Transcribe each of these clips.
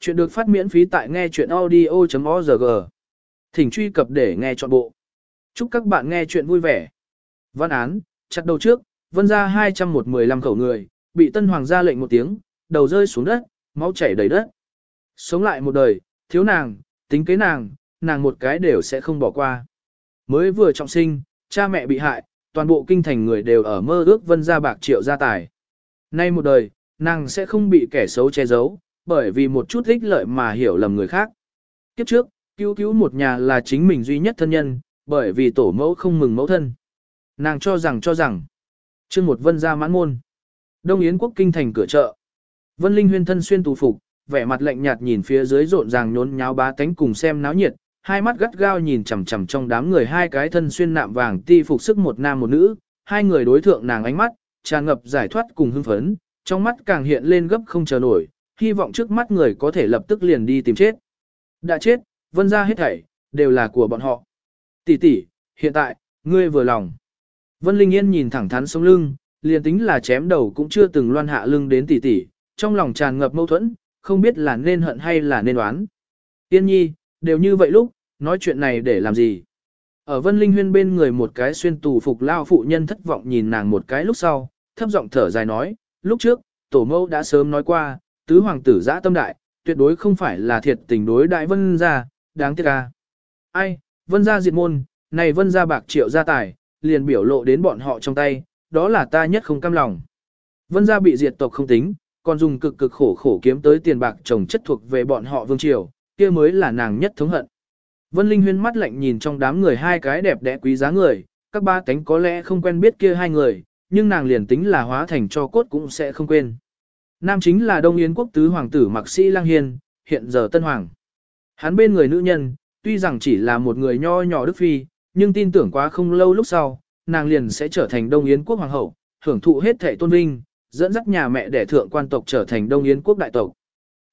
Chuyện được phát miễn phí tại nghe chuyện audio.org. Thỉnh truy cập để nghe trọn bộ. Chúc các bạn nghe chuyện vui vẻ. Văn án, chặt đầu trước, vân ra 215 khẩu người, bị tân hoàng ra lệnh một tiếng, đầu rơi xuống đất, máu chảy đầy đất. Sống lại một đời, thiếu nàng, tính kế nàng, nàng một cái đều sẽ không bỏ qua. Mới vừa trọng sinh, cha mẹ bị hại, toàn bộ kinh thành người đều ở mơ ước vân ra bạc triệu gia tài. Nay một đời, nàng sẽ không bị kẻ xấu che giấu, bởi vì một chút ích lợi mà hiểu lầm người khác. Kiếp trước, cứu cứu một nhà là chính mình duy nhất thân nhân, bởi vì tổ mẫu không mừng mẫu thân. Nàng cho rằng cho rằng, chương một vân ra mãn môn. Đông Yến quốc kinh thành cửa chợ. Vân Linh huyên thân xuyên tù phục, vẻ mặt lạnh nhạt nhìn phía dưới rộn ràng nhốn nháo bá tánh cùng xem náo nhiệt, hai mắt gắt gao nhìn chằm chằm trong đám người hai cái thân xuyên nạm vàng ti phục sức một nam một nữ, hai người đối thượng nàng ánh mắt, tràn ngập giải thoát cùng hưng phấn, trong mắt càng hiện lên gấp không chờ nổi, hy vọng trước mắt người có thể lập tức liền đi tìm chết. Đã chết, vân ra hết thảy, đều là của bọn họ. Tỷ tỷ, hiện tại, ngươi vừa lòng. Vân Linh Yên nhìn thẳng thắn sống lưng, liền tính là chém đầu cũng chưa từng loan hạ lưng đến tỷ tỷ, trong lòng tràn ngập mâu thuẫn, không biết là nên hận hay là nên oán. Yên nhi, đều như vậy lúc, nói chuyện này để làm gì? Ở Vân Linh Huyên bên người một cái xuyên tù phục lao phụ nhân thất vọng nhìn nàng một cái lúc sau, thấp giọng thở dài nói, lúc trước, tổ mâu đã sớm nói qua, tứ hoàng tử giã tâm đại, tuyệt đối không phải là thiệt tình đối đại vân gia, đáng tiếc ca. Ai, vân gia diệt môn, này vân gia bạc triệu gia tài, liền biểu lộ đến bọn họ trong tay, đó là ta nhất không cam lòng. Vân gia bị diệt tộc không tính, còn dùng cực cực khổ khổ kiếm tới tiền bạc trồng chất thuộc về bọn họ vương triều, kia mới là nàng nhất thống hận. Vân Linh huyên mắt lạnh nhìn trong đám người hai cái đẹp đẽ quý giá người, các ba cánh có lẽ không quen biết kia hai người, nhưng nàng liền tính là hóa thành cho cốt cũng sẽ không quên. Nam chính là Đông Yến quốc tứ hoàng tử Mạc Sĩ Lang Hiên, hiện giờ tân hoàng. Hắn bên người nữ nhân, tuy rằng chỉ là một người nho nhỏ đức phi, nhưng tin tưởng quá không lâu lúc sau, nàng liền sẽ trở thành Đông Yến quốc hoàng hậu, hưởng thụ hết thệ tôn vinh, dẫn dắt nhà mẹ để thượng quan tộc trở thành Đông Yến quốc đại tộc.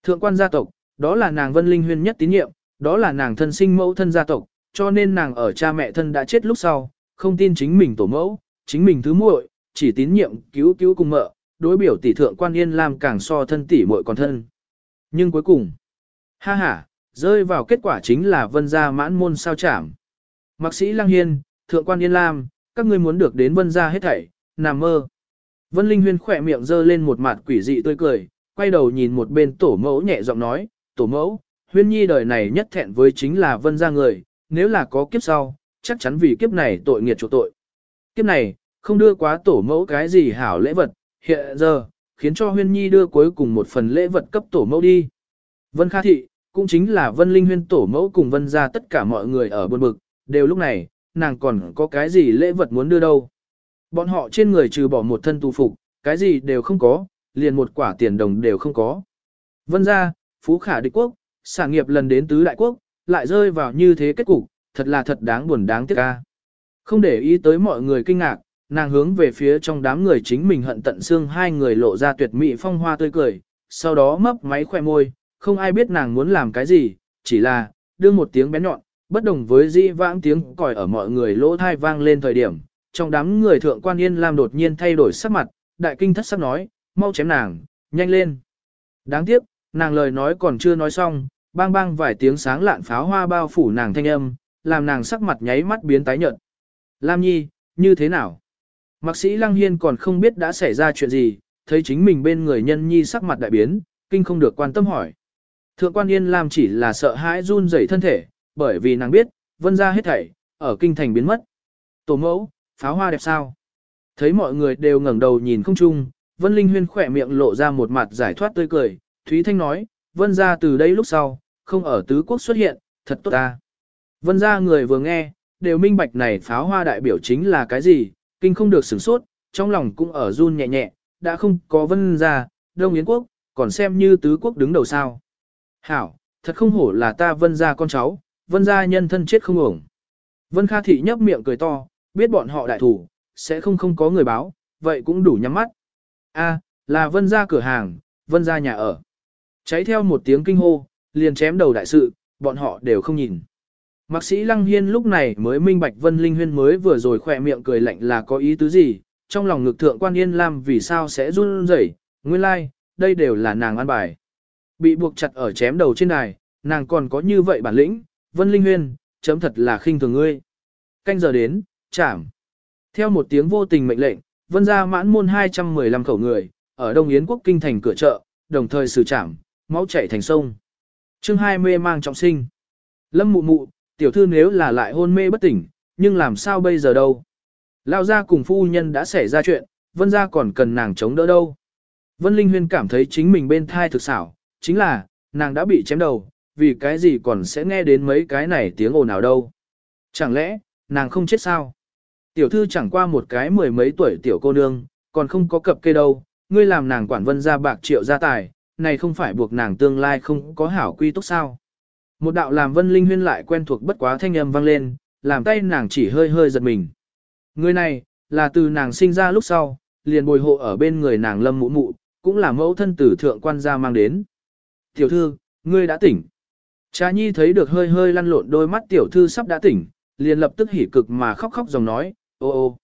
Thượng quan gia tộc, đó là nàng Vân Linh Huyên nhất tín nhiệm, đó là nàng thân sinh mẫu thân gia tộc, cho nên nàng ở cha mẹ thân đã chết lúc sau, không tin chính mình tổ mẫu, chính mình thứ muội, chỉ tín nhiệm cứu cứu cùng mợ, đối biểu tỷ thượng quan yên lam càng so thân tỷ muội còn thân. Nhưng cuối cùng, ha ha, rơi vào kết quả chính là vân gia mãn môn sao chảm. Mạc sĩ Lăng Hiên, thượng quan yên lam, các ngươi muốn được đến vân gia hết thảy, nằm mơ. Vân Linh Huyên khỏe miệng dơ lên một mặt quỷ dị tươi cười, quay đầu nhìn một bên tổ mẫu nhẹ giọng nói, tổ mẫu, Huyên Nhi đời này nhất thẹn với chính là vân gia người, nếu là có kiếp sau, chắc chắn vì kiếp này tội nghiệt chủ tội. Kiếp này, không đưa quá tổ mẫu cái gì hảo lễ vật, hiện giờ, khiến cho Huyên Nhi đưa cuối cùng một phần lễ vật cấp tổ mẫu đi. Vân Kha Thị, cũng chính là Vân Linh Huyên tổ mẫu cùng Vân ra tất cả mọi người ở buồn bực, đều lúc này, nàng còn có cái gì lễ vật muốn đưa đâu. Bọn họ trên người trừ bỏ một thân tu phục, cái gì đều không có, liền một quả tiền đồng đều không có. Vân ra, Phú Khả địch quốc, sản nghiệp lần đến tứ đại quốc, lại rơi vào như thế kết cục, thật là thật đáng buồn đáng tiếc ca. Không để ý tới mọi người kinh ngạc, nàng hướng về phía trong đám người chính mình hận tận xương hai người lộ ra tuyệt mỹ phong hoa tươi cười, sau đó mấp máy khoe môi, không ai biết nàng muốn làm cái gì, chỉ là, đưa một tiếng bén nhọn, bất đồng với dĩ vãng tiếng còi ở mọi người lỗ thai vang lên thời điểm, trong đám người thượng quan yên lam đột nhiên thay đổi sắc mặt, đại kinh thất sắc nói, mau chém nàng, nhanh lên. Đáng tiếc, nàng lời nói còn chưa nói xong, bang bang vài tiếng sáng lạn pháo hoa bao phủ nàng thanh âm, làm nàng sắc mặt nháy mắt biến tái nhợt. Lam Nhi, như thế nào? Mạc sĩ Lăng Hiên còn không biết đã xảy ra chuyện gì, thấy chính mình bên người nhân nhi sắc mặt đại biến, kinh không được quan tâm hỏi. Thượng quan Yên Lam chỉ là sợ hãi run rẩy thân thể, bởi vì nàng biết, vân ra hết thảy, ở kinh thành biến mất. Tổ mẫu, pháo hoa đẹp sao? Thấy mọi người đều ngẩng đầu nhìn không chung, Vân Linh Huyên khỏe miệng lộ ra một mặt giải thoát tươi cười, Thúy Thanh nói, Vân ra từ đây lúc sau, không ở tứ quốc xuất hiện, thật tốt ta. Vân ra người vừa nghe, đều minh bạch này pháo hoa đại biểu chính là cái gì, kinh không được sửng sốt, trong lòng cũng ở run nhẹ nhẹ, đã không có vân ra, đông yến quốc, còn xem như tứ quốc đứng đầu sao. Hảo, thật không hổ là ta vân ra con cháu, vân ra nhân thân chết không ổng. Vân Kha Thị nhấp miệng cười to, biết bọn họ đại thủ, sẽ không không có người báo, vậy cũng đủ nhắm mắt. A, là vân ra cửa hàng, vân ra nhà ở. Cháy theo một tiếng kinh hô, liền chém đầu đại sự, bọn họ đều không nhìn. Mạc sĩ Lăng Hiên lúc này mới minh bạch Vân Linh Huyên mới vừa rồi khỏe miệng cười lạnh là có ý tứ gì, trong lòng ngực thượng quan yên lam vì sao sẽ run rẩy, nguyên lai, like, đây đều là nàng an bài. Bị buộc chặt ở chém đầu trên đài, nàng còn có như vậy bản lĩnh, Vân Linh Huyên, chấm thật là khinh thường ngươi. Canh giờ đến, chảm. Theo một tiếng vô tình mệnh lệnh, Vân ra mãn môn 215 khẩu người, ở Đông Yến quốc kinh thành cửa chợ, đồng thời xử trảm, máu chảy thành sông. chương 20 mang trọng sinh. Lâm mụ mụ, tiểu thư nếu là lại hôn mê bất tỉnh, nhưng làm sao bây giờ đâu? Lao ra cùng phu nhân đã xảy ra chuyện, vân ra còn cần nàng chống đỡ đâu. Vân Linh Huyên cảm thấy chính mình bên thai thực xảo, chính là, nàng đã bị chém đầu, vì cái gì còn sẽ nghe đến mấy cái này tiếng ồn nào đâu. Chẳng lẽ, nàng không chết sao? Tiểu thư chẳng qua một cái mười mấy tuổi tiểu cô nương, còn không có cập kê đâu, ngươi làm nàng quản vân ra bạc triệu gia tài, này không phải buộc nàng tương lai không có hảo quy tốt sao. Một đạo làm vân linh huyên lại quen thuộc bất quá thanh âm vang lên, làm tay nàng chỉ hơi hơi giật mình. Người này, là từ nàng sinh ra lúc sau, liền bồi hộ ở bên người nàng lâm mụ mụ, cũng là mẫu thân tử thượng quan gia mang đến. Tiểu thư, ngươi đã tỉnh. Trà nhi thấy được hơi hơi lăn lộn đôi mắt tiểu thư sắp đã tỉnh, liền lập tức hỉ cực mà khóc khóc dòng nói, ô ô.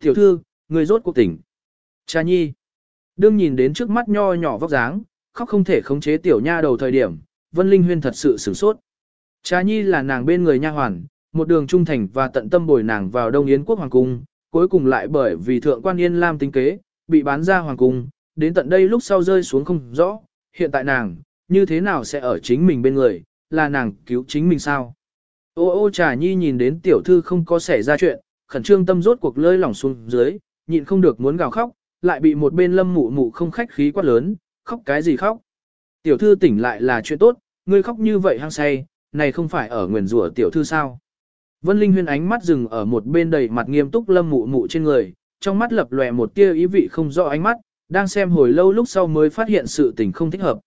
Tiểu thư, ngươi rốt cuộc tỉnh. Trà nhi. Đương nhìn đến trước mắt nho nhỏ vóc dáng, khóc không thể khống chế tiểu nha đầu thời điểm, Vân Linh Huyên thật sự sửng sốt. Trà nhi là nàng bên người nha hoàn, một đường trung thành và tận tâm bồi nàng vào Đông Yến quốc hoàng cung, cuối cùng lại bởi vì thượng quan Yên Lam tính kế, bị bán ra hoàng cung, đến tận đây lúc sau rơi xuống không rõ, hiện tại nàng, như thế nào sẽ ở chính mình bên người, là nàng cứu chính mình sao? Ô ô trà nhi nhìn đến tiểu thư không có xảy ra chuyện, khẩn trương tâm rốt cuộc lơi lỏng xuống dưới, nhịn không được muốn gào khóc, lại bị một bên lâm mụ mụ không khách khí quá lớn, khóc cái gì khóc. Tiểu thư tỉnh lại là chuyện tốt, ngươi khóc như vậy hăng say, này không phải ở nguyền rủa tiểu thư sao. Vân Linh Huyên ánh mắt dừng ở một bên đầy mặt nghiêm túc lâm mụ mụ trên người, trong mắt lập lòe một tia ý vị không rõ ánh mắt, đang xem hồi lâu lúc sau mới phát hiện sự tình không thích hợp.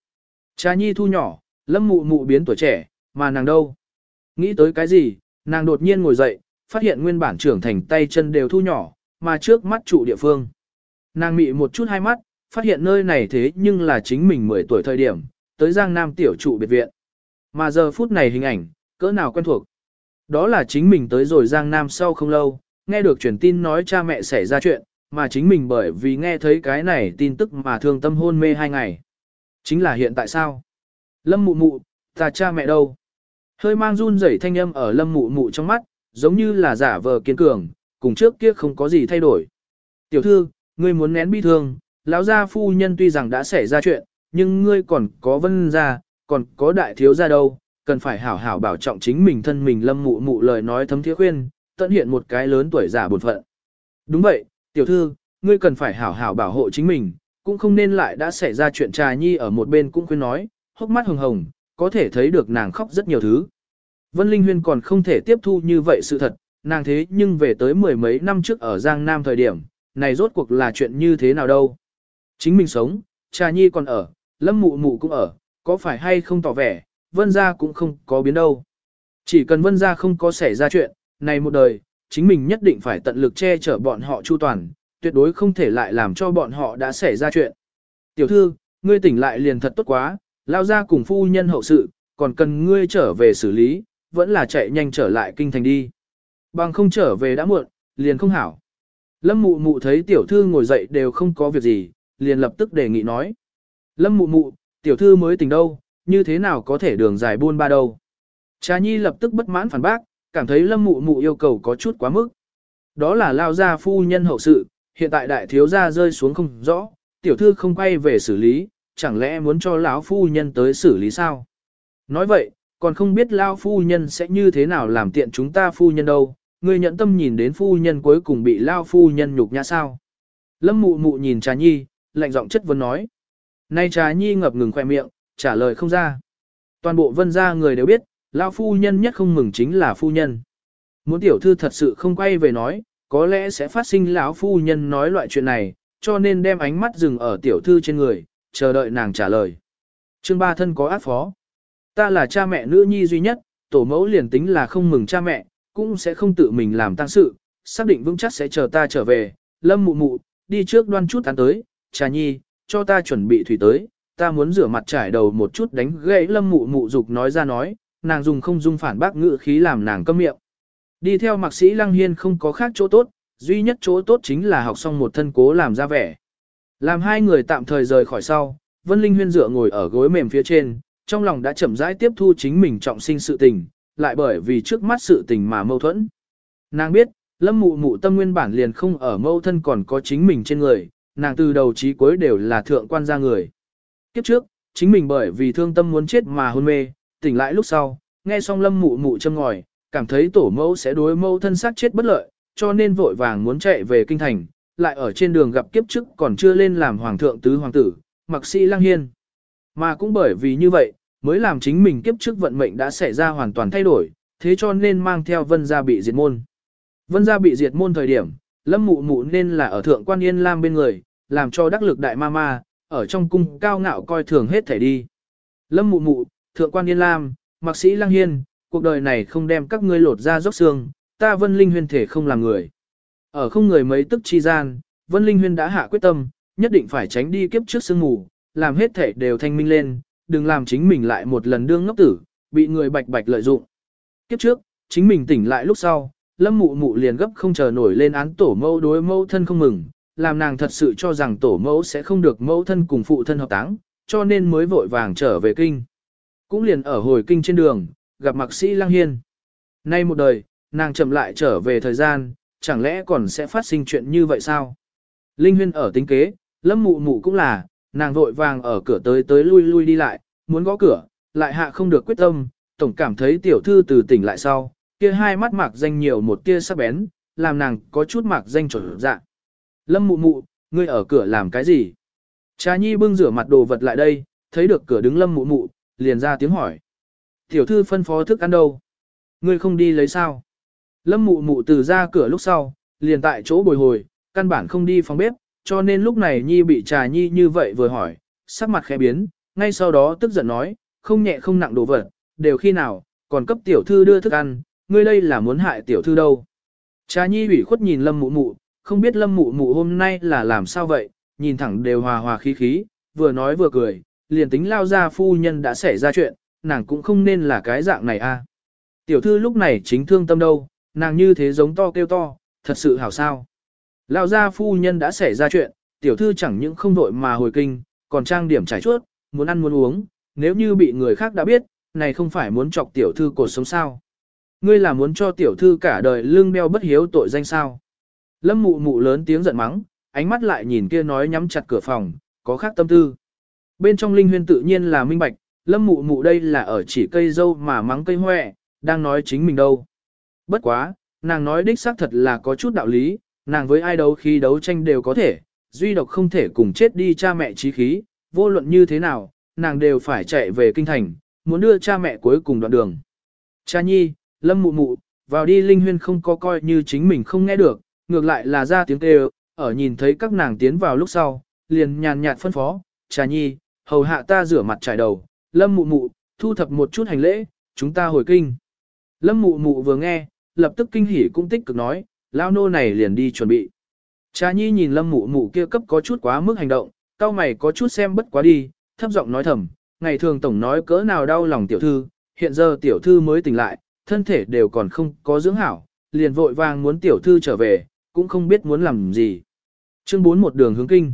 Trà nhi thu nhỏ, lâm mụ mụ biến tuổi trẻ, mà nàng đâu? Nghĩ tới cái gì, nàng đột nhiên ngồi dậy, phát hiện nguyên bản trưởng thành tay chân đều thu nhỏ, mà trước mắt trụ địa phương. Nàng mị một chút hai mắt, phát hiện nơi này thế nhưng là chính mình 10 tuổi thời điểm, tới Giang Nam tiểu trụ biệt viện. Mà giờ phút này hình ảnh, cỡ nào quen thuộc. Đó là chính mình tới rồi Giang Nam sau không lâu, nghe được truyền tin nói cha mẹ xảy ra chuyện, mà chính mình bởi vì nghe thấy cái này tin tức mà thương tâm hôn mê hai ngày. Chính là hiện tại sao? Lâm mụ mụ, ta cha mẹ đâu? Hơi mang run rẩy thanh âm ở lâm mụ mụ trong mắt, giống như là giả vờ kiên cường, cùng trước kia không có gì thay đổi. Tiểu thư, ngươi muốn nén bi thương, lão gia phu nhân tuy rằng đã xảy ra chuyện, nhưng ngươi còn có vân gia, còn có đại thiếu gia đâu, cần phải hảo hảo bảo trọng chính mình thân mình lâm mụ mụ lời nói thấm thiết khuyên, tận hiện một cái lớn tuổi giả buồn phận. Đúng vậy, tiểu thư, ngươi cần phải hảo hảo bảo hộ chính mình, cũng không nên lại đã xảy ra chuyện trà nhi ở một bên cũng khuyên nói, hốc mắt hồng hồng, có thể thấy được nàng khóc rất nhiều thứ. Vân Linh Huyên còn không thể tiếp thu như vậy sự thật, nàng thế nhưng về tới mười mấy năm trước ở Giang Nam thời điểm, này rốt cuộc là chuyện như thế nào đâu. Chính mình sống, trà nhi còn ở, lâm mụ mụ cũng ở, có phải hay không tỏ vẻ, vân gia cũng không có biến đâu. Chỉ cần vân gia không có xảy ra chuyện, này một đời, chính mình nhất định phải tận lực che chở bọn họ chu toàn, tuyệt đối không thể lại làm cho bọn họ đã xảy ra chuyện. Tiểu thư, ngươi tỉnh lại liền thật tốt quá, lao ra cùng phu nhân hậu sự, còn cần ngươi trở về xử lý, vẫn là chạy nhanh trở lại kinh thành đi. Bằng không trở về đã muộn, liền không hảo. Lâm mụ mụ thấy tiểu thư ngồi dậy đều không có việc gì, liền lập tức đề nghị nói. Lâm mụ mụ, tiểu thư mới tỉnh đâu, như thế nào có thể đường dài buôn ba đâu. Trà nhi lập tức bất mãn phản bác, cảm thấy lâm mụ mụ yêu cầu có chút quá mức. Đó là lao gia phu nhân hậu sự, hiện tại đại thiếu gia rơi xuống không rõ, tiểu thư không quay về xử lý, chẳng lẽ muốn cho lão phu nhân tới xử lý sao? Nói vậy, còn không biết lao phu nhân sẽ như thế nào làm tiện chúng ta phu nhân đâu, người nhận tâm nhìn đến phu nhân cuối cùng bị lao phu nhân nhục nhã sao? Lâm mụ mụ nhìn trà nhi, lạnh giọng chất vấn nói. Nay trà nhi ngập ngừng khoe miệng, trả lời không ra. Toàn bộ vân gia người đều biết, lão phu nhân nhất không mừng chính là phu nhân. Muốn tiểu thư thật sự không quay về nói, có lẽ sẽ phát sinh lão phu nhân nói loại chuyện này, cho nên đem ánh mắt dừng ở tiểu thư trên người, chờ đợi nàng trả lời. trương ba thân có ác phó. Ta là cha mẹ nữ nhi duy nhất, tổ mẫu liền tính là không mừng cha mẹ, cũng sẽ không tự mình làm tăng sự, xác định vững chắc sẽ chờ ta trở về. Lâm mụ mụ, đi trước đoan chút tán tới, trà nhi, cho ta chuẩn bị thủy tới, ta muốn rửa mặt trải đầu một chút đánh gãy lâm mụ mụ dục nói ra nói, nàng dùng không dung phản bác ngữ khí làm nàng câm miệng. Đi theo mạc sĩ lăng hiên không có khác chỗ tốt, duy nhất chỗ tốt chính là học xong một thân cố làm ra vẻ. Làm hai người tạm thời rời khỏi sau, Vân Linh Huyên dựa ngồi ở gối mềm phía trên, trong lòng đã chậm rãi tiếp thu chính mình trọng sinh sự tình, lại bởi vì trước mắt sự tình mà mâu thuẫn. Nàng biết, lâm mụ mụ tâm nguyên bản liền không ở mâu thân còn có chính mình trên người, nàng từ đầu chí cuối đều là thượng quan gia người. Kiếp trước, chính mình bởi vì thương tâm muốn chết mà hôn mê, tỉnh lại lúc sau, nghe xong lâm mụ mụ châm ngòi, cảm thấy tổ mẫu sẽ đối mẫu thân sát chết bất lợi, cho nên vội vàng muốn chạy về kinh thành, lại ở trên đường gặp kiếp trước còn chưa lên làm hoàng thượng tứ hoàng tử, mặc sĩ lang hiên. Mà cũng bởi vì như vậy, mới làm chính mình kiếp trước vận mệnh đã xảy ra hoàn toàn thay đổi, thế cho nên mang theo vân gia bị diệt môn. Vân gia bị diệt môn thời điểm, lâm mụ mụ nên là ở thượng quan yên lam bên người, làm cho đắc lực đại ma ma, ở trong cung cao ngạo coi thường hết thể đi. Lâm mụ mụ, thượng quan yên lam, mặc sĩ lang hiên, cuộc đời này không đem các ngươi lột ra dốc xương, ta vân linh huyên thể không làm người. Ở không người mấy tức chi gian, vân linh huyên đã hạ quyết tâm, nhất định phải tránh đi kiếp trước sương mù, làm hết thể đều thanh minh lên, đừng làm chính mình lại một lần đương ngốc tử, bị người bạch bạch lợi dụng. Kiếp trước, chính mình tỉnh lại lúc sau, lâm mụ mụ liền gấp không chờ nổi lên án tổ mẫu đối mẫu thân không mừng, làm nàng thật sự cho rằng tổ mẫu sẽ không được mẫu thân cùng phụ thân hợp táng, cho nên mới vội vàng trở về kinh. Cũng liền ở hồi kinh trên đường, gặp mạc sĩ Lăng Hiên. Nay một đời, nàng chậm lại trở về thời gian, chẳng lẽ còn sẽ phát sinh chuyện như vậy sao? Linh Huyên ở tính kế, lâm mụ mụ cũng là, nàng vội vàng ở cửa tới tới lui lui đi lại, muốn gõ cửa, lại hạ không được quyết tâm, tổng cảm thấy tiểu thư từ tỉnh lại sau, kia hai mắt mạc danh nhiều một tia sắc bén, làm nàng có chút mạc danh trở dạ. Lâm mụ mụ, ngươi ở cửa làm cái gì? Trà nhi bưng rửa mặt đồ vật lại đây, thấy được cửa đứng lâm mụ mụ, liền ra tiếng hỏi. Tiểu thư phân phó thức ăn đâu? Ngươi không đi lấy sao? Lâm mụ mụ từ ra cửa lúc sau, liền tại chỗ bồi hồi, căn bản không đi phòng bếp, cho nên lúc này Nhi bị trà Nhi như vậy vừa hỏi, sắc mặt khẽ biến, ngay sau đó tức giận nói, không nhẹ không nặng đồ vật, đều khi nào, còn cấp tiểu thư đưa thức ăn, ngươi đây là muốn hại tiểu thư đâu. Trà Nhi ủy khuất nhìn Lâm mụ mụ, không biết Lâm mụ mụ hôm nay là làm sao vậy, nhìn thẳng đều hòa hòa khí khí, vừa nói vừa cười, liền tính lao ra phu nhân đã xảy ra chuyện, nàng cũng không nên là cái dạng này a. À. Tiểu thư lúc này chính thương tâm đâu, nàng như thế giống to kêu to, thật sự hảo sao. Lao ra phu nhân đã xảy ra chuyện, tiểu thư chẳng những không đội mà hồi kinh, còn trang điểm trải chuốt, muốn ăn muốn uống, nếu như bị người khác đã biết, này không phải muốn chọc tiểu thư cột sống sao. Ngươi là muốn cho tiểu thư cả đời lương đeo bất hiếu tội danh sao. Lâm mụ mụ lớn tiếng giận mắng, ánh mắt lại nhìn kia nói nhắm chặt cửa phòng, có khác tâm tư. Bên trong linh huyên tự nhiên là minh bạch, lâm mụ mụ đây là ở chỉ cây dâu mà mắng cây hoẹ, đang nói chính mình đâu. Bất quá, nàng nói đích xác thật là có chút đạo lý, nàng với ai đấu khi đấu tranh đều có thể, duy độc không thể cùng chết đi cha mẹ trí khí, vô luận như thế nào, nàng đều phải chạy về kinh thành, muốn đưa cha mẹ cuối cùng đoạn đường. Cha nhi, lâm mụ mụ, vào đi linh huyên không có coi như chính mình không nghe được, ngược lại là ra tiếng kêu, ở nhìn thấy các nàng tiến vào lúc sau, liền nhàn nhạt phân phó, trà nhi, hầu hạ ta rửa mặt trải đầu, lâm mụ mụ, thu thập một chút hành lễ, chúng ta hồi kinh. Lâm mụ mụ vừa nghe, lập tức kinh hỉ cũng tích cực nói, lao nô này liền đi chuẩn bị. Trà nhi nhìn lâm mụ mụ kia cấp có chút quá mức hành động, cao mày có chút xem bất quá đi, thấp giọng nói thầm, ngày thường tổng nói cỡ nào đau lòng tiểu thư, hiện giờ tiểu thư mới tỉnh lại, thân thể đều còn không có dưỡng hảo, liền vội vàng muốn tiểu thư trở về, cũng không biết muốn làm gì. Chương 4 một đường hướng kinh.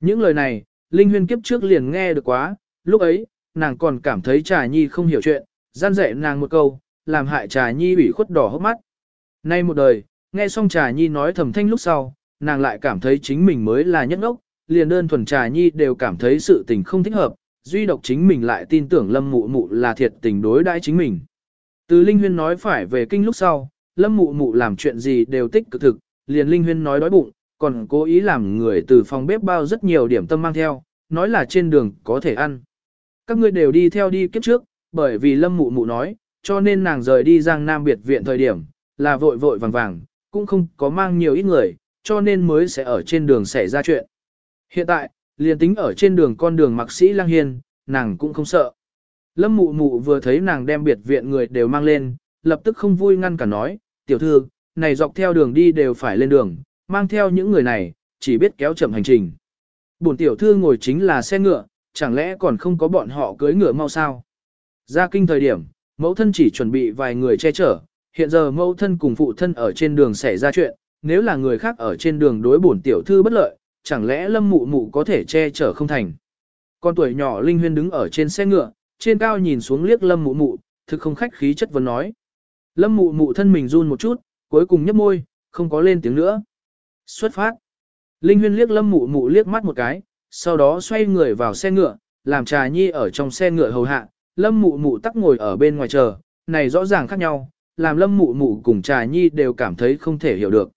Những lời này, Linh Huyên kiếp trước liền nghe được quá, lúc ấy, nàng còn cảm thấy trà nhi không hiểu chuyện, gian dạy nàng một câu, làm hại trà nhi ủy khuất đỏ hốc mắt. Nay một đời, nghe xong trà nhi nói thầm thanh lúc sau, nàng lại cảm thấy chính mình mới là nhất ngốc, liền đơn thuần trà nhi đều cảm thấy sự tình không thích hợp, duy độc chính mình lại tin tưởng lâm mụ mụ là thiệt tình đối đãi chính mình. Từ Linh Huyên nói phải về kinh lúc sau, lâm mụ mụ làm chuyện gì đều tích cực thực, liền Linh Huyên nói đói bụng, còn cố ý làm người từ phòng bếp bao rất nhiều điểm tâm mang theo, nói là trên đường có thể ăn. Các ngươi đều đi theo đi kiếp trước, bởi vì lâm mụ mụ nói, cho nên nàng rời đi Giang Nam biệt viện thời điểm, là vội vội vàng vàng, cũng không có mang nhiều ít người, cho nên mới sẽ ở trên đường xảy ra chuyện. Hiện tại, liền tính ở trên đường con đường mặc sĩ lang hiên, nàng cũng không sợ. Lâm mụ mụ vừa thấy nàng đem biệt viện người đều mang lên, lập tức không vui ngăn cả nói, tiểu thư, này dọc theo đường đi đều phải lên đường, mang theo những người này, chỉ biết kéo chậm hành trình. Bổn tiểu thư ngồi chính là xe ngựa, chẳng lẽ còn không có bọn họ cưới ngựa mau sao? Ra kinh thời điểm, mẫu thân chỉ chuẩn bị vài người che chở, hiện giờ mẫu thân cùng phụ thân ở trên đường xảy ra chuyện, nếu là người khác ở trên đường đối bổn tiểu thư bất lợi, chẳng lẽ lâm mụ mụ có thể che chở không thành. Con tuổi nhỏ Linh Huyên đứng ở trên xe ngựa, trên cao nhìn xuống liếc Lâm Mụ Mụ, thực không khách khí chất vấn nói. Lâm Mụ Mụ thân mình run một chút, cuối cùng nhấp môi, không có lên tiếng nữa. Xuất phát. Linh Huyên liếc Lâm Mụ Mụ liếc mắt một cái, sau đó xoay người vào xe ngựa, làm trà nhi ở trong xe ngựa hầu hạ, Lâm Mụ Mụ tắc ngồi ở bên ngoài chờ, này rõ ràng khác nhau, làm Lâm Mụ Mụ cùng trà nhi đều cảm thấy không thể hiểu được.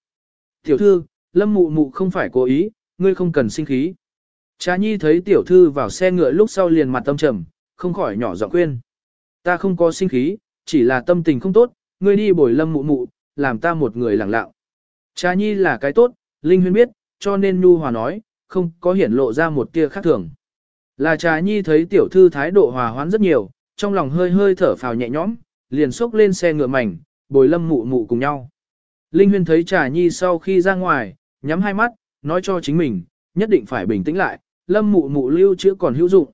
Tiểu thư, Lâm Mụ Mụ không phải cố ý, ngươi không cần sinh khí. Trà nhi thấy tiểu thư vào xe ngựa lúc sau liền mặt tâm trầm, không khỏi nhỏ giọng khuyên. Ta không có sinh khí, chỉ là tâm tình không tốt, ngươi đi bồi lâm mụ mụ, làm ta một người lẳng lặng. Trà nhi là cái tốt, Linh Huyên biết, cho nên Nhu Hòa nói, không có hiển lộ ra một tia khác thường. Là trà nhi thấy tiểu thư thái độ hòa hoãn rất nhiều, trong lòng hơi hơi thở phào nhẹ nhõm, liền xốc lên xe ngựa mảnh, bồi lâm mụ mụ cùng nhau. Linh Huyên thấy trà nhi sau khi ra ngoài, nhắm hai mắt, nói cho chính mình, nhất định phải bình tĩnh lại, lâm mụ mụ lưu chữa còn hữu dụng.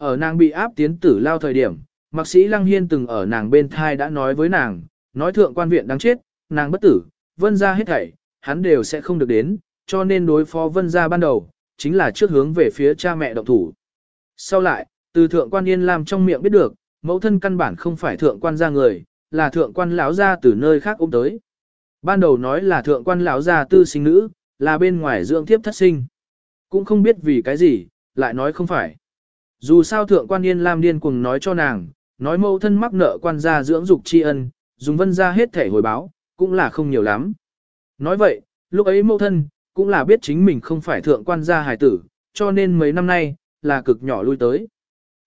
Ở nàng bị áp tiến tử lao thời điểm, mạc sĩ Lăng Hiên từng ở nàng bên thai đã nói với nàng, nói thượng quan viện đáng chết, nàng bất tử, vân ra hết thảy, hắn đều sẽ không được đến, cho nên đối phó vân ra ban đầu, chính là trước hướng về phía cha mẹ động thủ. Sau lại, từ thượng quan yên làm trong miệng biết được, mẫu thân căn bản không phải thượng quan gia người, là thượng quan lão gia từ nơi khác ôm tới. Ban đầu nói là thượng quan lão gia tư sinh nữ, là bên ngoài dưỡng tiếp thất sinh. Cũng không biết vì cái gì, lại nói không phải. Dù sao thượng quan yên lam điên cuồng nói cho nàng, nói mẫu thân mắc nợ quan gia dưỡng dục tri ân, dùng vân ra hết thể hồi báo, cũng là không nhiều lắm. Nói vậy, lúc ấy mẫu thân, cũng là biết chính mình không phải thượng quan gia hài tử, cho nên mấy năm nay, là cực nhỏ lui tới.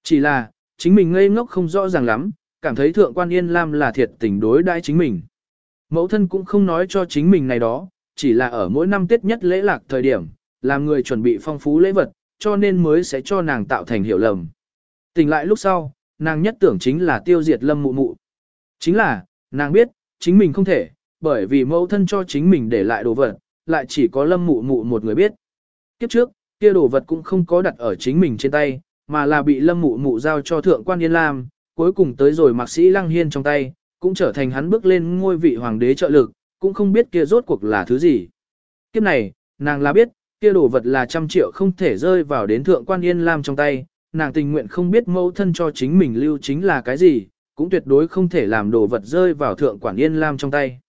Chỉ là, chính mình ngây ngốc không rõ ràng lắm, cảm thấy thượng quan yên lam là thiệt tình đối đãi chính mình. Mẫu thân cũng không nói cho chính mình này đó, chỉ là ở mỗi năm Tết nhất lễ lạc thời điểm, làm người chuẩn bị phong phú lễ vật, cho nên mới sẽ cho nàng tạo thành hiểu lầm. Tỉnh lại lúc sau, nàng nhất tưởng chính là tiêu diệt lâm mụ mụ. Chính là, nàng biết, chính mình không thể, bởi vì mẫu thân cho chính mình để lại đồ vật, lại chỉ có lâm mụ mụ một người biết. Kiếp trước, kia đồ vật cũng không có đặt ở chính mình trên tay, mà là bị lâm mụ mụ giao cho thượng quan Yên Lam, cuối cùng tới rồi mạc sĩ Lăng Hiên trong tay, cũng trở thành hắn bước lên ngôi vị hoàng đế trợ lực, cũng không biết kia rốt cuộc là thứ gì. Kiếp này, nàng là biết, kia đồ vật là trăm triệu không thể rơi vào đến thượng quan yên lam trong tay, nàng tình nguyện không biết mẫu thân cho chính mình lưu chính là cái gì, cũng tuyệt đối không thể làm đồ vật rơi vào thượng quản yên lam trong tay.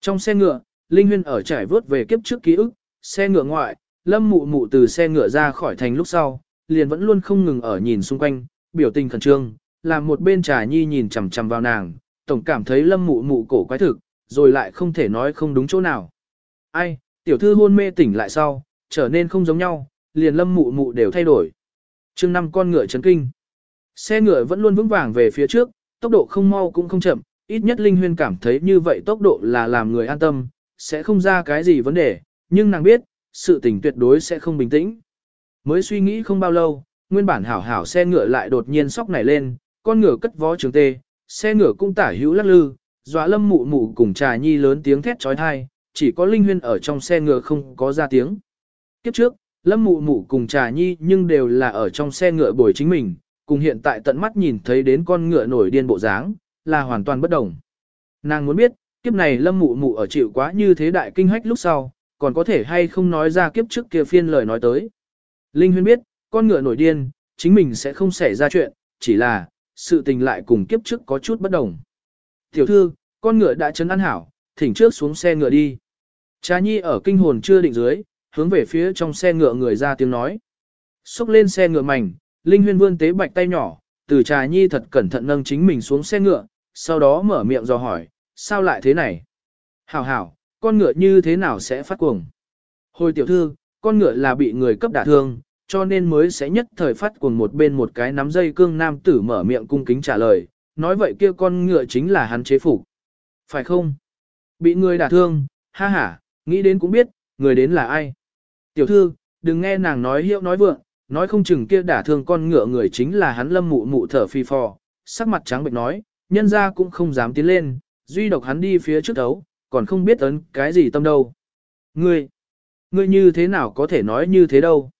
Trong xe ngựa, Linh Huyên ở trải vớt về kiếp trước ký ức, xe ngựa ngoại, lâm mụ mụ từ xe ngựa ra khỏi thành lúc sau, liền vẫn luôn không ngừng ở nhìn xung quanh, biểu tình khẩn trương, làm một bên trà nhi nhìn chằm chằm vào nàng, tổng cảm thấy lâm mụ mụ cổ quái thực, rồi lại không thể nói không đúng chỗ nào. Ai, tiểu thư hôn mê tỉnh lại sau, trở nên không giống nhau, liền lâm mụ mụ đều thay đổi. chương năm con ngựa chấn kinh. Xe ngựa vẫn luôn vững vàng về phía trước, tốc độ không mau cũng không chậm, ít nhất Linh Huyên cảm thấy như vậy tốc độ là làm người an tâm, sẽ không ra cái gì vấn đề, nhưng nàng biết, sự tình tuyệt đối sẽ không bình tĩnh. Mới suy nghĩ không bao lâu, nguyên bản hảo hảo xe ngựa lại đột nhiên sóc nảy lên, con ngựa cất vó trường tê, xe ngựa cũng tả hữu lắc lư, dọa lâm mụ mụ cùng trà nhi lớn tiếng thét trói thai, chỉ có Linh Huyên ở trong xe ngựa không có ra tiếng. Kiếp trước, Lâm Mụ Mụ cùng Trà Nhi nhưng đều là ở trong xe ngựa bồi chính mình, cùng hiện tại tận mắt nhìn thấy đến con ngựa nổi điên bộ dáng, là hoàn toàn bất đồng. Nàng muốn biết, kiếp này Lâm Mụ Mụ ở chịu quá như thế đại kinh hách lúc sau, còn có thể hay không nói ra kiếp trước kia phiên lời nói tới. Linh Huyên biết, con ngựa nổi điên, chính mình sẽ không xảy ra chuyện, chỉ là, sự tình lại cùng kiếp trước có chút bất đồng. Tiểu thư, con ngựa đã chấn ăn hảo, thỉnh trước xuống xe ngựa đi. Trà Nhi ở kinh hồn chưa định dưới, hướng về phía trong xe ngựa người ra tiếng nói. Xúc lên xe ngựa mảnh, Linh Huyên vươn tế bạch tay nhỏ, từ trà nhi thật cẩn thận nâng chính mình xuống xe ngựa, sau đó mở miệng dò hỏi, sao lại thế này? Hảo hảo, con ngựa như thế nào sẽ phát cuồng? Hồi tiểu thư, con ngựa là bị người cấp đả thương, cho nên mới sẽ nhất thời phát cuồng một bên một cái nắm dây cương nam tử mở miệng cung kính trả lời, nói vậy kia con ngựa chính là hắn chế phục. Phải không? Bị người đả thương, ha ha, nghĩ đến cũng biết, người đến là ai? Tiểu thư, đừng nghe nàng nói hiệu nói vượng, nói không chừng kia đả thương con ngựa người chính là hắn lâm mụ mụ thở phì phò, sắc mặt trắng bệnh nói, nhân ra cũng không dám tiến lên, duy độc hắn đi phía trước đấu, còn không biết ấn cái gì tâm đâu. Ngươi, ngươi như thế nào có thể nói như thế đâu.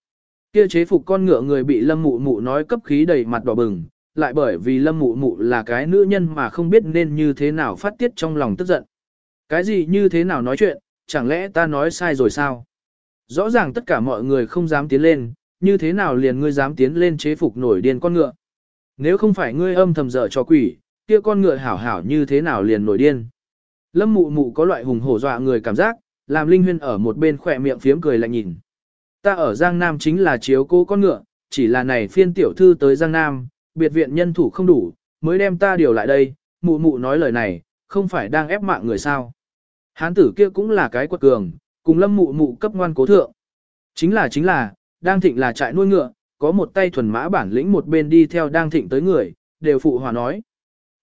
Kia chế phục con ngựa người bị lâm mụ mụ nói cấp khí đầy mặt đỏ bừng, lại bởi vì lâm mụ mụ là cái nữ nhân mà không biết nên như thế nào phát tiết trong lòng tức giận. Cái gì như thế nào nói chuyện, chẳng lẽ ta nói sai rồi sao? Rõ ràng tất cả mọi người không dám tiến lên, như thế nào liền ngươi dám tiến lên chế phục nổi điên con ngựa. Nếu không phải ngươi âm thầm dở cho quỷ, kia con ngựa hảo hảo như thế nào liền nổi điên. Lâm mụ mụ có loại hùng hổ dọa người cảm giác, làm Linh Huyên ở một bên khỏe miệng phiếm cười lạnh nhìn. Ta ở Giang Nam chính là chiếu cố con ngựa, chỉ là này phiên tiểu thư tới Giang Nam, biệt viện nhân thủ không đủ, mới đem ta điều lại đây, mụ mụ nói lời này, không phải đang ép mạng người sao. Hán tử kia cũng là cái quật cường, cùng lâm mụ mụ cấp ngoan cố thượng. Chính là chính là, đang thịnh là trại nuôi ngựa, có một tay thuần mã bản lĩnh một bên đi theo đang thịnh tới người, đều phụ hòa nói.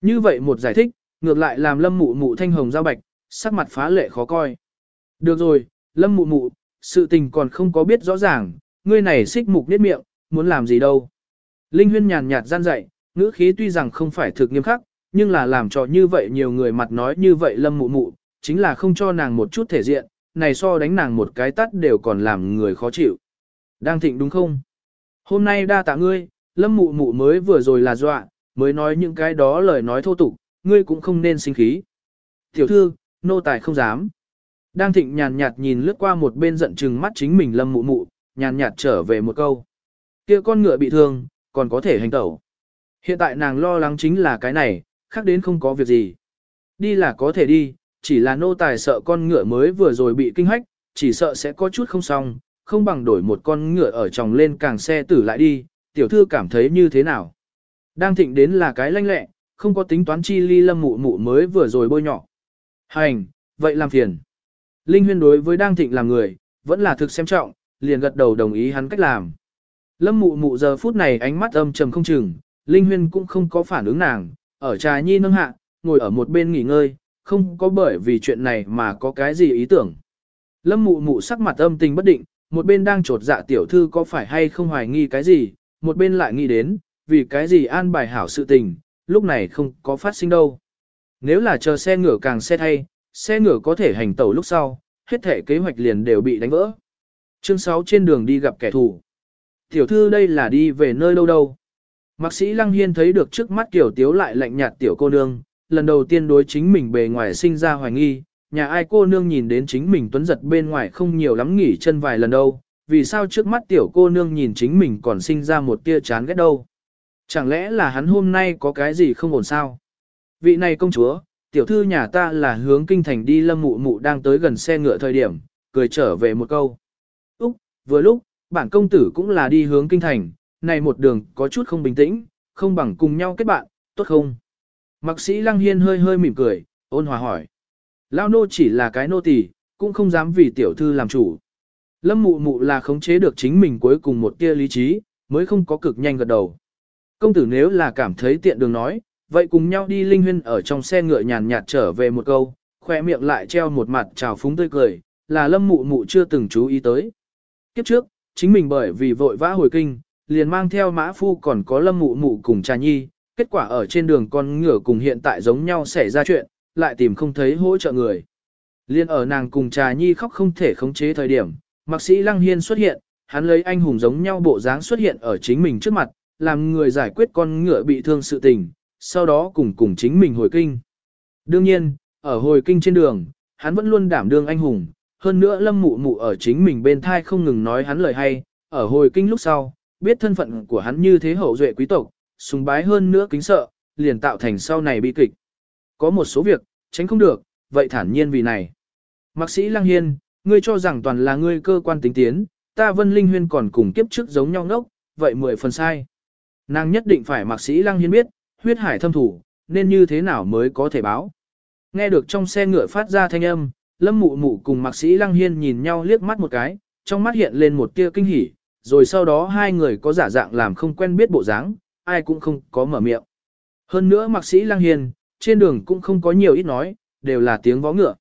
Như vậy một giải thích, ngược lại làm lâm mụ mụ thanh hồng giao bạch, sắc mặt phá lệ khó coi. Được rồi, lâm mụ mụ, sự tình còn không có biết rõ ràng, ngươi này xích mục niết miệng, muốn làm gì đâu. Linh huyên nhàn nhạt gian dạy, ngữ khí tuy rằng không phải thực nghiêm khắc, nhưng là làm cho như vậy nhiều người mặt nói như vậy lâm mụ mụ, chính là không cho nàng một chút thể diện, này so đánh nàng một cái tắt đều còn làm người khó chịu. Đang thịnh đúng không? Hôm nay đa tạ ngươi, lâm mụ mụ mới vừa rồi là dọa, mới nói những cái đó lời nói thô tục, ngươi cũng không nên sinh khí. Tiểu thư, nô tài không dám. Đang thịnh nhàn nhạt nhìn lướt qua một bên giận chừng mắt chính mình lâm mụ mụ, nhàn nhạt trở về một câu. kia con ngựa bị thương, còn có thể hành tẩu. Hiện tại nàng lo lắng chính là cái này, khác đến không có việc gì. Đi là có thể đi, chỉ là nô tài sợ con ngựa mới vừa rồi bị kinh hách, chỉ sợ sẽ có chút không xong, không bằng đổi một con ngựa ở tròng lên càng xe tử lại đi, tiểu thư cảm thấy như thế nào. Đang thịnh đến là cái lanh lẹ, không có tính toán chi ly lâm mụ mụ mới vừa rồi bôi nhỏ. Hành, vậy làm phiền. Linh huyên đối với đang thịnh làm người, vẫn là thực xem trọng, liền gật đầu đồng ý hắn cách làm. Lâm mụ mụ giờ phút này ánh mắt âm trầm không chừng, Linh huyên cũng không có phản ứng nàng, ở trà nhi nâng hạ, ngồi ở một bên nghỉ ngơi, không có bởi vì chuyện này mà có cái gì ý tưởng. Lâm mụ mụ sắc mặt âm tình bất định, một bên đang trột dạ tiểu thư có phải hay không hoài nghi cái gì, một bên lại nghĩ đến, vì cái gì an bài hảo sự tình, lúc này không có phát sinh đâu. Nếu là chờ xe ngựa càng xe thay, xe ngựa có thể hành tàu lúc sau, hết thể kế hoạch liền đều bị đánh vỡ. Chương 6 trên đường đi gặp kẻ thù. Tiểu thư đây là đi về nơi đâu đâu. Mạc sĩ Lăng Hiên thấy được trước mắt tiểu tiếu lại lạnh nhạt tiểu cô nương, lần đầu tiên đối chính mình bề ngoài sinh ra hoài nghi, nhà ai cô nương nhìn đến chính mình tuấn giật bên ngoài không nhiều lắm nghỉ chân vài lần đâu, vì sao trước mắt tiểu cô nương nhìn chính mình còn sinh ra một tia chán ghét đâu. Chẳng lẽ là hắn hôm nay có cái gì không ổn sao? Vị này công chúa, tiểu thư nhà ta là hướng kinh thành đi lâm mụ mụ đang tới gần xe ngựa thời điểm, cười trở về một câu. Úc, vừa lúc, bản công tử cũng là đi hướng kinh thành, này một đường có chút không bình tĩnh, không bằng cùng nhau kết bạn, tốt không? Mạc sĩ Lăng Hiên hơi hơi mỉm cười, ôn hòa hỏi. Lao nô chỉ là cái nô tỳ, cũng không dám vì tiểu thư làm chủ. Lâm mụ mụ là khống chế được chính mình cuối cùng một tia lý trí, mới không có cực nhanh gật đầu. Công tử nếu là cảm thấy tiện đường nói, vậy cùng nhau đi linh huyên ở trong xe ngựa nhàn nhạt trở về một câu, khoe miệng lại treo một mặt trào phúng tươi cười, là lâm mụ mụ chưa từng chú ý tới. Kiếp trước, chính mình bởi vì vội vã hồi kinh, liền mang theo mã phu còn có lâm mụ mụ cùng trà nhi, kết quả ở trên đường con ngựa cùng hiện tại giống nhau xảy ra chuyện, lại tìm không thấy hỗ trợ người. Liên ở nàng cùng trà nhi khóc không thể khống chế thời điểm, mạc sĩ Lăng Hiên xuất hiện, hắn lấy anh hùng giống nhau bộ dáng xuất hiện ở chính mình trước mặt, làm người giải quyết con ngựa bị thương sự tình, sau đó cùng cùng chính mình hồi kinh. Đương nhiên, ở hồi kinh trên đường, hắn vẫn luôn đảm đương anh hùng, hơn nữa lâm mụ mụ ở chính mình bên thai không ngừng nói hắn lời hay, ở hồi kinh lúc sau, biết thân phận của hắn như thế hậu duệ quý tộc, sùng bái hơn nữa kính sợ, liền tạo thành sau này bi kịch. Có một số việc, tránh không được, vậy thản nhiên vì này. Mạc sĩ Lăng Hiên, ngươi cho rằng toàn là ngươi cơ quan tính tiến, ta Vân Linh Huyên còn cùng kiếp trước giống nhau ngốc, vậy mười phần sai. Nàng nhất định phải Mạc sĩ Lăng Hiên biết, huyết hải thâm thủ, nên như thế nào mới có thể báo. Nghe được trong xe ngựa phát ra thanh âm, Lâm Mụ Mụ cùng Mạc sĩ Lăng Hiên nhìn nhau liếc mắt một cái, trong mắt hiện lên một tia kinh hỉ, rồi sau đó hai người có giả dạng làm không quen biết bộ dáng, ai cũng không có mở miệng. Hơn nữa Mạc sĩ Lang Hiên, trên đường cũng không có nhiều ít nói, đều là tiếng vó ngựa.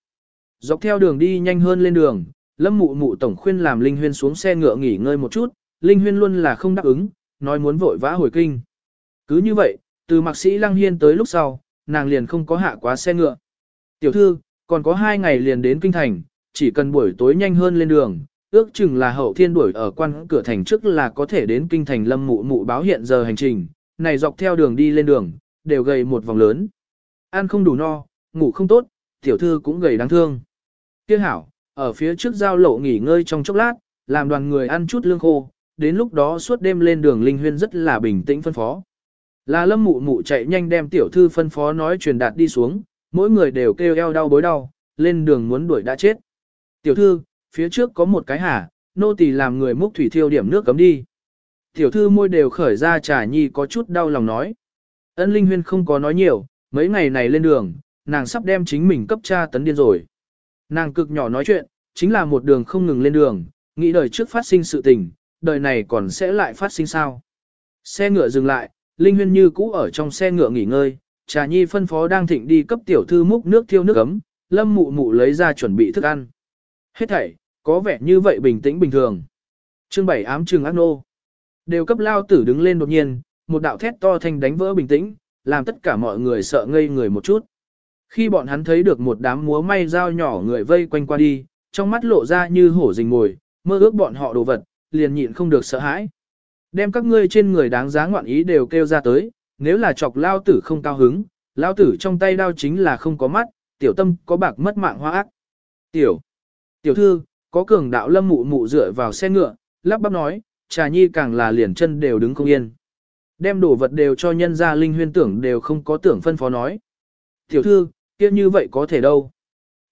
Dọc theo đường đi nhanh hơn lên đường, Lâm Mụ Mụ tổng khuyên làm Linh Huyên xuống xe ngựa nghỉ ngơi một chút, Linh Huyên luôn là không đáp ứng, nói muốn vội vã hồi kinh. Cứ như vậy, từ Mạc sĩ Lăng Hiên tới lúc sau, nàng liền không có hạ quá xe ngựa. Tiểu thư, còn có hai ngày liền đến kinh thành, chỉ cần buổi tối nhanh hơn lên đường, ước chừng là hậu thiên đuổi ở quan cửa thành trước là có thể đến kinh thành lâm mụ mụ báo hiện giờ hành trình, này dọc theo đường đi lên đường, đều gầy một vòng lớn. Ăn không đủ no, ngủ không tốt, tiểu thư cũng gầy đáng thương. Tiếc hảo, ở phía trước giao lộ nghỉ ngơi trong chốc lát, làm đoàn người ăn chút lương khô, đến lúc đó suốt đêm lên đường Linh Huyên rất là bình tĩnh phân phó. Là lâm mụ mụ chạy nhanh đem tiểu thư phân phó nói truyền đạt đi xuống, mỗi người đều kêu eo đau bối đau, lên đường muốn đuổi đã chết. Tiểu thư, phía trước có một cái hả, nô tỳ làm người múc thủy thiêu điểm nước cấm đi. Tiểu thư môi đều khởi ra trà nhi có chút đau lòng nói. Ân Linh Huyên không có nói nhiều, mấy ngày này lên đường, nàng sắp đem chính mình cấp tra tấn điên rồi. Nàng cực nhỏ nói chuyện, chính là một đường không ngừng lên đường, nghĩ đời trước phát sinh sự tình, đời này còn sẽ lại phát sinh sao. Xe ngựa dừng lại, Linh Huyên như cũ ở trong xe ngựa nghỉ ngơi, Trà Nhi phân phó đang thịnh đi cấp tiểu thư múc nước thiêu nước ấm, Lâm Mụ Mụ lấy ra chuẩn bị thức ăn. Hết thảy, có vẻ như vậy bình tĩnh bình thường. Chương bảy ám trừng ác nô. Đều cấp lao tử đứng lên đột nhiên, một đạo thét to thanh đánh vỡ bình tĩnh, làm tất cả mọi người sợ ngây người một chút. Khi bọn hắn thấy được một đám múa may dao nhỏ người vây quanh qua đi, trong mắt lộ ra như hổ rình mồi, mơ ước bọn họ đồ vật, liền nhịn không được sợ hãi. Đem các ngươi trên người đáng giá ngoạn ý đều kêu ra tới, nếu là chọc lao tử không cao hứng, lao tử trong tay đao chính là không có mắt, tiểu tâm có bạc mất mạng hoa ác. Tiểu, tiểu thư, có cường đạo lâm mụ mụ dựa vào xe ngựa, lắp bắp nói, trà nhi càng là liền chân đều đứng không yên. Đem đồ vật đều cho nhân gia linh huyên tưởng đều không có tưởng phân phó nói. Tiểu thư, kia như vậy có thể đâu.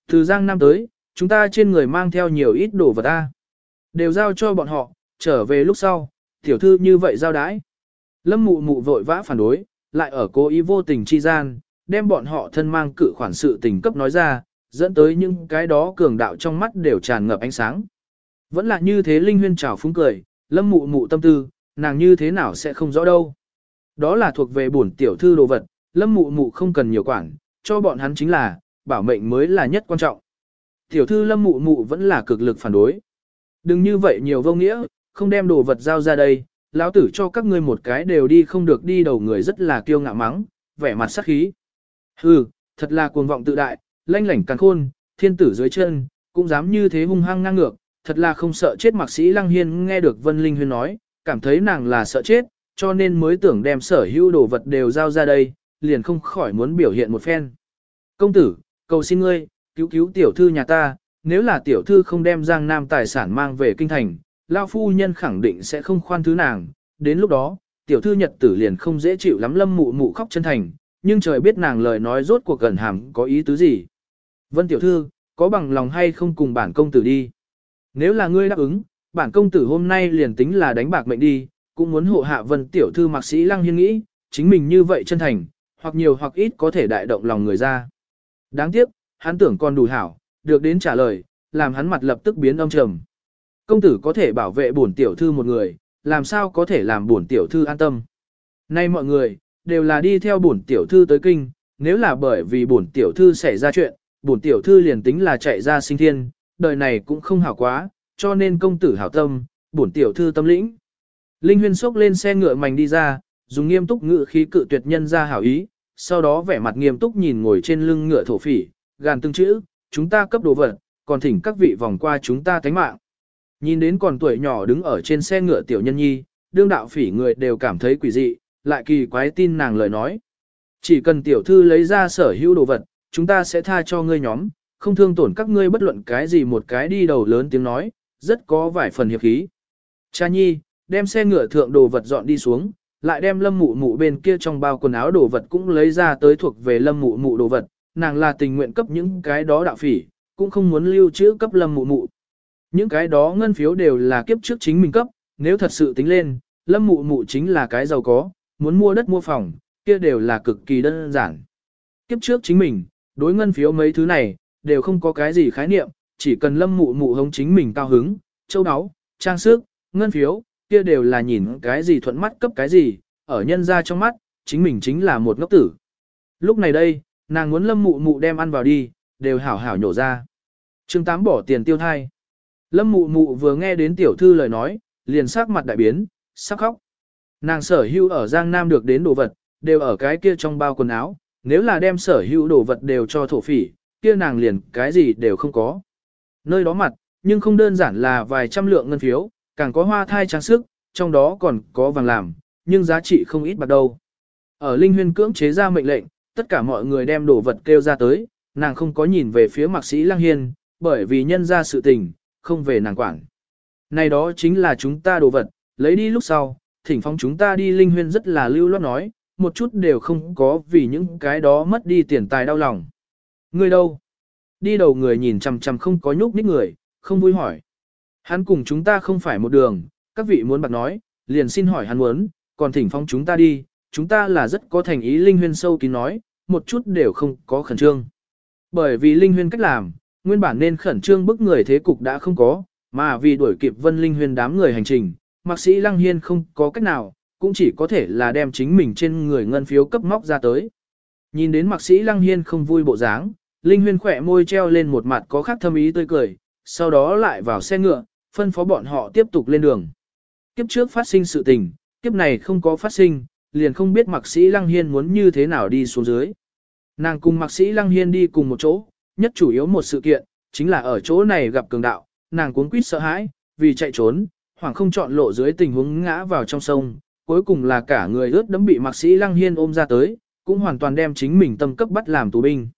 Từ Giang Nam tới, chúng ta trên người mang theo nhiều ít đồ vật ta. Đều giao cho bọn họ, trở về lúc sau, tiểu thư như vậy giao đái. Lâm mụ mụ vội vã phản đối, lại ở cố ý vô tình chi gian, đem bọn họ thân mang cự khoản sự tình cấp nói ra, dẫn tới những cái đó cường đạo trong mắt đều tràn ngập ánh sáng. Vẫn là như thế Linh Huyên trào phúng cười, lâm mụ mụ tâm tư, nàng như thế nào sẽ không rõ đâu. Đó là thuộc về bổn tiểu thư đồ vật, lâm mụ mụ không cần nhiều quản, cho bọn hắn chính là, bảo mệnh mới là nhất quan trọng. Tiểu thư lâm mụ mụ vẫn là cực lực phản đối. Đừng như vậy nhiều vô nghĩa, không đem đồ vật giao ra đây, lão tử cho các ngươi một cái đều đi không được đi đầu người rất là kiêu ngạo mắng, vẻ mặt sắc khí. Hừ, thật là cuồng vọng tự đại, lanh lảnh càng khôn, thiên tử dưới chân, cũng dám như thế hung hăng ngang ngược, thật là không sợ chết mạc sĩ Lăng Hiên nghe được Vân Linh Huyên nói, cảm thấy nàng là sợ chết, cho nên mới tưởng đem sở hữu đồ vật đều giao ra đây, liền không khỏi muốn biểu hiện một phen. Công tử, cầu xin ngươi, cứu cứu tiểu thư nhà ta, nếu là tiểu thư không đem Giang Nam tài sản mang về kinh thành, Lao phu nhân khẳng định sẽ không khoan thứ nàng, đến lúc đó, tiểu thư nhật tử liền không dễ chịu lắm lâm mụ mụ khóc chân thành, nhưng trời biết nàng lời nói rốt cuộc gần hàm có ý tứ gì. Vân tiểu thư, có bằng lòng hay không cùng bản công tử đi? Nếu là ngươi đáp ứng, bản công tử hôm nay liền tính là đánh bạc mệnh đi, cũng muốn hộ hạ vân tiểu thư mạc sĩ lăng hiên nghĩ, chính mình như vậy chân thành, hoặc nhiều hoặc ít có thể đại động lòng người ra. Đáng tiếc, hắn tưởng còn đủ hảo, được đến trả lời, làm hắn mặt lập tức biến âm trầm. Công tử có thể bảo vệ bổn tiểu thư một người, làm sao có thể làm bổn tiểu thư an tâm. Nay mọi người, đều là đi theo bổn tiểu thư tới kinh, nếu là bởi vì bổn tiểu thư xảy ra chuyện, bổn tiểu thư liền tính là chạy ra sinh thiên, đời này cũng không hảo quá, cho nên công tử hảo tâm, bổn tiểu thư tâm lĩnh. Linh huyên sốc lên xe ngựa mảnh đi ra, dùng nghiêm túc ngự khí cự tuyệt nhân ra hảo ý, sau đó vẻ mặt nghiêm túc nhìn ngồi trên lưng ngựa thổ phỉ, gàn từng chữ, chúng ta cấp đồ vật, còn thỉnh các vị vòng qua chúng ta thánh mạng. Nhìn đến còn tuổi nhỏ đứng ở trên xe ngựa tiểu nhân nhi, đương đạo phỉ người đều cảm thấy quỷ dị, lại kỳ quái tin nàng lời nói. Chỉ cần tiểu thư lấy ra sở hữu đồ vật, chúng ta sẽ tha cho ngươi nhóm, không thương tổn các ngươi bất luận cái gì một cái đi đầu lớn tiếng nói, rất có vài phần hiệp khí. Cha nhi, đem xe ngựa thượng đồ vật dọn đi xuống, lại đem lâm mụ mụ bên kia trong bao quần áo đồ vật cũng lấy ra tới thuộc về lâm mụ mụ đồ vật, nàng là tình nguyện cấp những cái đó đạo phỉ, cũng không muốn lưu trữ cấp lâm mụ mụ. Những cái đó ngân phiếu đều là kiếp trước chính mình cấp, nếu thật sự tính lên, lâm mụ mụ chính là cái giàu có, muốn mua đất mua phòng, kia đều là cực kỳ đơn giản. Kiếp trước chính mình, đối ngân phiếu mấy thứ này, đều không có cái gì khái niệm, chỉ cần lâm mụ mụ hống chính mình cao hứng, châu áo, trang sức, ngân phiếu, kia đều là nhìn cái gì thuận mắt cấp cái gì, ở nhân ra trong mắt, chính mình chính là một ngốc tử. Lúc này đây, nàng muốn lâm mụ mụ đem ăn vào đi, đều hảo hảo nhổ ra. chương tám bỏ tiền tiêu thai. Lâm mụ mụ vừa nghe đến tiểu thư lời nói, liền sắc mặt đại biến, sắc khóc. Nàng sở hữu ở Giang Nam được đến đồ vật, đều ở cái kia trong bao quần áo, nếu là đem sở hữu đồ vật đều cho thổ phỉ, kia nàng liền cái gì đều không có. Nơi đó mặt, nhưng không đơn giản là vài trăm lượng ngân phiếu, càng có hoa thai trang sức, trong đó còn có vàng làm, nhưng giá trị không ít bạc đâu. Ở Linh Huyên cưỡng chế ra mệnh lệnh, tất cả mọi người đem đồ vật kêu ra tới, nàng không có nhìn về phía mạc sĩ Lăng Hiên, bởi vì nhân ra sự tình, không về nàng quản. Này đó chính là chúng ta đồ vật, lấy đi lúc sau, thỉnh phóng chúng ta đi linh huyên rất là lưu loát nói, một chút đều không có vì những cái đó mất đi tiền tài đau lòng. Người đâu? Đi đầu người nhìn chằm chằm không có nhúc nhích người, không vui hỏi. Hắn cùng chúng ta không phải một đường, các vị muốn bạc nói, liền xin hỏi hắn muốn, còn thỉnh Phong chúng ta đi, chúng ta là rất có thành ý linh huyên sâu kín nói, một chút đều không có khẩn trương. Bởi vì linh huyên cách làm, nguyên bản nên khẩn trương bức người thế cục đã không có, mà vì đuổi kịp vân linh huyên đám người hành trình, mạc sĩ lăng hiên không có cách nào, cũng chỉ có thể là đem chính mình trên người ngân phiếu cấp móc ra tới. Nhìn đến mạc sĩ lăng hiên không vui bộ dáng, linh huyên khỏe môi treo lên một mặt có khác thâm ý tươi cười, sau đó lại vào xe ngựa, phân phó bọn họ tiếp tục lên đường. Kiếp trước phát sinh sự tình, kiếp này không có phát sinh, liền không biết mạc sĩ lăng hiên muốn như thế nào đi xuống dưới. Nàng cùng mạc sĩ lăng hiên đi cùng một chỗ, nhất chủ yếu một sự kiện, chính là ở chỗ này gặp cường đạo, nàng cuốn quýt sợ hãi, vì chạy trốn, hoảng không chọn lộ dưới tình huống ngã vào trong sông, cuối cùng là cả người ướt đẫm bị mạc sĩ lăng hiên ôm ra tới, cũng hoàn toàn đem chính mình tâm cấp bắt làm tù binh.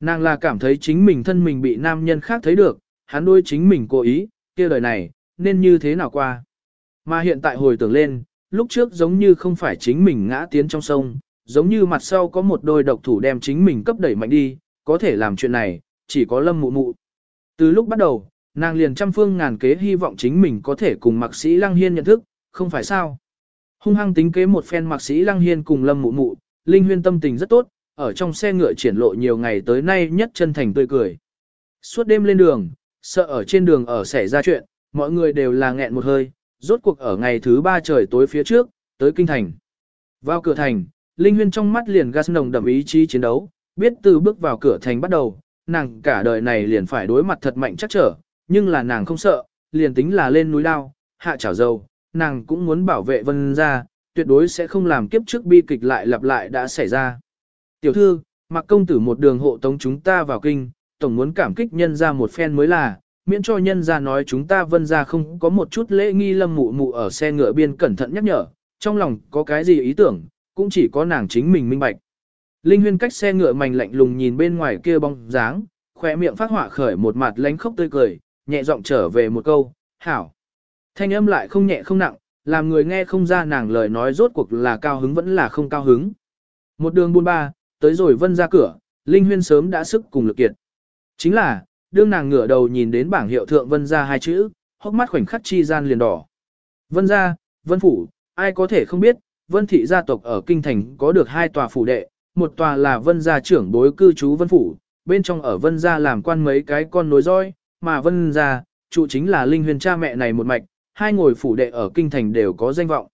Nàng là cảm thấy chính mình thân mình bị nam nhân khác thấy được, hắn đôi chính mình cố ý, kia đời này, nên như thế nào qua. Mà hiện tại hồi tưởng lên, lúc trước giống như không phải chính mình ngã tiến trong sông, giống như mặt sau có một đôi độc thủ đem chính mình cấp đẩy mạnh đi, có thể làm chuyện này, chỉ có lâm mụ mụ. Từ lúc bắt đầu, nàng liền trăm phương ngàn kế hy vọng chính mình có thể cùng mạc sĩ Lăng Hiên nhận thức, không phải sao. Hung hăng tính kế một phen mạc sĩ Lăng Hiên cùng lâm mụ mụ, Linh Huyên tâm tình rất tốt, ở trong xe ngựa triển lộ nhiều ngày tới nay nhất chân thành tươi cười. Suốt đêm lên đường, sợ ở trên đường ở xảy ra chuyện, mọi người đều là nghẹn một hơi, rốt cuộc ở ngày thứ ba trời tối phía trước, tới kinh thành. Vào cửa thành, Linh Huyên trong mắt liền gas nồng đậm ý chí chiến đấu, biết từ bước vào cửa thành bắt đầu, nàng cả đời này liền phải đối mặt thật mạnh chắc trở, nhưng là nàng không sợ, liền tính là lên núi đao, hạ chảo dầu, nàng cũng muốn bảo vệ vân ra, tuyệt đối sẽ không làm kiếp trước bi kịch lại lặp lại đã xảy ra. Tiểu thư, mặc công tử một đường hộ tống chúng ta vào kinh, tổng muốn cảm kích nhân ra một phen mới là, miễn cho nhân ra nói chúng ta vân ra không có một chút lễ nghi lâm mụ mụ ở xe ngựa biên cẩn thận nhắc nhở, trong lòng có cái gì ý tưởng, cũng chỉ có nàng chính mình minh bạch. Linh huyên cách xe ngựa mảnh lạnh lùng nhìn bên ngoài kia bóng dáng, khỏe miệng phát họa khởi một mặt lánh khóc tươi cười, nhẹ giọng trở về một câu, hảo. Thanh âm lại không nhẹ không nặng, làm người nghe không ra nàng lời nói rốt cuộc là cao hứng vẫn là không cao hứng. Một đường buôn ba, tới rồi vân ra cửa, Linh huyên sớm đã sức cùng lực kiệt. Chính là, đương nàng ngửa đầu nhìn đến bảng hiệu thượng vân ra hai chữ, hốc mắt khoảnh khắc chi gian liền đỏ. Vân ra, vân phủ, ai có thể không biết, vân thị gia tộc ở kinh thành có được hai tòa phủ đệ, một tòa là vân gia trưởng bối cư trú vân phủ, bên trong ở vân gia làm quan mấy cái con nối roi, mà vân gia, trụ chính là linh huyền cha mẹ này một mạch, hai ngồi phủ đệ ở kinh thành đều có danh vọng.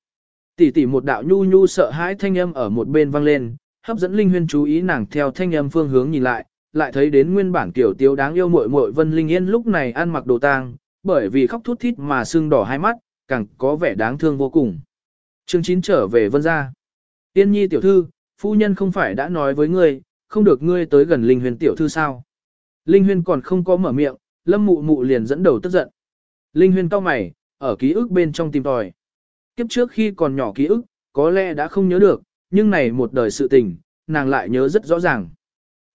Tỷ tỷ một đạo nhu nhu sợ hãi thanh âm ở một bên vang lên, hấp dẫn linh huyền chú ý nàng theo thanh âm phương hướng nhìn lại, lại thấy đến nguyên bản tiểu tiếu đáng yêu muội muội Vân Linh Yên lúc này ăn mặc đồ tang, bởi vì khóc thút thít mà sưng đỏ hai mắt, càng có vẻ đáng thương vô cùng. Chương 9 trở về Vân gia. Tiên Nhi tiểu thư, phu nhân không phải đã nói với ngươi, không được ngươi tới gần Linh Huyền tiểu thư sao? Linh Huyền còn không có mở miệng, Lâm Mụ Mụ liền dẫn đầu tức giận. Linh Huyền cau mày, ở ký ức bên trong tìm tòi. Kiếp trước khi còn nhỏ ký ức, có lẽ đã không nhớ được, nhưng này một đời sự tình, nàng lại nhớ rất rõ ràng.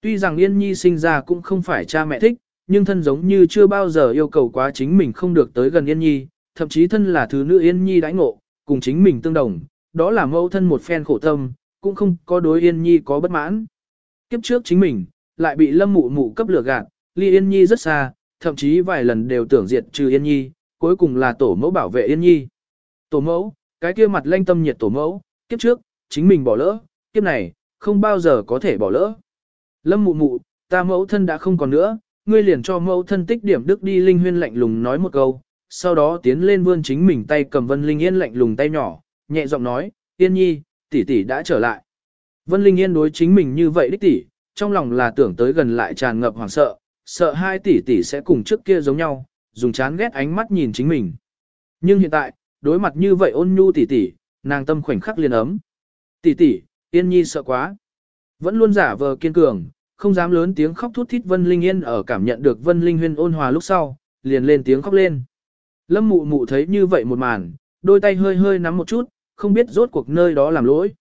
Tuy rằng Yên Nhi sinh ra cũng không phải cha mẹ thích, nhưng thân giống như chưa bao giờ yêu cầu quá chính mình không được tới gần Yên Nhi, thậm chí thân là thứ nữ Yên Nhi đãi ngộ, cùng chính mình tương đồng, đó là mẫu thân một phen khổ tâm, cũng không có đối Yên Nhi có bất mãn. Kiếp trước chính mình, lại bị lâm mụ mụ cấp lửa gạt, ly Yên Nhi rất xa, thậm chí vài lần đều tưởng diệt trừ Yên Nhi, cuối cùng là tổ mẫu bảo vệ Yên Nhi. Tổ mẫu, cái kia mặt lanh tâm nhiệt tổ mẫu, kiếp trước, chính mình bỏ lỡ, kiếp này, không bao giờ có thể bỏ lỡ. Lâm mụ mụ, ta mẫu thân đã không còn nữa, ngươi liền cho mẫu thân tích điểm đức đi linh huyên lạnh lùng nói một câu, sau đó tiến lên vươn chính mình tay cầm Vân Linh Yên lạnh lùng tay nhỏ, nhẹ giọng nói, Yên Nhi, tỷ tỷ đã trở lại. Vân Linh Yên đối chính mình như vậy đích tỷ, trong lòng là tưởng tới gần lại tràn ngập hoảng sợ, sợ hai tỷ tỷ sẽ cùng trước kia giống nhau, dùng chán ghét ánh mắt nhìn chính mình. Nhưng hiện tại, đối mặt như vậy ôn nhu tỷ tỷ, nàng tâm khoảnh khắc liền ấm. Tỷ tỷ, Yên Nhi sợ quá. Vẫn luôn giả vờ kiên cường, không dám lớn tiếng khóc thút thít Vân Linh Yên ở cảm nhận được Vân Linh Huyên ôn hòa lúc sau, liền lên tiếng khóc lên. Lâm mụ mụ thấy như vậy một màn, đôi tay hơi hơi nắm một chút, không biết rốt cuộc nơi đó làm lỗi.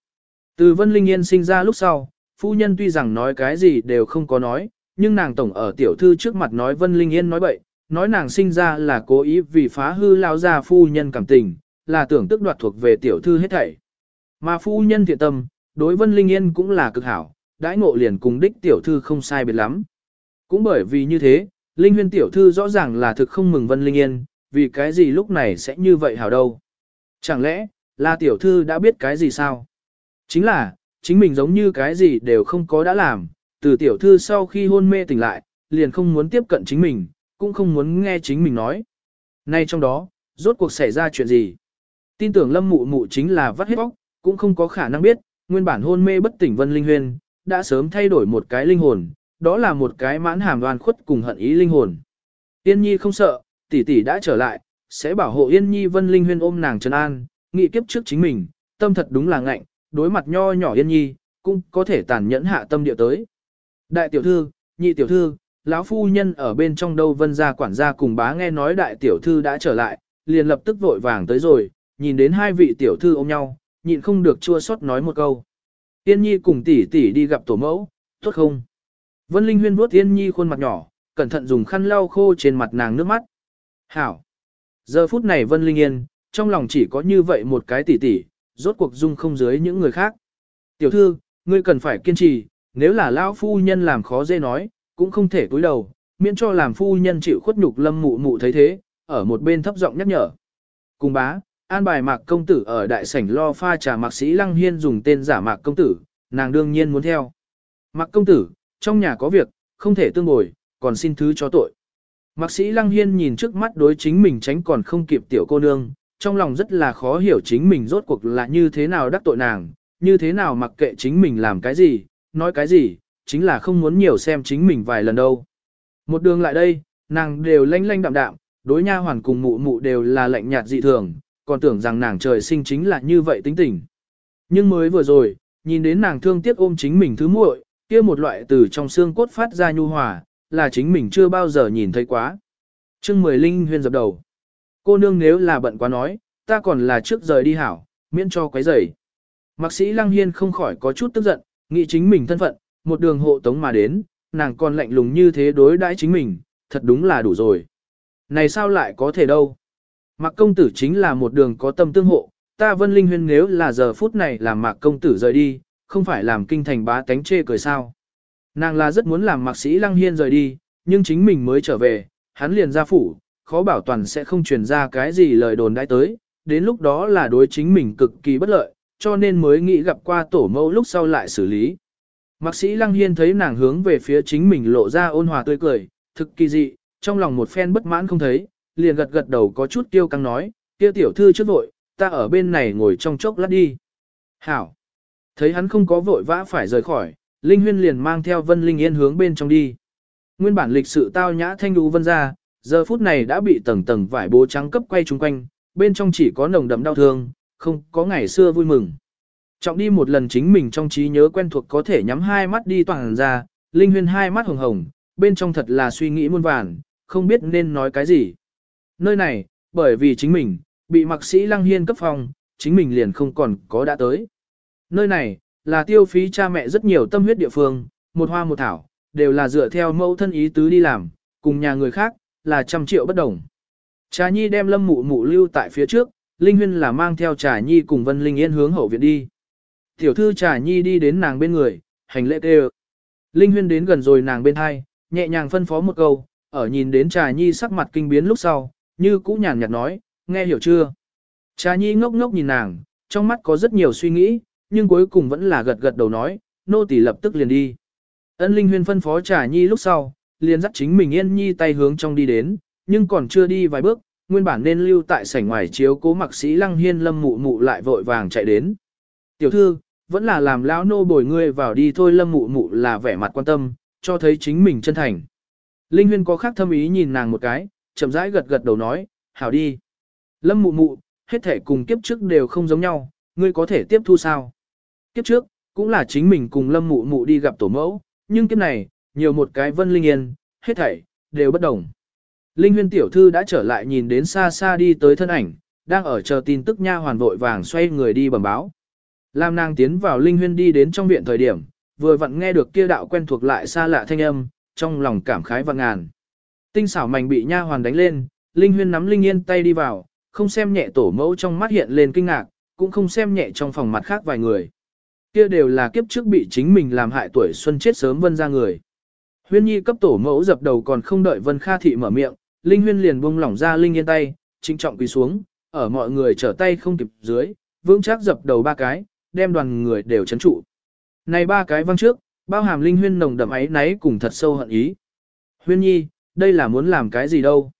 Từ Vân Linh Yên sinh ra lúc sau, phu nhân tuy rằng nói cái gì đều không có nói, nhưng nàng tổng ở tiểu thư trước mặt nói Vân Linh Yên nói bậy, nói nàng sinh ra là cố ý vì phá hư lao ra phu nhân cảm tình, là tưởng tức đoạt thuộc về tiểu thư hết thảy. Mà phu nhân thiện tâm, đối Vân Linh Yên cũng là cực hảo, đãi ngộ liền cùng đích tiểu thư không sai biệt lắm. Cũng bởi vì như thế, Linh Huyên tiểu thư rõ ràng là thực không mừng Vân Linh Yên, vì cái gì lúc này sẽ như vậy hảo đâu. Chẳng lẽ, là tiểu thư đã biết cái gì sao? Chính là, chính mình giống như cái gì đều không có đã làm, từ tiểu thư sau khi hôn mê tỉnh lại, liền không muốn tiếp cận chính mình, cũng không muốn nghe chính mình nói. Nay trong đó, rốt cuộc xảy ra chuyện gì? Tin tưởng lâm mụ mụ chính là vắt hết bóc, cũng không có khả năng biết, nguyên bản hôn mê bất tỉnh Vân Linh Huyên, đã sớm thay đổi một cái linh hồn, đó là một cái mãn hàm đoan khuất cùng hận ý linh hồn. Yên Nhi không sợ, tỷ tỷ đã trở lại, sẽ bảo hộ Yên Nhi Vân Linh Huyên ôm nàng trấn an, nghị kiếp trước chính mình, tâm thật đúng là ngạnh, đối mặt nho nhỏ Yên Nhi, cũng có thể tàn nhẫn hạ tâm địa tới. Đại tiểu thư, nhị tiểu thư, lão phu nhân ở bên trong đâu vân gia quản gia cùng bá nghe nói đại tiểu thư đã trở lại, liền lập tức vội vàng tới rồi, nhìn đến hai vị tiểu thư ôm nhau, nhịn không được chua xót nói một câu. Tiên nhi cùng tỷ tỷ đi gặp tổ mẫu, tốt không? Vân Linh huyên vuốt Tiên nhi khuôn mặt nhỏ, cẩn thận dùng khăn lau khô trên mặt nàng nước mắt. Hảo! Giờ phút này Vân Linh yên, trong lòng chỉ có như vậy một cái tỷ tỷ, rốt cuộc dung không dưới những người khác. Tiểu thư, ngươi cần phải kiên trì, nếu là lão phu nhân làm khó dễ nói, cũng không thể cúi đầu, miễn cho làm phu nhân chịu khuất nhục lâm mụ mụ thấy thế, ở một bên thấp giọng nhắc nhở. Cùng bá, an bài mạc công tử ở đại sảnh lo pha trà mạc sĩ lăng hiên dùng tên giả mạc công tử, nàng đương nhiên muốn theo. Mạc công tử, trong nhà có việc, không thể tương bồi, còn xin thứ cho tội. Mạc sĩ lăng hiên nhìn trước mắt đối chính mình tránh còn không kịp tiểu cô nương, trong lòng rất là khó hiểu chính mình rốt cuộc là như thế nào đắc tội nàng, như thế nào mặc kệ chính mình làm cái gì, nói cái gì, chính là không muốn nhiều xem chính mình vài lần đâu. Một đường lại đây, nàng đều lanh lanh đạm đạm, đối nha hoàn cùng mụ mụ đều là lạnh nhạt dị thường, còn tưởng rằng nàng trời sinh chính là như vậy tính tình. Nhưng mới vừa rồi, nhìn đến nàng thương tiếc ôm chính mình thứ muội, kia một loại từ trong xương cốt phát ra nhu hòa, là chính mình chưa bao giờ nhìn thấy quá. Trưng mười linh huyên dập đầu. Cô nương nếu là bận quá nói, ta còn là trước rời đi hảo, miễn cho quấy rầy. Mạc sĩ Lăng Hiên không khỏi có chút tức giận, nghĩ chính mình thân phận, một đường hộ tống mà đến, nàng còn lạnh lùng như thế đối đãi chính mình, thật đúng là đủ rồi. Này sao lại có thể đâu? Mạc công tử chính là một đường có tâm tương hộ, ta vân linh huyên nếu là giờ phút này làm mạc công tử rời đi, không phải làm kinh thành bá tánh chê cười sao. Nàng là rất muốn làm mạc sĩ lăng hiên rời đi, nhưng chính mình mới trở về, hắn liền ra phủ, khó bảo toàn sẽ không truyền ra cái gì lời đồn đãi tới, đến lúc đó là đối chính mình cực kỳ bất lợi, cho nên mới nghĩ gặp qua tổ mẫu lúc sau lại xử lý. Mạc sĩ Lăng Hiên thấy nàng hướng về phía chính mình lộ ra ôn hòa tươi cười, thực kỳ dị, trong lòng một phen bất mãn không thấy, liền gật gật đầu có chút tiêu căng nói, kia tiểu thư trước vội, ta ở bên này ngồi trong chốc lát đi. Hảo! Thấy hắn không có vội vã phải rời khỏi, Linh Huyên liền mang theo Vân Linh Yên hướng bên trong đi. Nguyên bản lịch sự tao nhã thanh đú vân ra, giờ phút này đã bị tầng tầng vải bố trắng cấp quay chung quanh, bên trong chỉ có nồng đậm đau thương, không có ngày xưa vui mừng. Trọng đi một lần chính mình trong trí nhớ quen thuộc có thể nhắm hai mắt đi toàn ra, Linh Huyên hai mắt hồng hồng, bên trong thật là suy nghĩ muôn vàn, không biết nên nói cái gì. Nơi này, bởi vì chính mình, bị mặc sĩ Lăng Hiên cấp phòng, chính mình liền không còn có đã tới. Nơi này, là tiêu phí cha mẹ rất nhiều tâm huyết địa phương, một hoa một thảo, đều là dựa theo mẫu thân ý tứ đi làm, cùng nhà người khác, là trăm triệu bất đồng. Trà Nhi đem lâm mụ mụ lưu tại phía trước, Linh Huyên là mang theo Trà Nhi cùng Vân Linh Yên hướng hậu viện đi. Tiểu thư Trà Nhi đi đến nàng bên người, hành lễ kêu. Linh Huyên đến gần rồi nàng bên hai, nhẹ nhàng phân phó một câu, ở nhìn đến Trà Nhi sắc mặt kinh biến lúc sau, như cũ nhàn nhạt nói, nghe hiểu chưa? Trà Nhi ngốc ngốc nhìn nàng, trong mắt có rất nhiều suy nghĩ, nhưng cuối cùng vẫn là gật gật đầu nói, nô tỳ lập tức liền đi. Ân Linh Huyên phân phó Trà Nhi lúc sau, liền dắt chính mình Yên Nhi tay hướng trong đi đến, nhưng còn chưa đi vài bước, nguyên bản nên lưu tại sảnh ngoài chiếu cố mặc sĩ Lăng Hiên Lâm mụ mụ lại vội vàng chạy đến. Tiểu thư, vẫn là làm lão nô bồi ngươi vào đi thôi Lâm mụ mụ là vẻ mặt quan tâm, cho thấy chính mình chân thành. Linh Huyên có khác thâm ý nhìn nàng một cái, chậm rãi gật gật đầu nói, hảo đi. Lâm mụ mụ, hết thể cùng kiếp trước đều không giống nhau, ngươi có thể tiếp thu sao? Kiếp trước, cũng là chính mình cùng lâm mụ mụ đi gặp tổ mẫu, nhưng kiếp này, nhiều một cái vân linh yên, hết thảy, đều bất đồng. Linh huyên tiểu thư đã trở lại nhìn đến xa xa đi tới thân ảnh, đang ở chờ tin tức nha hoàn vội vàng xoay người đi bẩm báo. Lam nàng tiến vào linh huyên đi đến trong viện thời điểm, vừa vặn nghe được kia đạo quen thuộc lại xa lạ thanh âm, trong lòng cảm khái và ngàn. Tinh xảo mảnh bị nha hoàn đánh lên, linh huyên nắm linh yên tay đi vào, không xem nhẹ tổ mẫu trong mắt hiện lên kinh ngạc, cũng không xem nhẹ trong phòng mặt khác vài người. Kia đều là kiếp trước bị chính mình làm hại tuổi xuân chết sớm vân ra người. Huyên nhi cấp tổ mẫu dập đầu còn không đợi vân kha thị mở miệng, Linh huyên liền buông lỏng ra Linh yên tay, trinh trọng quỳ xuống, ở mọi người trở tay không kịp dưới, vững chắc dập đầu ba cái, đem đoàn người đều chấn trụ. Này ba cái văng trước, bao hàm Linh huyên nồng đậm ấy náy cùng thật sâu hận ý. Huyên nhi, đây là muốn làm cái gì đâu?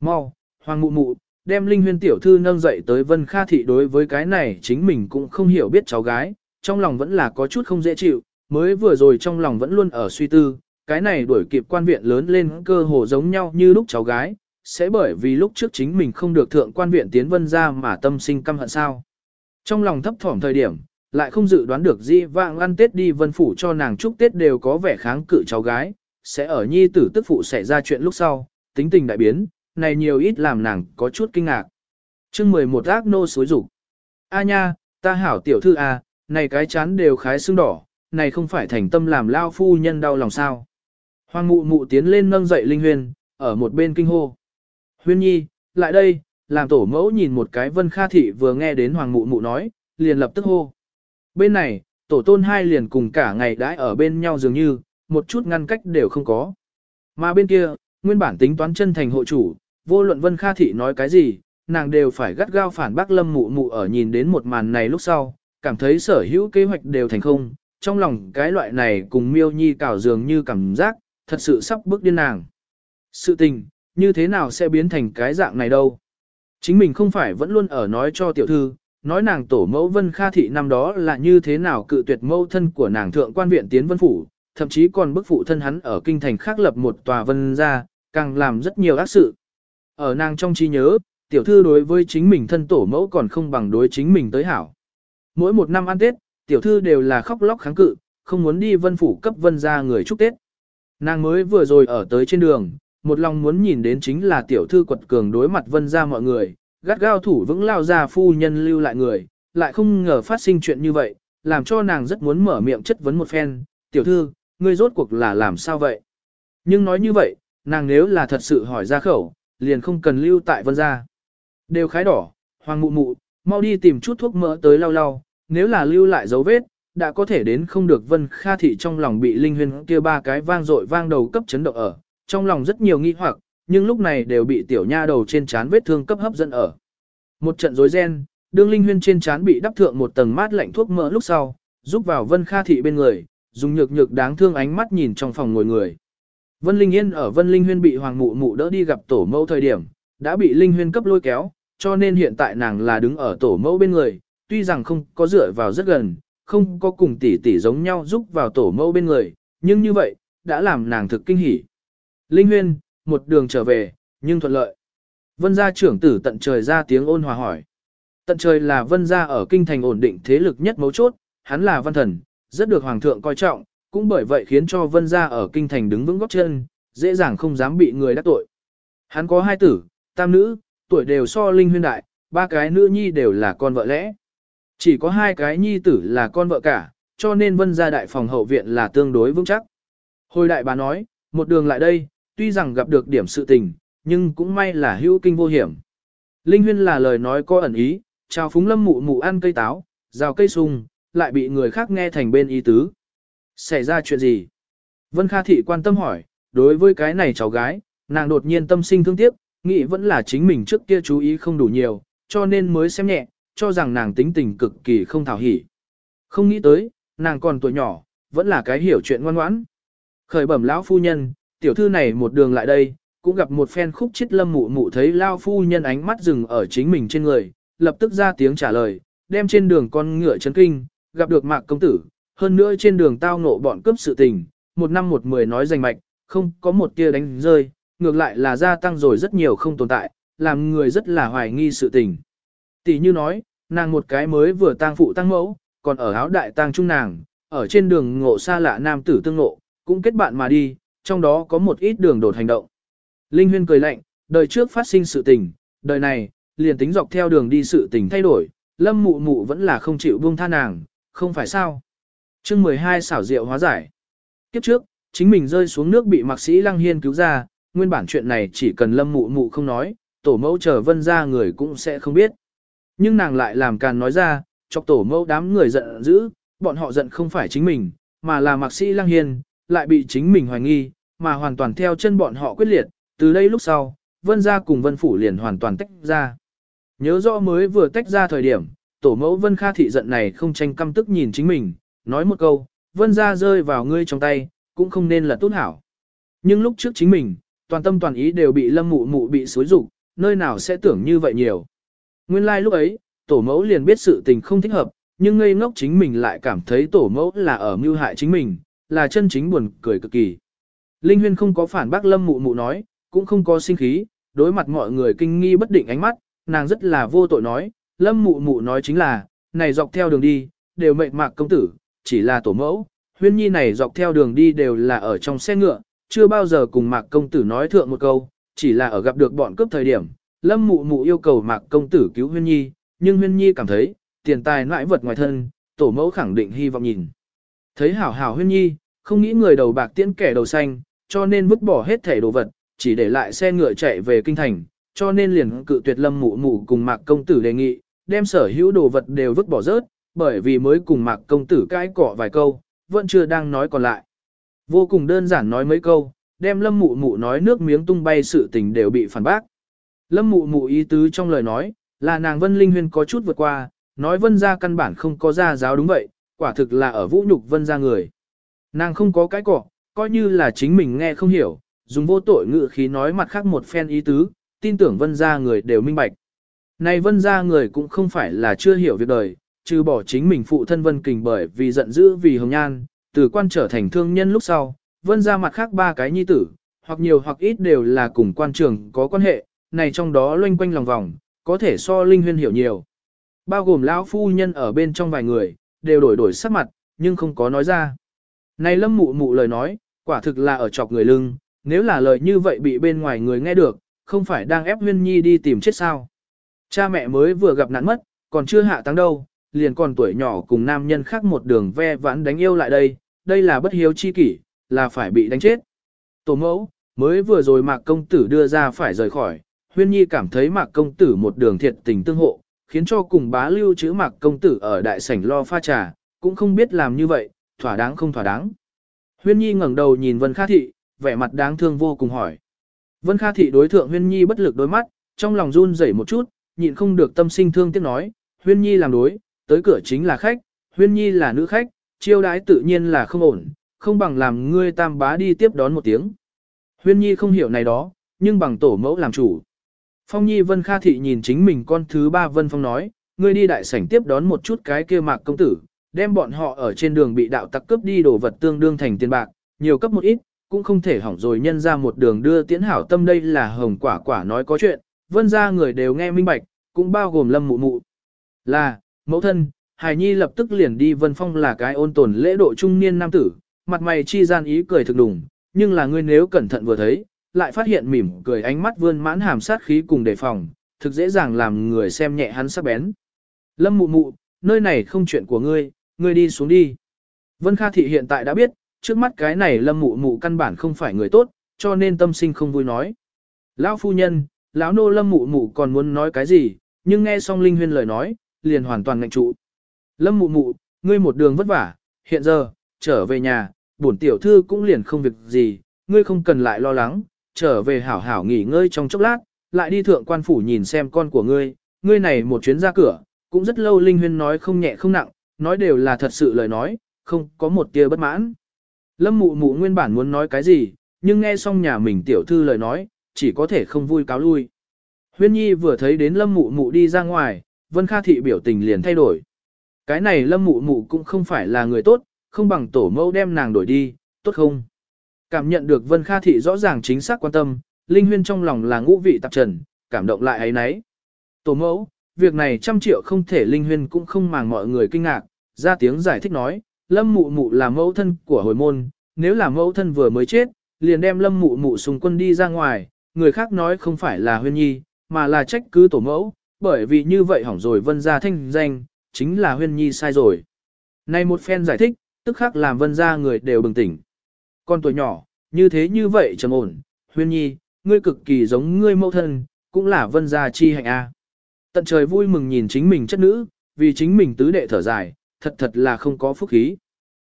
Mau, hoàng mụ mụ, đem Linh huyên tiểu thư nâng dậy tới Vân Kha Thị đối với cái này chính mình cũng không hiểu biết cháu gái, trong lòng vẫn là có chút không dễ chịu, mới vừa rồi trong lòng vẫn luôn ở suy tư, cái này đuổi kịp quan viện lớn lên cơ hồ giống nhau như lúc cháu gái, sẽ bởi vì lúc trước chính mình không được thượng quan viện tiến vân ra mà tâm sinh căm hận sao. Trong lòng thấp thỏm thời điểm, lại không dự đoán được di Vang ăn Tết đi vân phủ cho nàng chúc Tết đều có vẻ kháng cự cháu gái, sẽ ở nhi tử tức phụ xảy ra chuyện lúc sau, tính tình đại biến, này nhiều ít làm nàng có chút kinh ngạc. chương 11 ác nô suối rủ. A nha, ta hảo tiểu thư a, này cái chán đều khái xương đỏ, này không phải thành tâm làm lao phu nhân đau lòng sao. Hoàng mụ mụ tiến lên nâng dậy Linh Huyên, ở một bên kinh hô. Huyên nhi, lại đây, làm tổ mẫu nhìn một cái vân kha thị vừa nghe đến hoàng mụ mụ nói, liền lập tức hô. Bên này, tổ tôn hai liền cùng cả ngày đãi ở bên nhau dường như, một chút ngăn cách đều không có. Mà bên kia, nguyên bản tính toán chân thành hộ chủ, vô luận vân kha thị nói cái gì, nàng đều phải gắt gao phản bác lâm mụ mụ ở nhìn đến một màn này lúc sau, cảm thấy sở hữu kế hoạch đều thành không, trong lòng cái loại này cùng miêu nhi cảo dường như cảm giác, thật sự sắp bước điên nàng. Sự tình, như thế nào sẽ biến thành cái dạng này đâu? Chính mình không phải vẫn luôn ở nói cho tiểu thư, nói nàng tổ mẫu vân kha thị năm đó là như thế nào cự tuyệt mẫu thân của nàng thượng quan viện tiến vân phủ, thậm chí còn bức phụ thân hắn ở kinh thành khác lập một tòa vân ra, càng làm rất nhiều ác sự. Ở nàng trong trí nhớ, tiểu thư đối với chính mình thân tổ mẫu còn không bằng đối chính mình tới hảo. Mỗi một năm ăn Tết, tiểu thư đều là khóc lóc kháng cự, không muốn đi vân phủ cấp vân ra người chúc Tết. Nàng mới vừa rồi ở tới trên đường, một lòng muốn nhìn đến chính là tiểu thư quật cường đối mặt vân ra mọi người, gắt gao thủ vững lao ra phu nhân lưu lại người, lại không ngờ phát sinh chuyện như vậy, làm cho nàng rất muốn mở miệng chất vấn một phen, tiểu thư, ngươi rốt cuộc là làm sao vậy? Nhưng nói như vậy, nàng nếu là thật sự hỏi ra khẩu, liền không cần lưu tại vân gia. Đều khái đỏ, hoàng mụ mụ, mau đi tìm chút thuốc mỡ tới lau lau, nếu là lưu lại dấu vết, đã có thể đến không được vân kha thị trong lòng bị linh huyên kia ba cái vang dội vang đầu cấp chấn động ở, trong lòng rất nhiều nghi hoặc, nhưng lúc này đều bị tiểu nha đầu trên chán vết thương cấp hấp dẫn ở. Một trận rối ren, đương linh huyên trên chán bị đắp thượng một tầng mát lạnh thuốc mỡ lúc sau, giúp vào vân kha thị bên người, dùng nhược nhược đáng thương ánh mắt nhìn trong phòng ngồi người. Vân Linh Yên ở Vân Linh Huyên bị Hoàng Mụ Mụ đỡ đi gặp tổ mẫu thời điểm, đã bị Linh Huyên cấp lôi kéo, cho nên hiện tại nàng là đứng ở tổ mẫu bên người, tuy rằng không có dựa vào rất gần, không có cùng tỷ tỷ giống nhau giúp vào tổ mẫu bên người, nhưng như vậy, đã làm nàng thực kinh hỉ. Linh Huyên, một đường trở về, nhưng thuận lợi. Vân gia trưởng tử tận trời ra tiếng ôn hòa hỏi. Tận trời là vân gia ở kinh thành ổn định thế lực nhất mấu chốt, hắn là văn thần, rất được hoàng thượng coi trọng, cũng bởi vậy khiến cho vân gia ở kinh thành đứng vững góc chân, dễ dàng không dám bị người đắc tội. Hắn có hai tử, tam nữ, tuổi đều so linh huyên đại, ba cái nữ nhi đều là con vợ lẽ. Chỉ có hai cái nhi tử là con vợ cả, cho nên vân gia đại phòng hậu viện là tương đối vững chắc. Hồi đại bà nói, một đường lại đây, tuy rằng gặp được điểm sự tình, nhưng cũng may là hữu kinh vô hiểm. Linh huyên là lời nói có ẩn ý, chào phúng lâm mụ mụ ăn cây táo, rào cây sung, lại bị người khác nghe thành bên ý tứ. Xảy ra chuyện gì? Vân Kha Thị quan tâm hỏi, đối với cái này cháu gái, nàng đột nhiên tâm sinh thương tiếc, nghĩ vẫn là chính mình trước kia chú ý không đủ nhiều, cho nên mới xem nhẹ, cho rằng nàng tính tình cực kỳ không thảo hỉ. Không nghĩ tới, nàng còn tuổi nhỏ, vẫn là cái hiểu chuyện ngoan ngoãn. Khởi bẩm lão phu nhân, tiểu thư này một đường lại đây, cũng gặp một phen khúc chết lâm mụ mụ thấy lao phu nhân ánh mắt dừng ở chính mình trên người, lập tức ra tiếng trả lời, đem trên đường con ngựa chấn kinh, gặp được mạc công tử, hơn nữa trên đường tao ngộ bọn cướp sự tình, một năm một mười nói rành mạch, không có một tia đánh rơi, ngược lại là gia tăng rồi rất nhiều không tồn tại, làm người rất là hoài nghi sự tình. Tỷ như nói, nàng một cái mới vừa tang phụ tăng mẫu, còn ở áo đại tang trung nàng, ở trên đường ngộ xa lạ nam tử tương ngộ, cũng kết bạn mà đi, trong đó có một ít đường đột hành động. Linh Huyên cười lạnh, đời trước phát sinh sự tình, đời này, liền tính dọc theo đường đi sự tình thay đổi, lâm mụ mụ vẫn là không chịu buông tha nàng, không phải sao. chương 12 xảo diệu hóa giải. Kiếp trước, chính mình rơi xuống nước bị mạc sĩ Lăng Hiên cứu ra, nguyên bản chuyện này chỉ cần lâm mụ mụ không nói, tổ mẫu chờ vân ra người cũng sẽ không biết. Nhưng nàng lại làm càn nói ra, chọc tổ mẫu đám người giận dữ, bọn họ giận không phải chính mình, mà là mạc sĩ lăng hiên, lại bị chính mình hoài nghi, mà hoàn toàn theo chân bọn họ quyết liệt, từ đây lúc sau, vân gia cùng vân phủ liền hoàn toàn tách ra. Nhớ rõ mới vừa tách ra thời điểm, tổ mẫu vân kha thị giận này không tranh căm tức nhìn chính mình, nói một câu, vân gia rơi vào ngươi trong tay, cũng không nên là tốt hảo. Nhưng lúc trước chính mình, toàn tâm toàn ý đều bị lâm mụ mụ bị xối rụng, nơi nào sẽ tưởng như vậy nhiều. Nguyên lai like lúc ấy, tổ mẫu liền biết sự tình không thích hợp, nhưng ngây ngốc chính mình lại cảm thấy tổ mẫu là ở mưu hại chính mình, là chân chính buồn cười cực kỳ. Linh Huyên không có phản bác lâm mụ mụ nói, cũng không có sinh khí, đối mặt mọi người kinh nghi bất định ánh mắt, nàng rất là vô tội nói, lâm mụ mụ nói chính là, này dọc theo đường đi, đều mệnh mạc công tử, chỉ là tổ mẫu, huyên nhi này dọc theo đường đi đều là ở trong xe ngựa, chưa bao giờ cùng mạc công tử nói thượng một câu, chỉ là ở gặp được bọn cướp thời điểm, lâm mụ mụ yêu cầu mạc công tử cứu huyên nhi, nhưng huyên nhi cảm thấy, tiền tài nãi vật ngoài thân, tổ mẫu khẳng định hy vọng nhìn. Thấy hảo hảo huyên nhi, không nghĩ người đầu bạc tiễn kẻ đầu xanh, cho nên vứt bỏ hết thẻ đồ vật, chỉ để lại xe ngựa chạy về kinh thành, cho nên liền cự tuyệt lâm mụ mụ cùng mạc công tử đề nghị, đem sở hữu đồ vật đều vứt bỏ rớt, bởi vì mới cùng mạc công tử cãi cọ vài câu, vẫn chưa đang nói còn lại. Vô cùng đơn giản nói mấy câu, đem lâm mụ mụ nói nước miếng tung bay sự tình đều bị phản bác. Lâm mụ mụ ý tứ trong lời nói, là nàng Vân Linh Huyên có chút vượt qua, nói Vân gia căn bản không có gia giáo đúng vậy, quả thực là ở vũ nhục Vân gia người. Nàng không có cái cọ, coi như là chính mình nghe không hiểu, dùng vô tội ngữ khí nói mặt khác một phen ý tứ, tin tưởng Vân gia người đều minh bạch. Này Vân gia người cũng không phải là chưa hiểu việc đời, trừ bỏ chính mình phụ thân Vân Kình bởi vì giận dữ vì hồng nhan, từ quan trở thành thương nhân lúc sau, Vân gia mặt khác ba cái nhi tử, hoặc nhiều hoặc ít đều là cùng quan trường có quan hệ, này trong đó loanh quanh lòng vòng, có thể so Linh Huyên hiểu nhiều. Bao gồm lão phu nhân ở bên trong vài người, đều đổi đổi sắc mặt, nhưng không có nói ra. Này lâm mụ mụ lời nói, quả thực là ở chọc người lưng, nếu là lời như vậy bị bên ngoài người nghe được, không phải đang ép Huyên Nhi đi tìm chết sao. Cha mẹ mới vừa gặp nạn mất, còn chưa hạ tăng đâu, liền còn tuổi nhỏ cùng nam nhân khác một đường ve vãn đánh yêu lại đây, đây là bất hiếu chi kỷ, là phải bị đánh chết. Tổ mẫu, mới vừa rồi mạc công tử đưa ra phải rời khỏi, Huyên Nhi cảm thấy mạc công tử một đường thiệt tình tương hộ, khiến cho cùng bá lưu chữ mạc công tử ở đại sảnh lo pha trà, cũng không biết làm như vậy, thỏa đáng không thỏa đáng. Huyên Nhi ngẩng đầu nhìn Vân Kha Thị, vẻ mặt đáng thương vô cùng hỏi. Vân Kha Thị đối thượng Huyên Nhi bất lực đối mắt, trong lòng run rẩy một chút, nhịn không được tâm sinh thương tiếc nói, Huyên Nhi làm đối, tới cửa chính là khách, Huyên Nhi là nữ khách, chiêu đãi tự nhiên là không ổn, không bằng làm ngươi tam bá đi tiếp đón một tiếng. Huyên Nhi không hiểu này đó, nhưng bằng tổ mẫu làm chủ. Phong Nhi Vân Kha Thị nhìn chính mình con thứ ba Vân Phong nói, ngươi đi đại sảnh tiếp đón một chút cái kia mạc công tử, đem bọn họ ở trên đường bị đạo tặc cướp đi đồ vật tương đương thành tiền bạc, nhiều cấp một ít, cũng không thể hỏng rồi nhân ra một đường đưa tiễn hảo tâm đây là hồng quả quả nói có chuyện, vân ra người đều nghe minh bạch, cũng bao gồm lâm mụ mụ. Là, mẫu thân, Hải Nhi lập tức liền đi Vân Phong là cái ôn tồn lễ độ trung niên nam tử, mặt mày chi gian ý cười thực đủng, nhưng là ngươi nếu cẩn thận vừa thấy, lại phát hiện mỉm cười ánh mắt vươn mãn hàm sát khí cùng đề phòng, thực dễ dàng làm người xem nhẹ hắn sắc bén. Lâm mụ mụ, nơi này không chuyện của ngươi, ngươi đi xuống đi. Vân Kha Thị hiện tại đã biết, trước mắt cái này lâm mụ mụ căn bản không phải người tốt, cho nên tâm sinh không vui nói. Lão phu nhân, lão nô lâm mụ mụ còn muốn nói cái gì, nhưng nghe xong Linh Huyên lời nói, liền hoàn toàn ngạnh trụ. Lâm mụ mụ, ngươi một đường vất vả, hiện giờ, trở về nhà, bổn tiểu thư cũng liền không việc gì, ngươi không cần lại lo lắng, trở về hảo hảo nghỉ ngơi trong chốc lát, lại đi thượng quan phủ nhìn xem con của ngươi, ngươi này một chuyến ra cửa, cũng rất lâu Linh Huyên nói không nhẹ không nặng, nói đều là thật sự lời nói, không có một tia bất mãn. Lâm mụ mụ nguyên bản muốn nói cái gì, nhưng nghe xong nhà mình tiểu thư lời nói, chỉ có thể không vui cáo lui. Huyên Nhi vừa thấy đến Lâm mụ mụ đi ra ngoài, Vân Kha Thị biểu tình liền thay đổi. Cái này Lâm mụ mụ cũng không phải là người tốt, không bằng tổ mẫu đem nàng đổi đi, tốt không? Cảm nhận được Vân Kha Thị rõ ràng chính xác quan tâm, Linh Huyên trong lòng là ngũ vị tạp trần, cảm động lại ấy nấy. Tổ mẫu, việc này trăm triệu không thể Linh Huyên cũng không màng mọi người kinh ngạc, ra tiếng giải thích nói, Lâm mụ mụ là mẫu thân của hồi môn, nếu là mẫu thân vừa mới chết, liền đem lâm mụ mụ xung quân đi ra ngoài, người khác nói không phải là huyên nhi, mà là trách cứ tổ mẫu, bởi vì như vậy hỏng rồi vân gia thanh danh, chính là huyên nhi sai rồi. Này một phen giải thích, tức khắc làm vân gia người đều bừng tỉnh. Con tuổi nhỏ, như thế như vậy trầm ổn, huyên nhi, ngươi cực kỳ giống ngươi mẫu thân, cũng là vân gia chi hạnh A. Tận trời vui mừng nhìn chính mình chất nữ, vì chính mình tứ đệ thở dài, thật thật là không có phúc khí.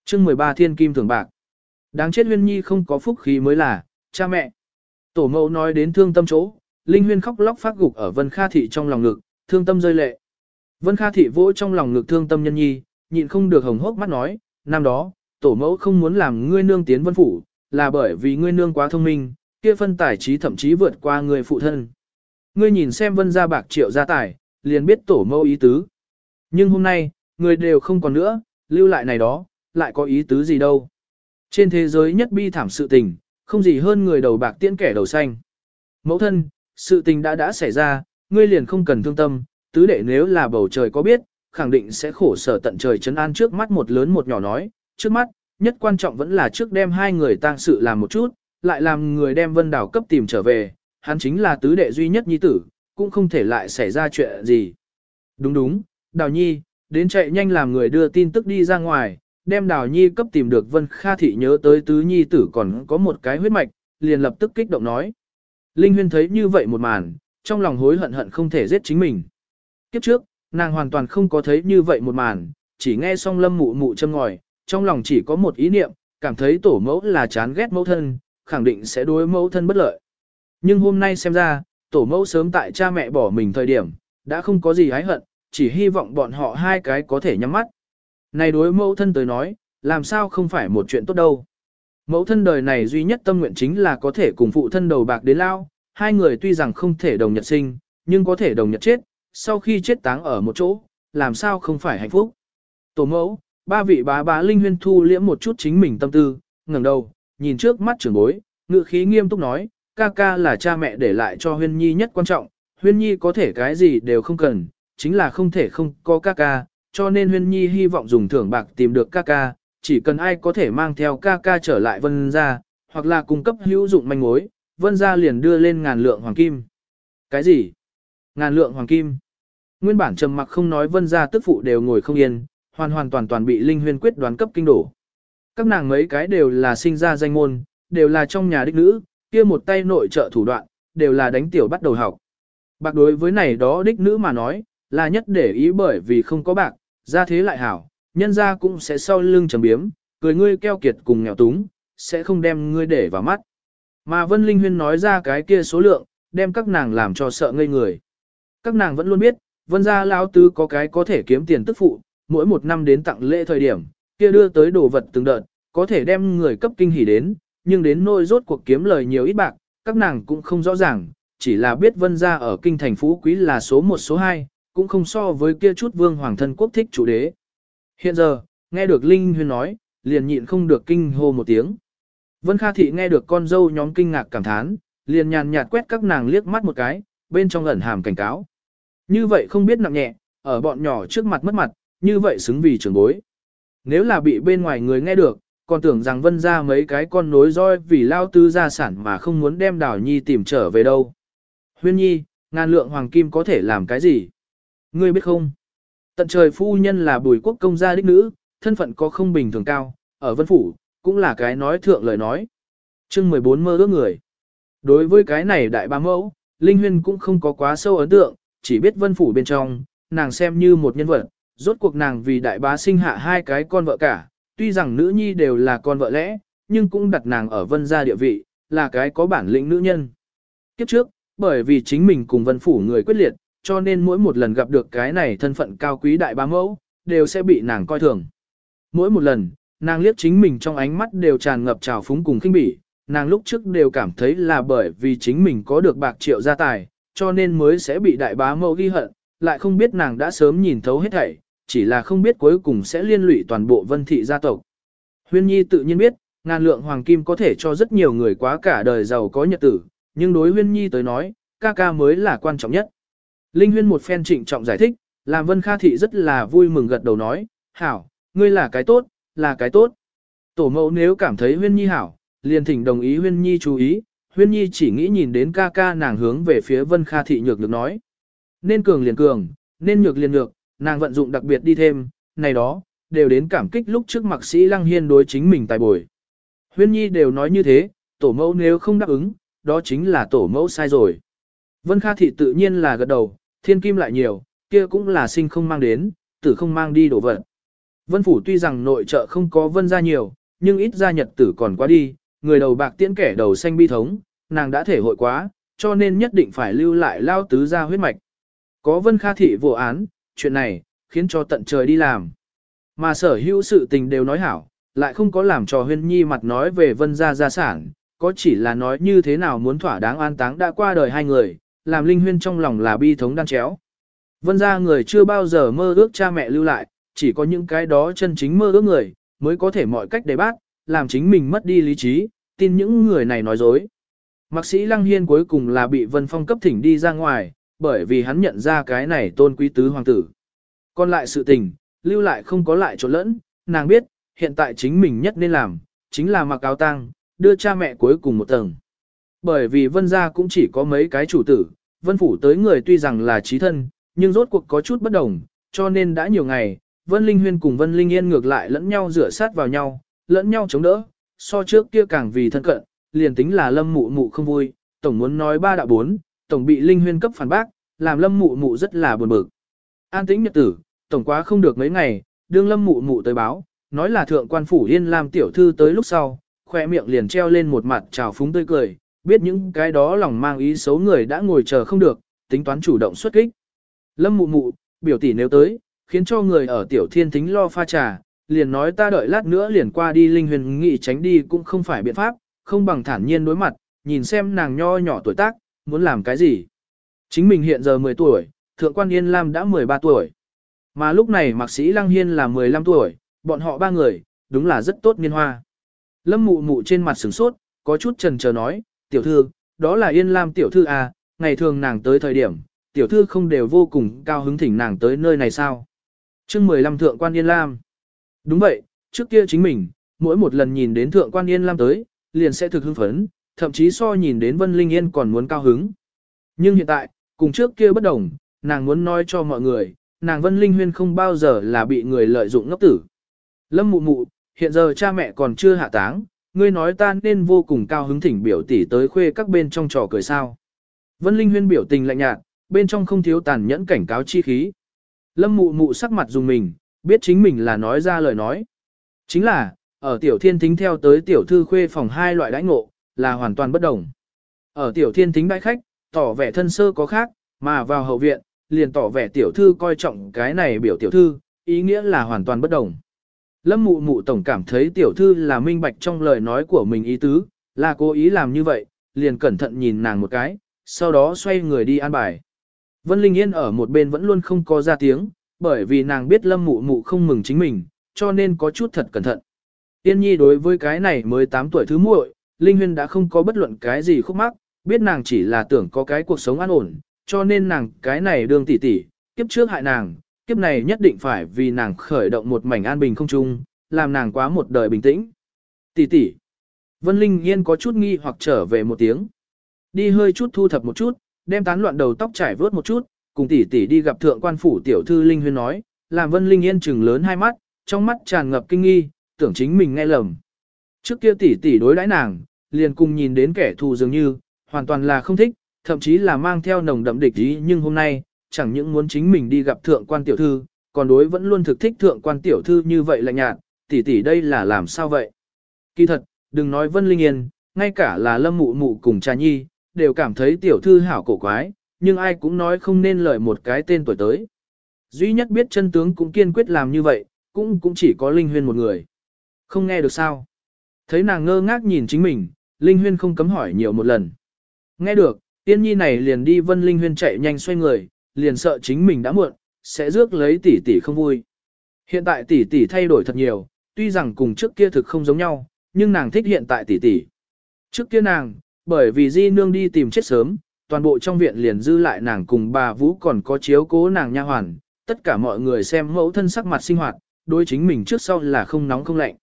chương 13 thiên kim thường bạc. Đáng chết huyên nhi không có phúc khí mới là, cha mẹ. Tổ mẫu nói đến thương tâm chỗ, Linh huyên khóc lóc phát gục ở Vân Kha Thị trong lòng ngực, thương tâm rơi lệ. Vân Kha Thị vỗ trong lòng ngực thương tâm nhân nhi, nhịn không được hồng hốc mắt nói, năm đó, tổ mẫu không muốn làm ngươi nương tiến vân phủ, là bởi vì ngươi nương quá thông minh, kia phân tài trí thậm chí vượt qua người phụ thân. Ngươi nhìn xem vân gia bạc triệu gia tài, liền biết tổ mẫu ý tứ. Nhưng hôm nay, người đều không còn nữa, lưu lại này đó, lại có ý tứ gì đâu. Trên thế giới nhất bi thảm sự tình, không gì hơn người đầu bạc tiễn kẻ đầu xanh. Mẫu thân, sự tình đã đã xảy ra, ngươi liền không cần thương tâm, tứ đệ nếu là bầu trời có biết, khẳng định sẽ khổ sở tận trời chấn an trước mắt một lớn một nhỏ nói, trước mắt, nhất quan trọng vẫn là trước đem hai người tang sự làm một chút, lại làm người đem vân đảo cấp tìm trở về, hắn chính là tứ đệ duy nhất nhi tử, cũng không thể lại xảy ra chuyện gì. Đúng đúng, đào nhi, đến chạy nhanh làm người đưa tin tức đi ra ngoài, đem đào nhi cấp tìm được vân kha thị nhớ tới tứ nhi tử còn có một cái huyết mạch, liền lập tức kích động nói. Linh huyên thấy như vậy một màn, trong lòng hối hận hận không thể giết chính mình. Kiếp trước, nàng hoàn toàn không có thấy như vậy một màn, chỉ nghe xong lâm mụ mụ châm ngòi, trong lòng chỉ có một ý niệm, cảm thấy tổ mẫu là chán ghét mẫu thân, khẳng định sẽ đối mẫu thân bất lợi. Nhưng hôm nay xem ra, tổ mẫu sớm tại cha mẹ bỏ mình thời điểm, đã không có gì hái hận, chỉ hy vọng bọn họ hai cái có thể nhắm mắt. Này đối mẫu thân tới nói, làm sao không phải một chuyện tốt đâu. Mẫu thân đời này duy nhất tâm nguyện chính là có thể cùng phụ thân đầu bạc đến lao, hai người tuy rằng không thể đồng nhật sinh, nhưng có thể đồng nhật chết, sau khi chết táng ở một chỗ, làm sao không phải hạnh phúc. Tổ mẫu, ba vị bá bá linh huyên thu liễm một chút chính mình tâm tư, ngẩng đầu, nhìn trước mắt trưởng bối, ngự khí nghiêm túc nói, ca ca là cha mẹ để lại cho huyên nhi nhất quan trọng, huyên nhi có thể cái gì đều không cần, chính là không thể không có ca ca, cho nên huyên nhi hy vọng dùng thưởng bạc tìm được ca ca, chỉ cần ai có thể mang theo ca ca trở lại vân ra, hoặc là cung cấp hữu dụng manh mối, vân ra liền đưa lên ngàn lượng hoàng kim. Cái gì? Ngàn lượng hoàng kim. Nguyên bản trầm mặc không nói vân ra tức phụ đều ngồi không yên, hoàn hoàn toàn toàn bị linh huyên quyết đoán cấp kinh đổ. Các nàng mấy cái đều là sinh ra danh môn, đều là trong nhà đích nữ, kia một tay nội trợ thủ đoạn, đều là đánh tiểu bắt đầu học. Bạc đối với này đó đích nữ mà nói, là nhất để ý bởi vì không có bạc, ra thế lại hảo, nhân ra cũng sẽ sau lưng trầm biếm, cười ngươi keo kiệt cùng nghèo túng, sẽ không đem ngươi để vào mắt. Mà Vân Linh Huyên nói ra cái kia số lượng, đem các nàng làm cho sợ ngây người. Các nàng vẫn luôn biết, Vân gia lão tứ có cái có thể kiếm tiền tức phụ, mỗi một năm đến tặng lễ thời điểm, kia đưa tới đồ vật từng đợt, có thể đem người cấp kinh hỉ đến, nhưng đến nỗi rốt cuộc kiếm lời nhiều ít bạc, các nàng cũng không rõ ràng, chỉ là biết Vân gia ở kinh thành phú quý là số 1 số 2, cũng không so với kia chút vương hoàng thân quốc thích chủ đế. Hiện giờ, nghe được Linh Huyên nói, liền nhịn không được kinh hô một tiếng. Vân Kha Thị nghe được con dâu nhóm kinh ngạc cảm thán, liền nhàn nhạt quét các nàng liếc mắt một cái, bên trong ẩn hàm cảnh cáo. Như vậy không biết nặng nhẹ, ở bọn nhỏ trước mặt mất mặt, như vậy xứng vì trưởng bối. Nếu là bị bên ngoài người nghe được, còn tưởng rằng vân ra mấy cái con nối roi vì lao tư gia sản mà không muốn đem đảo nhi tìm trở về đâu. Huyên nhi, ngàn lượng hoàng kim có thể làm cái gì? Ngươi biết không? Tận trời phu nhân là bùi quốc công gia đích nữ, thân phận có không bình thường cao, ở vân phủ, cũng là cái nói thượng lời nói. chương 14 mơ ước người. Đối với cái này đại ba mẫu, Linh Huyên cũng không có quá sâu ấn tượng, chỉ biết vân phủ bên trong, nàng xem như một nhân vật, rốt cuộc nàng vì đại bá sinh hạ hai cái con vợ cả, tuy rằng nữ nhi đều là con vợ lẽ, nhưng cũng đặt nàng ở vân gia địa vị, là cái có bản lĩnh nữ nhân. Kiếp trước, bởi vì chính mình cùng vân phủ người quyết liệt, cho nên mỗi một lần gặp được cái này thân phận cao quý đại bá mẫu, đều sẽ bị nàng coi thường. Mỗi một lần, nàng liếc chính mình trong ánh mắt đều tràn ngập trào phúng cùng khinh bỉ, nàng lúc trước đều cảm thấy là bởi vì chính mình có được bạc triệu gia tài, cho nên mới sẽ bị đại bá mẫu ghi hận, lại không biết nàng đã sớm nhìn thấu hết thảy, chỉ là không biết cuối cùng sẽ liên lụy toàn bộ vân thị gia tộc. Huyên Nhi tự nhiên biết, ngàn lượng hoàng kim có thể cho rất nhiều người quá cả đời giàu có nhật tử, nhưng đối Huyên Nhi tới nói, ca ca mới là quan trọng nhất. Linh Huyên một phen trịnh trọng giải thích, làm Vân Kha Thị rất là vui mừng gật đầu nói, hảo, ngươi là cái tốt, là cái tốt. Tổ mẫu nếu cảm thấy Huyên Nhi hảo, liền thỉnh đồng ý Huyên Nhi chú ý, Huyên Nhi chỉ nghĩ nhìn đến ca ca nàng hướng về phía Vân Kha Thị nhược được nói. Nên cường liền cường, nên nhược liền nhược, nàng vận dụng đặc biệt đi thêm, này đó, đều đến cảm kích lúc trước mạc sĩ Lăng Hiên đối chính mình tài bồi. Huyên Nhi đều nói như thế, tổ mẫu nếu không đáp ứng, đó chính là tổ mẫu sai rồi. Vân Kha Thị tự nhiên là gật đầu, thiên kim lại nhiều, kia cũng là sinh không mang đến, tử không mang đi đổ vật. Vân Phủ tuy rằng nội trợ không có vân ra nhiều, nhưng ít ra nhật tử còn quá đi, người đầu bạc tiễn kẻ đầu xanh bi thống, nàng đã thể hội quá, cho nên nhất định phải lưu lại lao tứ ra huyết mạch. Có Vân Kha Thị vụ án, chuyện này, khiến cho tận trời đi làm. Mà sở hữu sự tình đều nói hảo, lại không có làm cho huyên nhi mặt nói về vân gia gia sản, có chỉ là nói như thế nào muốn thỏa đáng an táng đã qua đời hai người, làm linh huyên trong lòng là bi thống đan chéo. Vân gia người chưa bao giờ mơ ước cha mẹ lưu lại, chỉ có những cái đó chân chính mơ ước người, mới có thể mọi cách để bác, làm chính mình mất đi lý trí, tin những người này nói dối. Mạc sĩ Lăng Hiên cuối cùng là bị Vân Phong cấp thỉnh đi ra ngoài, bởi vì hắn nhận ra cái này tôn quý tứ hoàng tử. Còn lại sự tình, lưu lại không có lại chỗ lẫn, nàng biết, hiện tại chính mình nhất nên làm, chính là mặc áo tang, đưa cha mẹ cuối cùng một tầng. Bởi vì vân gia cũng chỉ có mấy cái chủ tử, vân phủ tới người tuy rằng là trí thân, nhưng rốt cuộc có chút bất đồng, cho nên đã nhiều ngày, vân linh huyên cùng vân linh yên ngược lại lẫn nhau rửa sát vào nhau, lẫn nhau chống đỡ, so trước kia càng vì thân cận, liền tính là lâm mụ mụ không vui, tổng muốn nói ba đạo bốn, tổng bị linh huyên cấp phản bác, làm lâm mụ mụ rất là buồn bực. An tĩnh nhật tử, tổng quá không được mấy ngày, đương lâm mụ mụ tới báo, nói là thượng quan phủ yên làm tiểu thư tới lúc sau, khoe miệng liền treo lên một mặt trào phúng tươi cười, biết những cái đó lòng mang ý xấu người đã ngồi chờ không được, tính toán chủ động xuất kích. Lâm mụ mụ, biểu tỷ nếu tới, khiến cho người ở tiểu thiên tính lo pha trà, liền nói ta đợi lát nữa liền qua đi linh huyền nghị tránh đi cũng không phải biện pháp, không bằng thản nhiên đối mặt, nhìn xem nàng nho nhỏ tuổi tác, muốn làm cái gì. Chính mình hiện giờ 10 tuổi, thượng quan Yên Lam đã 13 tuổi. Mà lúc này mạc sĩ Lăng Hiên là 15 tuổi, bọn họ ba người, đúng là rất tốt niên hoa. Lâm mụ mụ trên mặt sửng sốt, có chút trần chờ nói, tiểu thư, đó là Yên Lam tiểu thư à, ngày thường nàng tới thời điểm, tiểu thư không đều vô cùng cao hứng thỉnh nàng tới nơi này sao. chương 15 thượng quan Yên Lam. Đúng vậy, trước kia chính mình, mỗi một lần nhìn đến thượng quan Yên Lam tới, liền sẽ thực hưng phấn, thậm chí so nhìn đến Vân Linh Yên còn muốn cao hứng. Nhưng hiện tại, cùng trước kia bất đồng, nàng muốn nói cho mọi người, nàng Vân Linh Huyên không bao giờ là bị người lợi dụng ngốc tử. Lâm mụ mụ, hiện giờ cha mẹ còn chưa hạ táng, ngươi nói ta nên vô cùng cao hứng thỉnh biểu tỷ tới khuê các bên trong trò cười sao. Vân Linh Huyên biểu tình lạnh nhạt, bên trong không thiếu tàn nhẫn cảnh cáo chi khí. Lâm mụ mụ sắc mặt dùng mình, biết chính mình là nói ra lời nói. Chính là, ở tiểu thiên thính theo tới tiểu thư khuê phòng hai loại đãi ngộ, là hoàn toàn bất đồng. Ở tiểu thiên thính đãi khách, tỏ vẻ thân sơ có khác, mà vào hậu viện, liền tỏ vẻ tiểu thư coi trọng cái này biểu tiểu thư, ý nghĩa là hoàn toàn bất đồng. Lâm mụ mụ tổng cảm thấy tiểu thư là minh bạch trong lời nói của mình ý tứ, là cố ý làm như vậy, liền cẩn thận nhìn nàng một cái, sau đó xoay người đi an bài. Vân Linh Yên ở một bên vẫn luôn không có ra tiếng, bởi vì nàng biết lâm mụ mụ không mừng chính mình, cho nên có chút thật cẩn thận. Yên nhi đối với cái này mới 8 tuổi thứ muội, Linh Huyên đã không có bất luận cái gì khúc mắc, biết nàng chỉ là tưởng có cái cuộc sống an ổn, cho nên nàng cái này đương tỷ tỷ, kiếp trước hại nàng, kiếp này nhất định phải vì nàng khởi động một mảnh an bình không chung, làm nàng quá một đời bình tĩnh. Tỷ tỷ. Vân Linh Yên có chút nghi hoặc trở về một tiếng. Đi hơi chút thu thập một chút, đem tán loạn đầu tóc trải vớt một chút, cùng tỷ tỷ đi gặp thượng quan phủ tiểu thư Linh Huyên nói, làm Vân Linh Yên trừng lớn hai mắt, trong mắt tràn ngập kinh nghi, tưởng chính mình nghe lầm. Trước kia tỷ tỷ đối đãi nàng, liền cùng nhìn đến kẻ thù dường như, hoàn toàn là không thích, thậm chí là mang theo nồng đậm địch ý nhưng hôm nay, chẳng những muốn chính mình đi gặp thượng quan tiểu thư, còn đối vẫn luôn thực thích thượng quan tiểu thư như vậy lạnh nhạt, tỷ tỷ đây là làm sao vậy? Kỳ thật, đừng nói Vân Linh Yên, ngay cả là Lâm Mụ Mụ cùng Trà Nhi, đều cảm thấy tiểu thư hảo cổ quái, nhưng ai cũng nói không nên lời một cái tên tuổi tới. Duy nhất biết chân tướng cũng kiên quyết làm như vậy, cũng cũng chỉ có Linh Huyên một người. Không nghe được sao? Thấy nàng ngơ ngác nhìn chính mình, Linh Huyên không cấm hỏi nhiều một lần. Nghe được, Tiên Nhi này liền đi Vân Linh Huyên chạy nhanh xoay người, liền sợ chính mình đã muộn, sẽ rước lấy tỷ tỷ không vui. Hiện tại tỷ tỷ thay đổi thật nhiều, tuy rằng cùng trước kia thực không giống nhau, nhưng nàng thích hiện tại tỷ tỷ. Trước kia nàng, bởi vì Di Nương đi tìm chết sớm, toàn bộ trong viện liền dư lại nàng cùng bà Vũ còn có chiếu cố nàng nha hoàn, tất cả mọi người xem mẫu thân sắc mặt sinh hoạt, đối chính mình trước sau là không nóng không lạnh.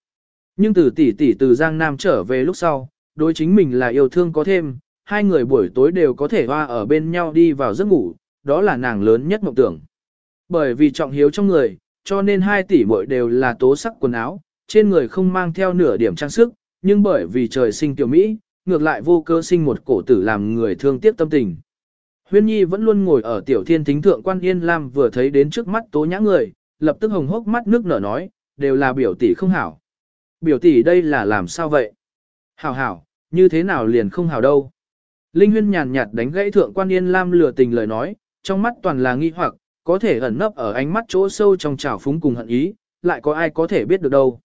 Nhưng từ tỷ tỷ từ Giang Nam trở về lúc sau, đối chính mình là yêu thương có thêm, hai người buổi tối đều có thể hoa ở bên nhau đi vào giấc ngủ, đó là nàng lớn nhất mộng tưởng. Bởi vì trọng hiếu trong người, cho nên hai tỷ muội đều là tố sắc quần áo, trên người không mang theo nửa điểm trang sức, nhưng bởi vì trời sinh tiểu Mỹ, ngược lại vô cơ sinh một cổ tử làm người thương tiếc tâm tình. Huyên Nhi vẫn luôn ngồi ở tiểu thiên thính thượng quan yên lam vừa thấy đến trước mắt tố nhã người, lập tức hồng hốc mắt nước nở nói, đều là biểu tỷ không hảo. Biểu tỷ đây là làm sao vậy? Hảo hảo, như thế nào liền không hảo đâu? Linh Huyên nhàn nhạt đánh gãy thượng quan yên lam lừa tình lời nói, trong mắt toàn là nghi hoặc, có thể ẩn nấp ở ánh mắt chỗ sâu trong trào phúng cùng hận ý, lại có ai có thể biết được đâu.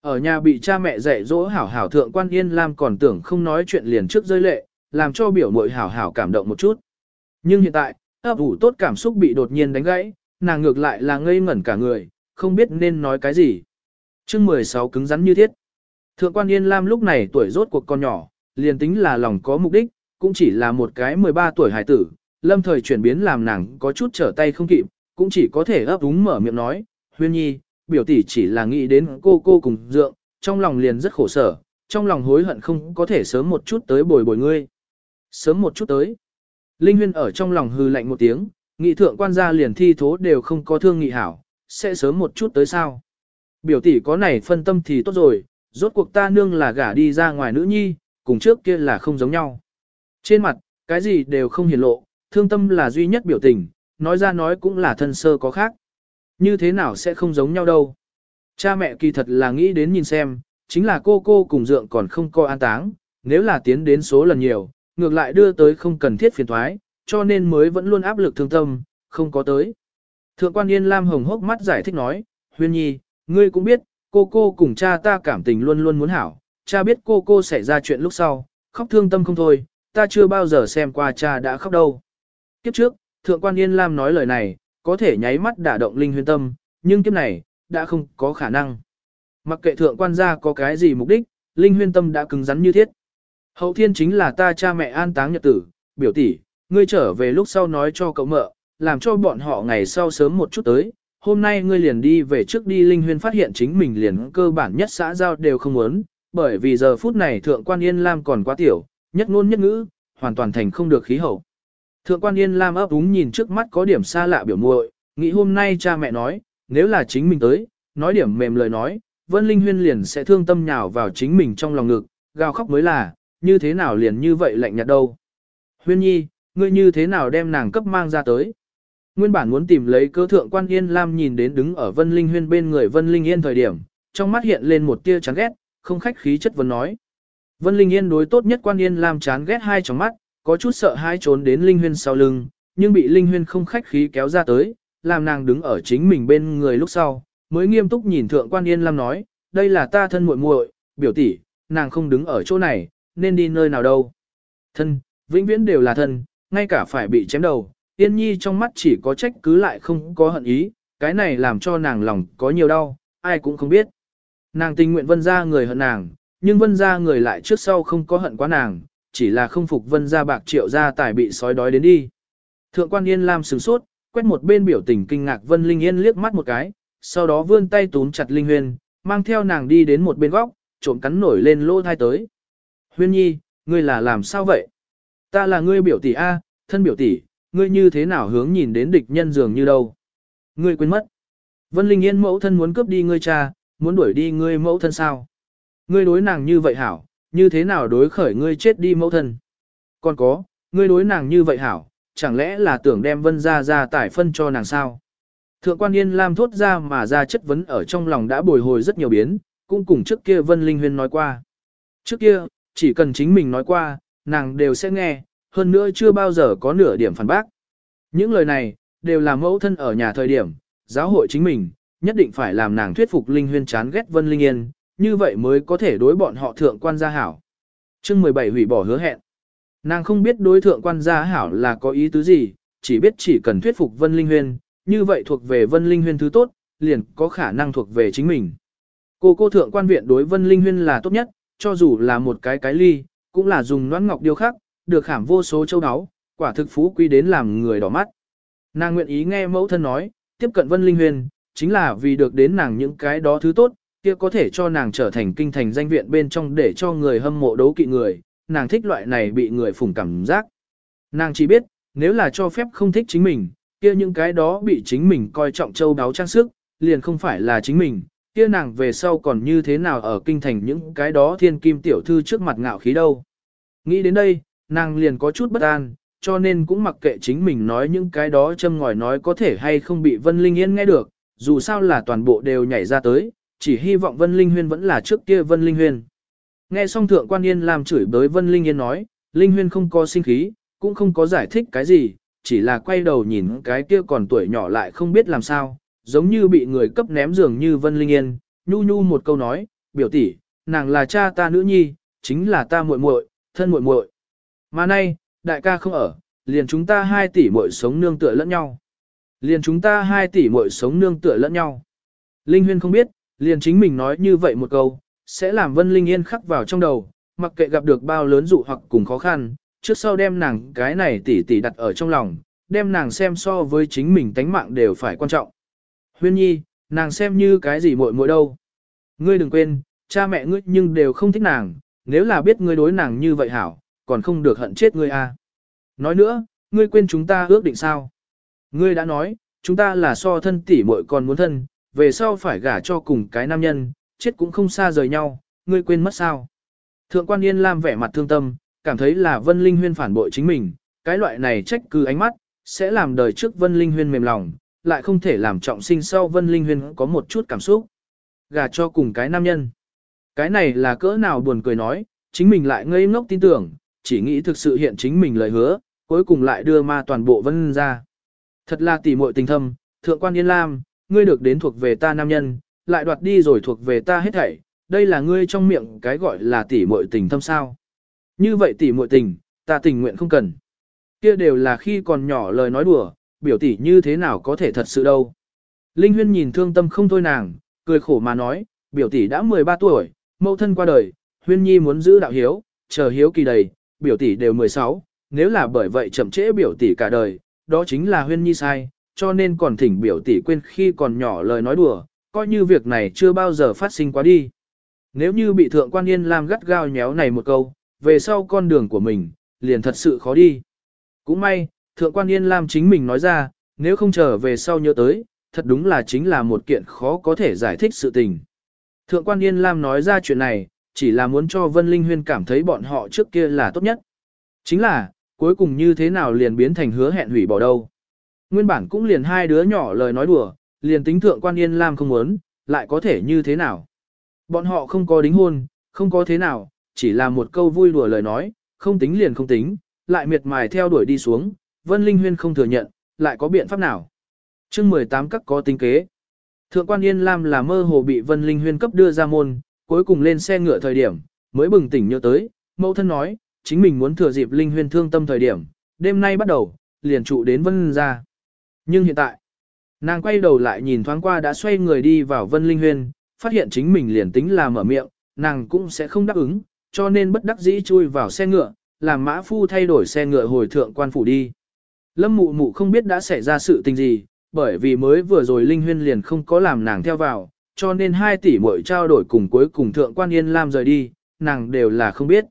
Ở nhà bị cha mẹ dạy dỗ hảo hảo thượng quan yên lam còn tưởng không nói chuyện liền trước rơi lệ, làm cho biểu mội hảo hảo cảm động một chút. Nhưng hiện tại, ấp ủ tốt cảm xúc bị đột nhiên đánh gãy, nàng ngược lại là ngây ngẩn cả người, không biết nên nói cái gì. chương 16 cứng rắn như thiết. Thượng quan Yên Lam lúc này tuổi rốt cuộc con nhỏ, liền tính là lòng có mục đích, cũng chỉ là một cái 13 tuổi hải tử, lâm thời chuyển biến làm nàng có chút trở tay không kịp, cũng chỉ có thể ấp úng mở miệng nói, huyên nhi, biểu tỷ chỉ là nghĩ đến cô cô cùng dượng, trong lòng liền rất khổ sở, trong lòng hối hận không có thể sớm một chút tới bồi bồi ngươi. Sớm một chút tới. Linh huyên ở trong lòng hư lạnh một tiếng, nghị thượng quan gia liền thi thố đều không có thương nghị hảo, sẽ sớm một chút tới sao. Biểu tỷ có này phân tâm thì tốt rồi, rốt cuộc ta nương là gả đi ra ngoài nữ nhi, cùng trước kia là không giống nhau. Trên mặt, cái gì đều không hiển lộ, thương tâm là duy nhất biểu tình, nói ra nói cũng là thân sơ có khác. Như thế nào sẽ không giống nhau đâu. Cha mẹ kỳ thật là nghĩ đến nhìn xem, chính là cô cô cùng dượng còn không coi an táng, nếu là tiến đến số lần nhiều, ngược lại đưa tới không cần thiết phiền thoái, cho nên mới vẫn luôn áp lực thương tâm, không có tới. Thượng quan Yên Lam hồng hốc mắt giải thích nói, Huyên Nhi, ngươi cũng biết, cô cô cùng cha ta cảm tình luôn luôn muốn hảo, cha biết cô cô xảy ra chuyện lúc sau, khóc thương tâm không thôi, ta chưa bao giờ xem qua cha đã khóc đâu. Kiếp trước, Thượng quan Yên Lam nói lời này, có thể nháy mắt đả động linh huyên tâm, nhưng kiếp này, đã không có khả năng. Mặc kệ thượng quan gia có cái gì mục đích, linh huyên tâm đã cứng rắn như thiết. Hậu thiên chính là ta cha mẹ an táng nhật tử, biểu tỷ, ngươi trở về lúc sau nói cho cậu mợ, làm cho bọn họ ngày sau sớm một chút tới. Hôm nay ngươi liền đi về trước đi Linh Huyên phát hiện chính mình liền cơ bản nhất xã giao đều không muốn, bởi vì giờ phút này Thượng quan Yên Lam còn quá tiểu, nhất ngôn nhất ngữ, hoàn toàn thành không được khí hậu. Thượng quan Yên Lam ấp úng nhìn trước mắt có điểm xa lạ biểu muội, nghĩ hôm nay cha mẹ nói, nếu là chính mình tới, nói điểm mềm lời nói, Vân Linh Huyên liền sẽ thương tâm nhào vào chính mình trong lòng ngực, gào khóc mới là, như thế nào liền như vậy lạnh nhạt đâu. Huyên nhi, ngươi như thế nào đem nàng cấp mang ra tới. Nguyên bản muốn tìm lấy cơ thượng quan Yên Lam nhìn đến đứng ở Vân Linh Huyên bên người Vân Linh Yên thời điểm, trong mắt hiện lên một tia chán ghét, không khách khí chất vấn nói. Vân Linh Yên đối tốt nhất quan Yên Lam chán ghét hai trong mắt, có chút sợ hai trốn đến Linh Huyên sau lưng, nhưng bị Linh Huyên không khách khí kéo ra tới, làm nàng đứng ở chính mình bên người lúc sau, mới nghiêm túc nhìn thượng quan Yên Lam nói, đây là ta thân muội muội, biểu tỷ, nàng không đứng ở chỗ này, nên đi nơi nào đâu. Thân, vĩnh viễn đều là thân, ngay cả phải bị chém đầu, Yên Nhi trong mắt chỉ có trách cứ lại không có hận ý, cái này làm cho nàng lòng có nhiều đau, ai cũng không biết. Nàng tình nguyện vân ra người hận nàng, nhưng vân ra người lại trước sau không có hận quá nàng, chỉ là không phục vân ra bạc triệu ra tài bị sói đói đến đi. Thượng quan Yên Lam sửng sốt, quét một bên biểu tình kinh ngạc Vân Linh Yên liếc mắt một cái, sau đó vươn tay túm chặt Linh Huyền, mang theo nàng đi đến một bên góc, trộm cắn nổi lên lỗ thai tới. Huyên nhi, ngươi là làm sao vậy? Ta là ngươi biểu tỷ A, thân biểu tỷ, ngươi như thế nào hướng nhìn đến địch nhân dường như đâu? Ngươi quên mất. Vân Linh Yên mẫu thân muốn cướp đi ngươi cha, muốn đuổi đi ngươi mẫu thân sao? Ngươi đối nàng như vậy hảo, như thế nào đối khởi ngươi chết đi mẫu thân? Còn có, ngươi đối nàng như vậy hảo, chẳng lẽ là tưởng đem vân ra ra tải phân cho nàng sao? Thượng quan Yên Lam thốt ra mà ra chất vấn ở trong lòng đã bồi hồi rất nhiều biến, cũng cùng trước kia Vân Linh Huyên nói qua. Trước kia, chỉ cần chính mình nói qua, nàng đều sẽ nghe, hơn nữa chưa bao giờ có nửa điểm phản bác. Những lời này, đều là mẫu thân ở nhà thời điểm, giáo hội chính mình, nhất định phải làm nàng thuyết phục Linh Huyên chán ghét Vân Linh Yên, như vậy mới có thể đối bọn họ thượng quan gia hảo. chương 17 hủy bỏ hứa hẹn. Nàng không biết đối thượng quan gia hảo là có ý tứ gì, chỉ biết chỉ cần thuyết phục Vân Linh Huyên, như vậy thuộc về Vân Linh Huyên thứ tốt, liền có khả năng thuộc về chính mình. Cô cô thượng quan viện đối Vân Linh Huyên là tốt nhất, cho dù là một cái cái ly, cũng là dùng noãn ngọc điêu khắc, được khảm vô số châu áo, quả thực phú quý đến làm người đỏ mắt. Nàng nguyện ý nghe mẫu thân nói, tiếp cận Vân Linh Huyền, chính là vì được đến nàng những cái đó thứ tốt, kia có thể cho nàng trở thành kinh thành danh viện bên trong để cho người hâm mộ đấu kỵ người, nàng thích loại này bị người phủng cảm giác. Nàng chỉ biết, nếu là cho phép không thích chính mình, kia những cái đó bị chính mình coi trọng châu đáo trang sức, liền không phải là chính mình, kia nàng về sau còn như thế nào ở kinh thành những cái đó thiên kim tiểu thư trước mặt ngạo khí đâu. Nghĩ đến đây, nàng liền có chút bất an, cho nên cũng mặc kệ chính mình nói những cái đó châm ngòi nói có thể hay không bị Vân Linh Yên nghe được, dù sao là toàn bộ đều nhảy ra tới, chỉ hy vọng Vân Linh Huyên vẫn là trước kia Vân Linh Huyên. Nghe xong thượng quan yên làm chửi bới Vân Linh Yên nói, Linh Huyên không có sinh khí, cũng không có giải thích cái gì, chỉ là quay đầu nhìn cái kia còn tuổi nhỏ lại không biết làm sao, giống như bị người cấp ném giường như Vân Linh Yên, nhu nhu một câu nói, biểu tỷ, nàng là cha ta nữ nhi, chính là ta muội muội, thân muội muội. Mà nay, đại ca không ở, liền chúng ta hai tỷ muội sống nương tựa lẫn nhau. Liền chúng ta hai tỷ muội sống nương tựa lẫn nhau. Linh Huyên không biết, liền chính mình nói như vậy một câu, sẽ làm Vân Linh Yên khắc vào trong đầu, mặc kệ gặp được bao lớn dụ hoặc cùng khó khăn, trước sau đem nàng cái này tỷ tỷ đặt ở trong lòng, đem nàng xem so với chính mình tánh mạng đều phải quan trọng. Huyên nhi, nàng xem như cái gì muội muội đâu. Ngươi đừng quên, cha mẹ ngươi nhưng đều không thích nàng, nếu là biết ngươi đối nàng như vậy hảo, còn không được hận chết ngươi à. Nói nữa, ngươi quên chúng ta ước định sao? Ngươi đã nói, chúng ta là so thân tỷ muội còn muốn thân, về sau phải gả cho cùng cái nam nhân, chết cũng không xa rời nhau, ngươi quên mất sao? Thượng quan Yên Lam vẻ mặt thương tâm, cảm thấy là Vân Linh Huyên phản bội chính mình, cái loại này trách cứ ánh mắt, sẽ làm đời trước Vân Linh Huyên mềm lòng, lại không thể làm trọng sinh sau Vân Linh Huyên có một chút cảm xúc. Gả cho cùng cái nam nhân. Cái này là cỡ nào buồn cười nói, chính mình lại ngây ngốc tin tưởng, chỉ nghĩ thực sự hiện chính mình lời hứa, cuối cùng lại đưa ma toàn bộ vân ra. Thật là tỉ muội tình thâm, thượng quan Yên Lam, ngươi được đến thuộc về ta nam nhân, lại đoạt đi rồi thuộc về ta hết thảy, đây là ngươi trong miệng cái gọi là tỉ muội tình thâm sao. Như vậy tỉ muội tình, ta tình nguyện không cần. Kia đều là khi còn nhỏ lời nói đùa, biểu tỷ như thế nào có thể thật sự đâu. Linh Huyên nhìn thương tâm không thôi nàng, cười khổ mà nói, biểu tỷ đã 13 tuổi, mẫu thân qua đời, Huyên Nhi muốn giữ đạo hiếu, chờ hiếu kỳ đầy, biểu tỷ đều 16, nếu là bởi vậy chậm trễ biểu tỷ cả đời, đó chính là Huyên Nhi sai, cho nên còn thỉnh biểu tỷ quên khi còn nhỏ lời nói đùa, coi như việc này chưa bao giờ phát sinh quá đi. Nếu như bị thượng quan yên làm gắt gao nhéo này một câu, về sau con đường của mình, liền thật sự khó đi. Cũng may, thượng quan yên lam chính mình nói ra, nếu không trở về sau nhớ tới, thật đúng là chính là một kiện khó có thể giải thích sự tình. Thượng quan yên lam nói ra chuyện này, chỉ là muốn cho Vân Linh Huyên cảm thấy bọn họ trước kia là tốt nhất. Chính là, cuối cùng như thế nào liền biến thành hứa hẹn hủy bỏ đâu. Nguyên bản cũng liền hai đứa nhỏ lời nói đùa, liền tính thượng quan yên lam không muốn, lại có thể như thế nào. Bọn họ không có đính hôn, không có thế nào, chỉ là một câu vui đùa lời nói, không tính liền không tính, lại miệt mài theo đuổi đi xuống, Vân Linh Huyên không thừa nhận, lại có biện pháp nào. chương 18 các có tính kế. Thượng quan Yên Lam là mơ hồ bị Vân Linh Huyên cấp đưa ra môn, cuối cùng lên xe ngựa thời điểm, mới bừng tỉnh nhớ tới, mẫu thân nói, chính mình muốn thừa dịp Linh Huyên thương tâm thời điểm, đêm nay bắt đầu, liền trụ đến Vân ra. Nhưng hiện tại, nàng quay đầu lại nhìn thoáng qua đã xoay người đi vào Vân Linh Huyên, phát hiện chính mình liền tính là mở miệng, nàng cũng sẽ không đáp ứng, cho nên bất đắc dĩ chui vào xe ngựa, làm mã phu thay đổi xe ngựa hồi thượng quan phủ đi. Lâm mụ mụ không biết đã xảy ra sự tình gì, bởi vì mới vừa rồi Linh Huyên liền không có làm nàng theo vào, cho nên hai tỷ muội trao đổi cùng cuối cùng thượng quan Yên Lam rời đi, nàng đều là không biết.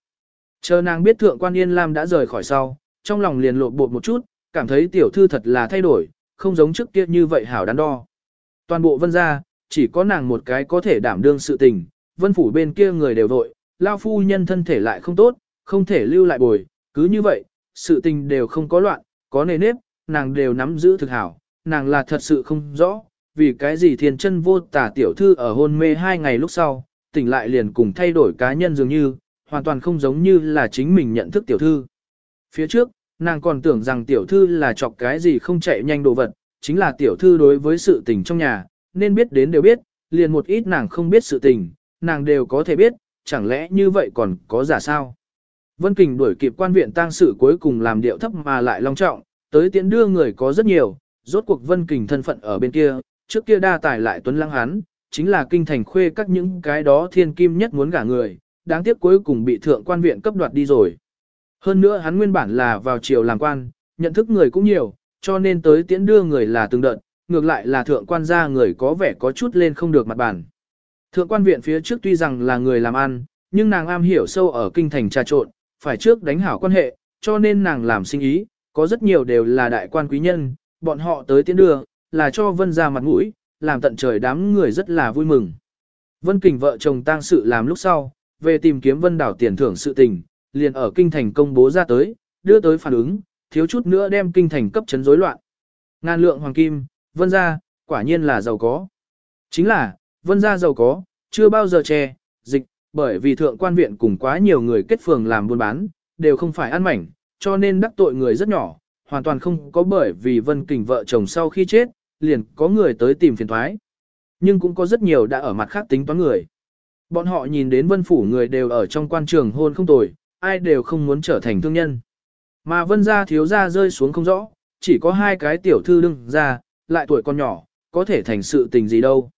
Chờ nàng biết thượng quan Yên Lam đã rời khỏi sau, trong lòng liền lộn bột một chút, cảm thấy tiểu thư thật là thay đổi, không giống trước kia như vậy hảo đắn đo. Toàn bộ vân gia, chỉ có nàng một cái có thể đảm đương sự tình, vân phủ bên kia người đều vội, lao phu nhân thân thể lại không tốt, không thể lưu lại bồi, cứ như vậy, sự tình đều không có loạn, có nề nếp, nàng đều nắm giữ thực hảo, nàng là thật sự không rõ, vì cái gì thiên chân vô tả tiểu thư ở hôn mê hai ngày lúc sau, tỉnh lại liền cùng thay đổi cá nhân dường như, hoàn toàn không giống như là chính mình nhận thức tiểu thư. Phía trước, nàng còn tưởng rằng tiểu thư là chọc cái gì không chạy nhanh đồ vật, chính là tiểu thư đối với sự tình trong nhà, nên biết đến đều biết, liền một ít nàng không biết sự tình, nàng đều có thể biết, chẳng lẽ như vậy còn có giả sao? Vân Kình đuổi kịp quan viện tang sự cuối cùng làm điệu thấp mà lại long trọng, tới tiễn đưa người có rất nhiều, rốt cuộc Vân Kình thân phận ở bên kia, trước kia đa tài lại tuấn lăng hắn, chính là kinh thành khuê các những cái đó thiên kim nhất muốn gả người, đáng tiếc cuối cùng bị thượng quan viện cấp đoạt đi rồi. Hơn nữa hắn nguyên bản là vào triều làm quan, nhận thức người cũng nhiều, cho nên tới tiễn đưa người là từng đợt, ngược lại là thượng quan gia người có vẻ có chút lên không được mặt bản. Thượng quan viện phía trước tuy rằng là người làm ăn, nhưng nàng am hiểu sâu ở kinh thành trà trộn, phải trước đánh hảo quan hệ, cho nên nàng làm sinh ý, có rất nhiều đều là đại quan quý nhân, bọn họ tới tiễn đưa, là cho vân ra mặt mũi, làm tận trời đám người rất là vui mừng. Vân Kình vợ chồng tang sự làm lúc sau, về tìm kiếm vân đảo tiền thưởng sự tình, liền ở kinh thành công bố ra tới, đưa tới phản ứng, thiếu chút nữa đem kinh thành cấp chấn rối loạn. Ngàn lượng hoàng kim, vân gia, quả nhiên là giàu có. Chính là, vân gia giàu có, chưa bao giờ che, dịch, bởi vì thượng quan viện cùng quá nhiều người kết phường làm buôn bán, đều không phải ăn mảnh, cho nên đắc tội người rất nhỏ, hoàn toàn không có bởi vì vân kình vợ chồng sau khi chết, liền có người tới tìm phiền thoái. Nhưng cũng có rất nhiều đã ở mặt khác tính toán người. Bọn họ nhìn đến vân phủ người đều ở trong quan trường hôn không tồi, ai đều không muốn trở thành thương nhân. Mà vân gia thiếu gia rơi xuống không rõ, chỉ có hai cái tiểu thư đương ra, lại tuổi còn nhỏ, có thể thành sự tình gì đâu.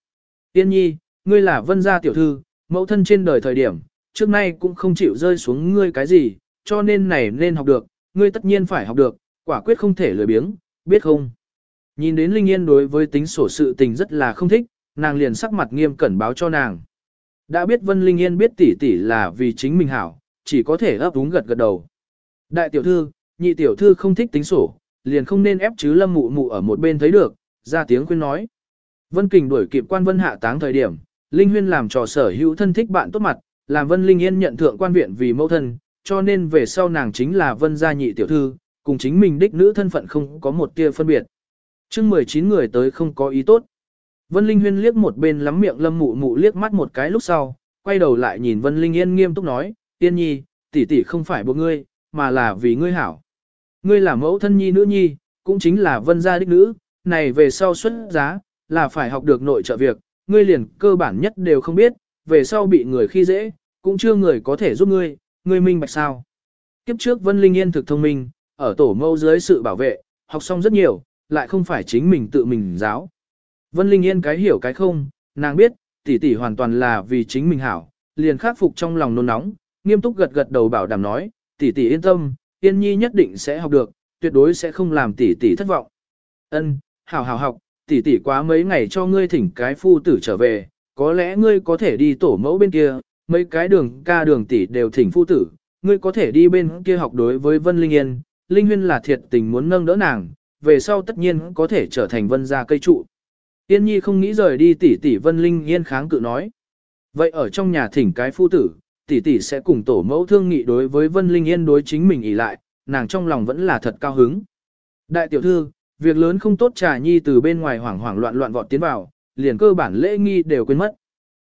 Tiên nhi, ngươi là vân gia tiểu thư, mẫu thân trên đời thời điểm, trước nay cũng không chịu rơi xuống ngươi cái gì, cho nên này nên học được, ngươi tất nhiên phải học được, quả quyết không thể lười biếng, biết không? Nhìn đến Linh Yên đối với tính sổ sự tình rất là không thích, nàng liền sắc mặt nghiêm cẩn báo cho nàng. Đã biết Vân Linh Yên biết tỷ tỷ là vì chính mình hảo, chỉ có thể ấp úng gật gật đầu. Đại tiểu thư, nhị tiểu thư không thích tính sổ, liền không nên ép chứ lâm mụ mụ ở một bên thấy được, ra tiếng khuyên nói. Vân Kình đuổi kịp quan vân hạ táng thời điểm, Linh Huyên làm trò sở hữu thân thích bạn tốt mặt, làm Vân Linh Yên nhận thượng quan viện vì mẫu thân, cho nên về sau nàng chính là Vân gia nhị tiểu thư, cùng chính mình đích nữ thân phận không có một tia phân biệt. chương 19 người tới không có ý tốt. Vân Linh Huyên liếc một bên lắm miệng lâm mụ mụ liếc mắt một cái lúc sau, quay đầu lại nhìn Vân Linh Yên nghiêm túc nói, tiên nhi, tỷ tỷ không phải buộc ngươi, mà là vì ngươi hảo. Ngươi là mẫu thân nhi nữ nhi, cũng chính là vân gia đích nữ, này về sau xuất giá, là phải học được nội trợ việc, ngươi liền cơ bản nhất đều không biết, về sau bị người khi dễ, cũng chưa người có thể giúp ngươi, ngươi minh bạch sao. Kiếp trước Vân Linh Yên thực thông minh, ở tổ mâu dưới sự bảo vệ, học xong rất nhiều, lại không phải chính mình tự mình giáo. Vân Linh Yên cái hiểu cái không, nàng biết, tỷ tỷ hoàn toàn là vì chính mình hảo, liền khắc phục trong lòng nôn nóng, nghiêm túc gật gật đầu bảo đảm nói, tỷ tỷ yên tâm, Yên Nhi nhất định sẽ học được, tuyệt đối sẽ không làm tỷ tỷ thất vọng. Ân, hảo hảo học, tỷ tỷ quá mấy ngày cho ngươi thỉnh cái phu tử trở về, có lẽ ngươi có thể đi tổ mẫu bên kia, mấy cái đường ca đường tỷ đều thỉnh phu tử, ngươi có thể đi bên kia học đối với Vân Linh Yên, Linh Huyên là thiệt tình muốn nâng đỡ nàng, về sau tất nhiên có thể trở thành vân gia cây trụ. Yên Nhi không nghĩ rời đi tỷ tỷ Vân Linh Yên kháng cự nói. Vậy ở trong nhà thỉnh cái phu tử, tỷ tỷ sẽ cùng tổ mẫu thương nghị đối với Vân Linh Yên đối chính mình ỷ lại, nàng trong lòng vẫn là thật cao hứng. Đại tiểu thư, việc lớn không tốt trà nhi từ bên ngoài hoảng hoảng loạn loạn vọt tiến vào, liền cơ bản lễ nghi đều quên mất.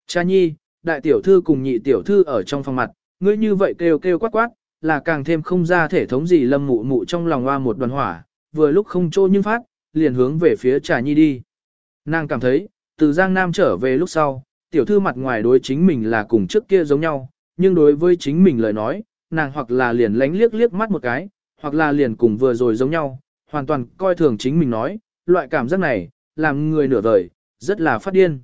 Trà nhi, đại tiểu thư cùng nhị tiểu thư ở trong phòng mặt, ngươi như vậy kêu kêu quát quát, là càng thêm không ra thể thống gì lâm mụ mụ trong lòng hoa một đoàn hỏa, vừa lúc không trô nhưng phát, liền hướng về phía trà nhi đi. Nàng cảm thấy, từ Giang Nam trở về lúc sau, tiểu thư mặt ngoài đối chính mình là cùng trước kia giống nhau, nhưng đối với chính mình lời nói, nàng hoặc là liền lánh liếc liếc mắt một cái, hoặc là liền cùng vừa rồi giống nhau, hoàn toàn coi thường chính mình nói, loại cảm giác này, làm người nửa vời, rất là phát điên.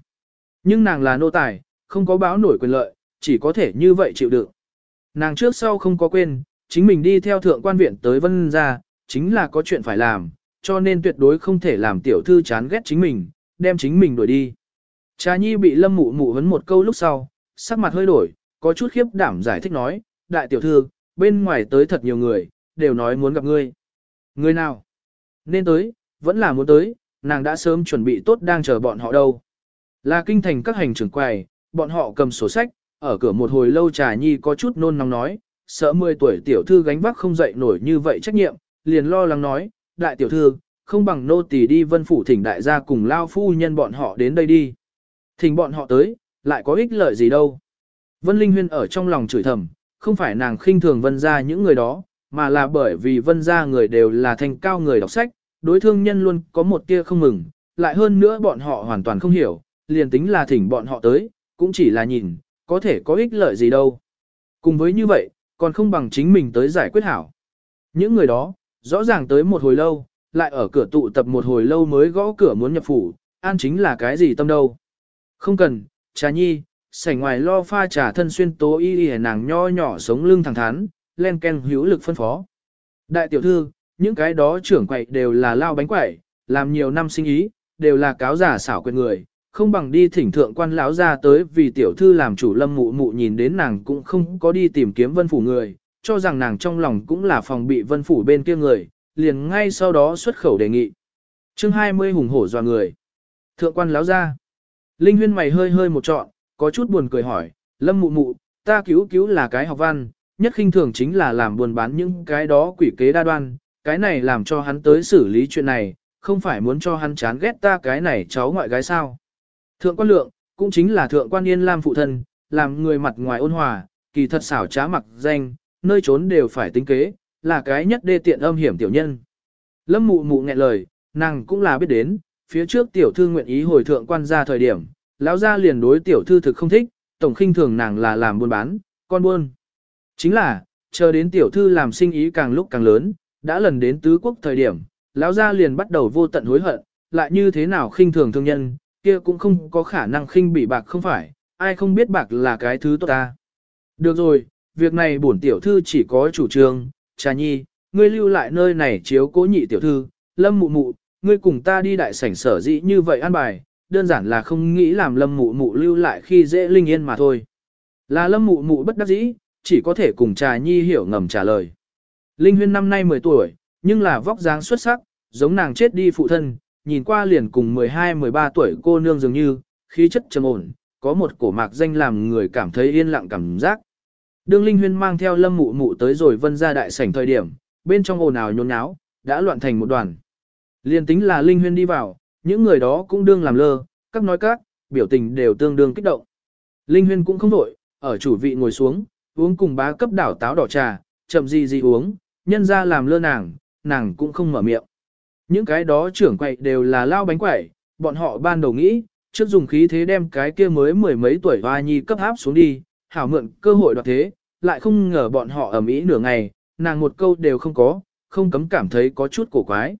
Nhưng nàng là nô tài, không có báo nổi quyền lợi, chỉ có thể như vậy chịu đựng. Nàng trước sau không có quên, chính mình đi theo thượng quan viện tới vân gia, chính là có chuyện phải làm, cho nên tuyệt đối không thể làm tiểu thư chán ghét chính mình, đem chính mình đuổi đi. Trà nhi bị lâm mụ mụ vấn một câu lúc sau, sắc mặt hơi đổi, có chút khiếp đảm giải thích nói, đại tiểu thư, bên ngoài tới thật nhiều người, đều nói muốn gặp ngươi. Người nào? Nên tới, vẫn là muốn tới, nàng đã sớm chuẩn bị tốt đang chờ bọn họ đâu. Là kinh thành các hành trưởng quầy, bọn họ cầm sổ sách, ở cửa một hồi lâu trà nhi có chút nôn nóng nói, sợ 10 tuổi tiểu thư gánh vác không dậy nổi như vậy trách nhiệm, liền lo lắng nói, đại tiểu thư, không bằng nô tỳ đi vân phủ thỉnh đại gia cùng lao phu nhân bọn họ đến đây đi. Thỉnh bọn họ tới, lại có ích lợi gì đâu. Vân Linh Huyên ở trong lòng chửi thầm, không phải nàng khinh thường vân ra những người đó, mà là bởi vì vân ra người đều là thành cao người đọc sách, đối thương nhân luôn có một tia không mừng, lại hơn nữa bọn họ hoàn toàn không hiểu, liền tính là thỉnh bọn họ tới, cũng chỉ là nhìn, có thể có ích lợi gì đâu. Cùng với như vậy, còn không bằng chính mình tới giải quyết hảo. Những người đó, rõ ràng tới một hồi lâu, lại ở cửa tụ tập một hồi lâu mới gõ cửa muốn nhập phủ, an chính là cái gì tâm đâu. Không cần, trà nhi, sảnh ngoài lo pha trà thân xuyên tố y y nàng nho nhỏ sống lưng thẳng thắn, len ken hữu lực phân phó. Đại tiểu thư, những cái đó trưởng quậy đều là lao bánh quậy, làm nhiều năm sinh ý, đều là cáo giả xảo quyệt người, không bằng đi thỉnh thượng quan lão ra tới vì tiểu thư làm chủ lâm mụ mụ nhìn đến nàng cũng không có đi tìm kiếm vân phủ người, cho rằng nàng trong lòng cũng là phòng bị vân phủ bên kia người, liền ngay sau đó xuất khẩu đề nghị. chương 20 hùng hổ dọa người. Thượng quan lão ra. Linh huyên mày hơi hơi một trọn, có chút buồn cười hỏi, lâm mụ mụ, ta cứu cứu là cái học văn, nhất khinh thường chính là làm buồn bán những cái đó quỷ kế đa đoan, cái này làm cho hắn tới xử lý chuyện này, không phải muốn cho hắn chán ghét ta cái này cháu ngoại gái sao. Thượng quan lượng, cũng chính là thượng quan yên lam phụ thân, làm người mặt ngoài ôn hòa, kỳ thật xảo trá mặc danh, nơi trốn đều phải tính kế, là cái nhất đê tiện âm hiểm tiểu nhân. Lâm mụ mụ nghẹn lời, nàng cũng là biết đến, phía trước tiểu thư nguyện ý hồi thượng quan ra thời điểm, lão gia liền đối tiểu thư thực không thích, tổng khinh thường nàng là làm buôn bán, con buôn. Chính là, chờ đến tiểu thư làm sinh ý càng lúc càng lớn, đã lần đến tứ quốc thời điểm, lão gia liền bắt đầu vô tận hối hận, lại như thế nào khinh thường thương nhân, kia cũng không có khả năng khinh bị bạc không phải, ai không biết bạc là cái thứ tốt ta. Được rồi, việc này bổn tiểu thư chỉ có chủ trương, trà nhi, ngươi lưu lại nơi này chiếu cố nhị tiểu thư, lâm mụ mụ, ngươi cùng ta đi đại sảnh sở dĩ như vậy an bài, đơn giản là không nghĩ làm lâm mụ mụ lưu lại khi dễ linh yên mà thôi. Là lâm mụ mụ bất đắc dĩ, chỉ có thể cùng trà nhi hiểu ngầm trả lời. Linh huyên năm nay 10 tuổi, nhưng là vóc dáng xuất sắc, giống nàng chết đi phụ thân, nhìn qua liền cùng 12-13 tuổi cô nương dường như, khí chất trầm ổn, có một cổ mạc danh làm người cảm thấy yên lặng cảm giác. Đương Linh Huyên mang theo lâm mụ mụ tới rồi vân ra đại sảnh thời điểm, bên trong ồn ào nhốn nháo, đã loạn thành một đoàn. Liên tính là Linh Huyên đi vào, những người đó cũng đương làm lơ, các nói các, biểu tình đều tương đương kích động. Linh Huyên cũng không nổi, ở chủ vị ngồi xuống, uống cùng bá cấp đảo táo đỏ trà, chậm gì gì uống, nhân ra làm lơ nàng, nàng cũng không mở miệng. Những cái đó trưởng quậy đều là lao bánh quẩy, bọn họ ban đầu nghĩ, trước dùng khí thế đem cái kia mới mười mấy tuổi hoa nhi cấp áp xuống đi, hảo mượn cơ hội đoạt thế, lại không ngờ bọn họ ở Mỹ nửa ngày, nàng một câu đều không có, không cấm cảm thấy có chút cổ quái.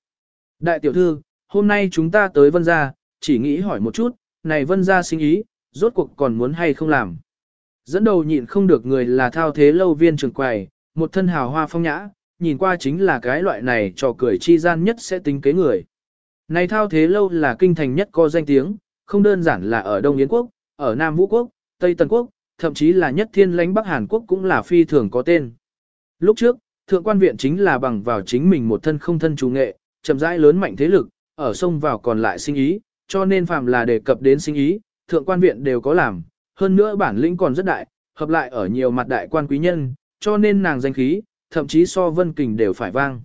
Đại tiểu thư, hôm nay chúng ta tới vân gia, chỉ nghĩ hỏi một chút, này vân gia sinh ý, rốt cuộc còn muốn hay không làm. Dẫn đầu nhịn không được người là thao thế lâu viên trường quầy, một thân hào hoa phong nhã, nhìn qua chính là cái loại này trò cười chi gian nhất sẽ tính kế người. Này thao thế lâu là kinh thành nhất có danh tiếng, không đơn giản là ở Đông Yến Quốc, ở Nam Vũ Quốc, Tây Tần Quốc, thậm chí là nhất thiên lãnh Bắc Hàn Quốc cũng là phi thường có tên. Lúc trước, thượng quan viện chính là bằng vào chính mình một thân không thân chủ nghệ, chậm rãi lớn mạnh thế lực, ở sông vào còn lại sinh ý, cho nên phàm là đề cập đến sinh ý, thượng quan viện đều có làm, hơn nữa bản lĩnh còn rất đại, hợp lại ở nhiều mặt đại quan quý nhân, cho nên nàng danh khí, thậm chí so vân kình đều phải vang.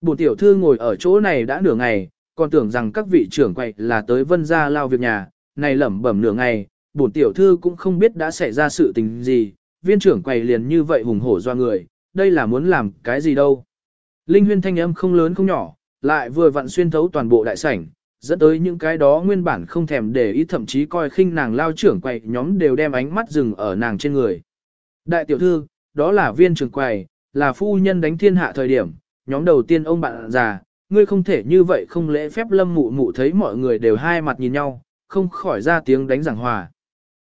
Bổn tiểu thư ngồi ở chỗ này đã nửa ngày, còn tưởng rằng các vị trưởng quậy là tới vân gia lao việc nhà, này lẩm bẩm nửa ngày, bổn tiểu thư cũng không biết đã xảy ra sự tình gì, viên trưởng quầy liền như vậy hùng hổ doa người, đây là muốn làm cái gì đâu. Linh huyên thanh âm không lớn không nhỏ, lại vừa vặn xuyên thấu toàn bộ đại sảnh, dẫn tới những cái đó nguyên bản không thèm để ý thậm chí coi khinh nàng lao trưởng quầy nhóm đều đem ánh mắt dừng ở nàng trên người. Đại tiểu thư, đó là viên trưởng quầy, là phu nhân đánh thiên hạ thời điểm, nhóm đầu tiên ông bạn già, ngươi không thể như vậy không lễ phép lâm mụ mụ thấy mọi người đều hai mặt nhìn nhau, không khỏi ra tiếng đánh giảng hòa.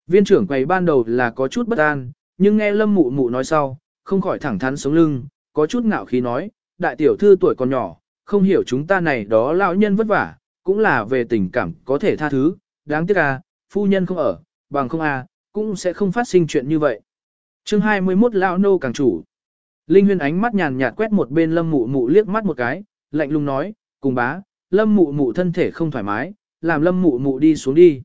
Viên trưởng quầy ban đầu là có chút bất an, nhưng nghe lâm mụ mụ nói sau, không khỏi thẳng thắn sống lưng, có chút ngạo khí nói, đại tiểu thư tuổi còn nhỏ, không hiểu chúng ta này đó lão nhân vất vả, cũng là về tình cảm có thể tha thứ, đáng tiếc à, phu nhân không ở, bằng không à, cũng sẽ không phát sinh chuyện như vậy. chương 21 lão nô càng chủ. Linh huyên ánh mắt nhàn nhạt quét một bên lâm mụ mụ liếc mắt một cái, lạnh lùng nói, cùng bá, lâm mụ mụ thân thể không thoải mái, làm lâm mụ mụ đi xuống đi.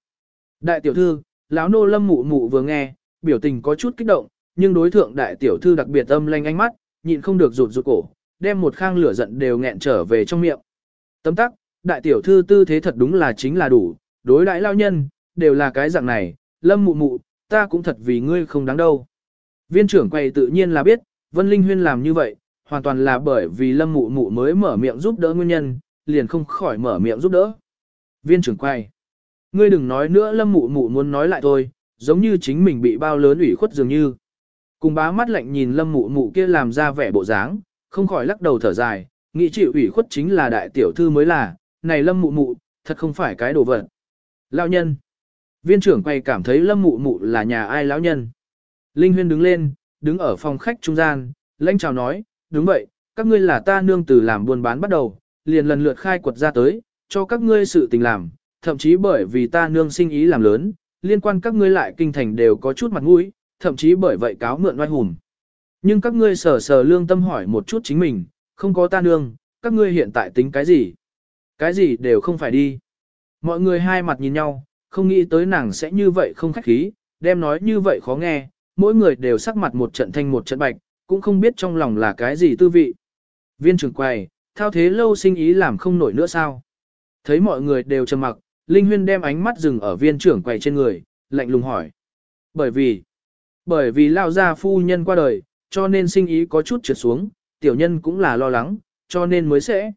Đại tiểu thư, lão nô lâm mụ mụ vừa nghe, biểu tình có chút kích động, nhưng đối thượng đại tiểu thư đặc biệt âm lanh ánh mắt, nhịn không được rụt rụt cổ, đem một khang lửa giận đều nghẹn trở về trong miệng. Tấm tắc, đại tiểu thư tư thế thật đúng là chính là đủ, đối đại lao nhân, đều là cái dạng này, lâm mụ mụ, ta cũng thật vì ngươi không đáng đâu. Viên trưởng quay tự nhiên là biết, Vân Linh Huyên làm như vậy, hoàn toàn là bởi vì lâm mụ mụ mới mở miệng giúp đỡ nguyên nhân, liền không khỏi mở miệng giúp đỡ. Viên trưởng quay. Ngươi đừng nói nữa lâm mụ mụ muốn nói lại thôi, giống như chính mình bị bao lớn ủy khuất dường như. Cùng bá mắt lạnh nhìn lâm mụ mụ kia làm ra vẻ bộ dáng, không khỏi lắc đầu thở dài, nghĩ chịu ủy khuất chính là đại tiểu thư mới là, này lâm mụ mụ, thật không phải cái đồ vật. Lão nhân. Viên trưởng quay cảm thấy lâm mụ mụ là nhà ai lão nhân. Linh huyên đứng lên, đứng ở phòng khách trung gian, lãnh chào nói, đúng vậy, các ngươi là ta nương từ làm buôn bán bắt đầu, liền lần lượt khai quật ra tới, cho các ngươi sự tình làm, thậm chí bởi vì ta nương sinh ý làm lớn, liên quan các ngươi lại kinh thành đều có chút mặt mũi, thậm chí bởi vậy cáo mượn oai hùng. Nhưng các ngươi sờ sờ lương tâm hỏi một chút chính mình, không có ta nương, các ngươi hiện tại tính cái gì? Cái gì đều không phải đi. Mọi người hai mặt nhìn nhau, không nghĩ tới nàng sẽ như vậy không khách khí, đem nói như vậy khó nghe, mỗi người đều sắc mặt một trận thanh một trận bạch, cũng không biết trong lòng là cái gì tư vị. Viên trưởng quầy, thao thế lâu sinh ý làm không nổi nữa sao? Thấy mọi người đều trầm mặc, Linh Huyên đem ánh mắt dừng ở viên trưởng quầy trên người, lạnh lùng hỏi. Bởi vì, bởi vì lao gia phu nhân qua đời, cho nên sinh ý có chút trượt xuống, tiểu nhân cũng là lo lắng, cho nên mới sẽ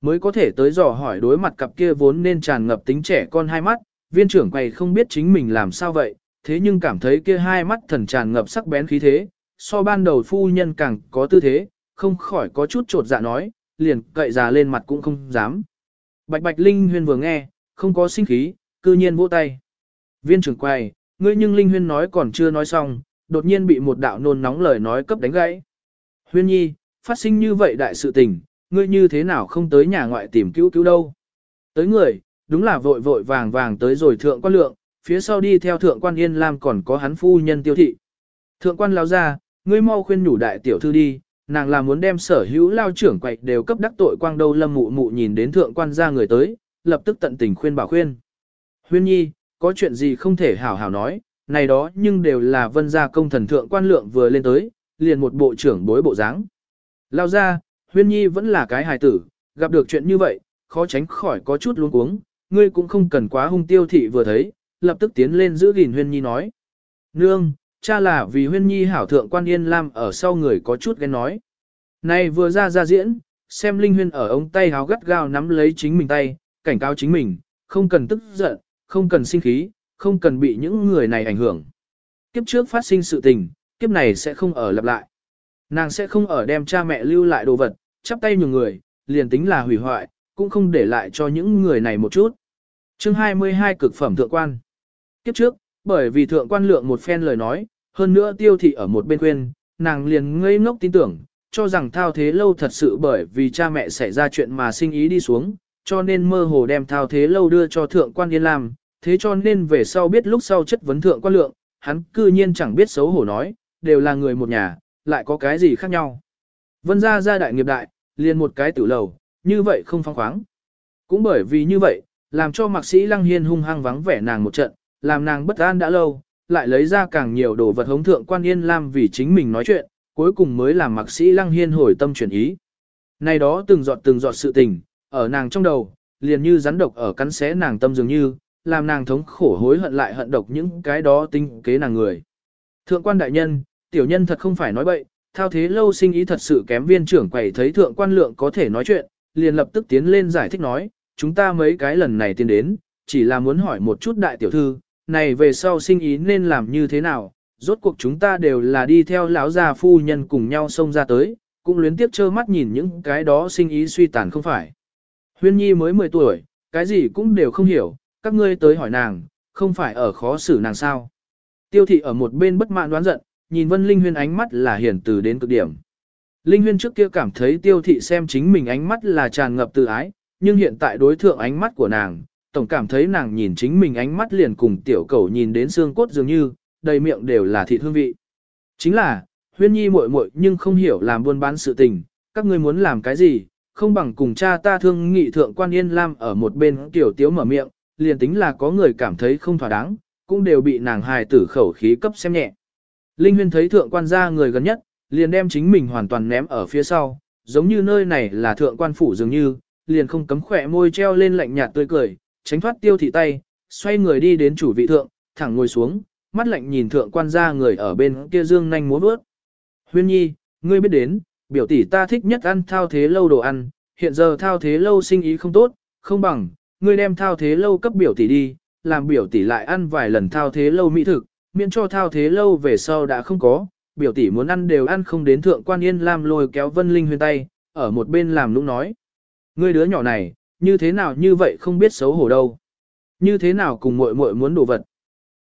mới có thể tới dò hỏi đối mặt cặp kia vốn nên tràn ngập tính trẻ con hai mắt, viên trưởng quầy không biết chính mình làm sao vậy, thế nhưng cảm thấy kia hai mắt thần tràn ngập sắc bén khí thế, so ban đầu phu nhân càng có tư thế, không khỏi có chút trột dạ nói, liền cậy già lên mặt cũng không dám. Bạch Bạch Linh Huyên vừa nghe, không có sinh khí, cư nhiên vỗ tay. Viên trưởng quầy, ngươi nhưng Linh Huyên nói còn chưa nói xong, đột nhiên bị một đạo nôn nóng lời nói cấp đánh gãy. Huyên nhi, phát sinh như vậy đại sự tình, ngươi như thế nào không tới nhà ngoại tìm cứu cứu đâu. Tới người, đúng là vội vội vàng vàng tới rồi thượng quan lượng, phía sau đi theo thượng quan Yên Lam còn có hắn phu nhân tiêu thị. Thượng quan lao ra, ngươi mau khuyên nhủ đại tiểu thư đi, nàng là muốn đem sở hữu lao trưởng quậy đều cấp đắc tội quang đâu lâm mụ mụ nhìn đến thượng quan ra người tới, lập tức tận tình khuyên bảo khuyên. Huyên nhi, có chuyện gì không thể hảo hảo nói, này đó nhưng đều là vân gia công thần thượng quan lượng vừa lên tới, liền một bộ trưởng bối bộ dáng. Lao ra, huyên nhi vẫn là cái hài tử, gặp được chuyện như vậy, khó tránh khỏi có chút luống cuống, ngươi cũng không cần quá hung tiêu thị vừa thấy, lập tức tiến lên giữ gìn huyên nhi nói. Nương, cha là vì huyên nhi hảo thượng quan yên lam ở sau người có chút ghen nói. Này vừa ra ra diễn, xem linh huyên ở ống tay háo gắt gao nắm lấy chính mình tay, cảnh cáo chính mình, không cần tức giận, không cần sinh khí, không cần bị những người này ảnh hưởng. Kiếp trước phát sinh sự tình, kiếp này sẽ không ở lặp lại. Nàng sẽ không ở đem cha mẹ lưu lại đồ vật, chắp tay nhường người, liền tính là hủy hoại, cũng không để lại cho những người này một chút. Chương 22 cực phẩm thượng quan. Kiếp trước, bởi vì thượng quan lượng một phen lời nói, hơn nữa tiêu thị ở một bên quên, nàng liền ngây ngốc tin tưởng, cho rằng thao thế lâu thật sự bởi vì cha mẹ xảy ra chuyện mà sinh ý đi xuống, cho nên mơ hồ đem thao thế lâu đưa cho thượng quan yên làm, thế cho nên về sau biết lúc sau chất vấn thượng quan lượng, hắn cư nhiên chẳng biết xấu hổ nói, đều là người một nhà, lại có cái gì khác nhau. Vân ra ra đại nghiệp đại, liền một cái tử lầu, như vậy không phong khoáng. Cũng bởi vì như vậy, làm cho mạc sĩ lăng hiên hung hăng vắng vẻ nàng một trận, làm nàng bất an đã lâu, lại lấy ra càng nhiều đồ vật hống thượng quan yên lam vì chính mình nói chuyện, cuối cùng mới làm mạc sĩ lăng hiên hồi tâm chuyển ý. Này đó từng giọt từng giọt sự tình, ở nàng trong đầu, liền như rắn độc ở cắn xé nàng tâm dường như, làm nàng thống khổ hối hận lại hận độc những cái đó tinh kế nàng người. Thượng quan đại nhân, tiểu nhân thật không phải nói bậy, thao thế lâu sinh ý thật sự kém viên trưởng quầy thấy thượng quan lượng có thể nói chuyện, liền lập tức tiến lên giải thích nói, chúng ta mấy cái lần này tiến đến, chỉ là muốn hỏi một chút đại tiểu thư, này về sau sinh ý nên làm như thế nào, rốt cuộc chúng ta đều là đi theo lão gia phu nhân cùng nhau xông ra tới, cũng luyến tiếp trơ mắt nhìn những cái đó sinh ý suy tàn không phải. Huyên Nhi mới 10 tuổi, cái gì cũng đều không hiểu, các ngươi tới hỏi nàng, không phải ở khó xử nàng sao. Tiêu thị ở một bên bất mãn đoán giận, nhìn Vân Linh Huyên ánh mắt là hiển từ đến cực điểm. Linh Huyên trước kia cảm thấy tiêu thị xem chính mình ánh mắt là tràn ngập từ ái, nhưng hiện tại đối thượng ánh mắt của nàng, tổng cảm thấy nàng nhìn chính mình ánh mắt liền cùng tiểu cầu nhìn đến xương cốt dường như, đầy miệng đều là thịt hương vị. Chính là, huyên nhi muội muội nhưng không hiểu làm buôn bán sự tình, các ngươi muốn làm cái gì, không bằng cùng cha ta thương nghị thượng quan yên lam ở một bên tiểu tiếu mở miệng, liền tính là có người cảm thấy không thỏa đáng, cũng đều bị nàng hài tử khẩu khí cấp xem nhẹ. Linh huyên thấy thượng quan gia người gần nhất, liền đem chính mình hoàn toàn ném ở phía sau, giống như nơi này là thượng quan phủ dường như, liền không cấm khỏe môi treo lên lạnh nhạt tươi cười, tránh thoát tiêu thị tay, xoay người đi đến chủ vị thượng, thẳng ngồi xuống, mắt lạnh nhìn thượng quan gia người ở bên kia dương nhanh múa bước. Huyên nhi, ngươi biết đến, biểu tỷ ta thích nhất ăn thao thế lâu đồ ăn, hiện giờ thao thế lâu sinh ý không tốt, không bằng, ngươi đem thao thế lâu cấp biểu tỷ đi, làm biểu tỷ lại ăn vài lần thao thế lâu mỹ thực, miễn cho thao thế lâu về sau đã không có, biểu tỷ muốn ăn đều ăn không đến thượng quan yên lam lôi kéo vân linh huyền tay, ở một bên làm nũng nói. Ngươi đứa nhỏ này, như thế nào như vậy không biết xấu hổ đâu. Như thế nào cùng muội muội muốn đồ vật.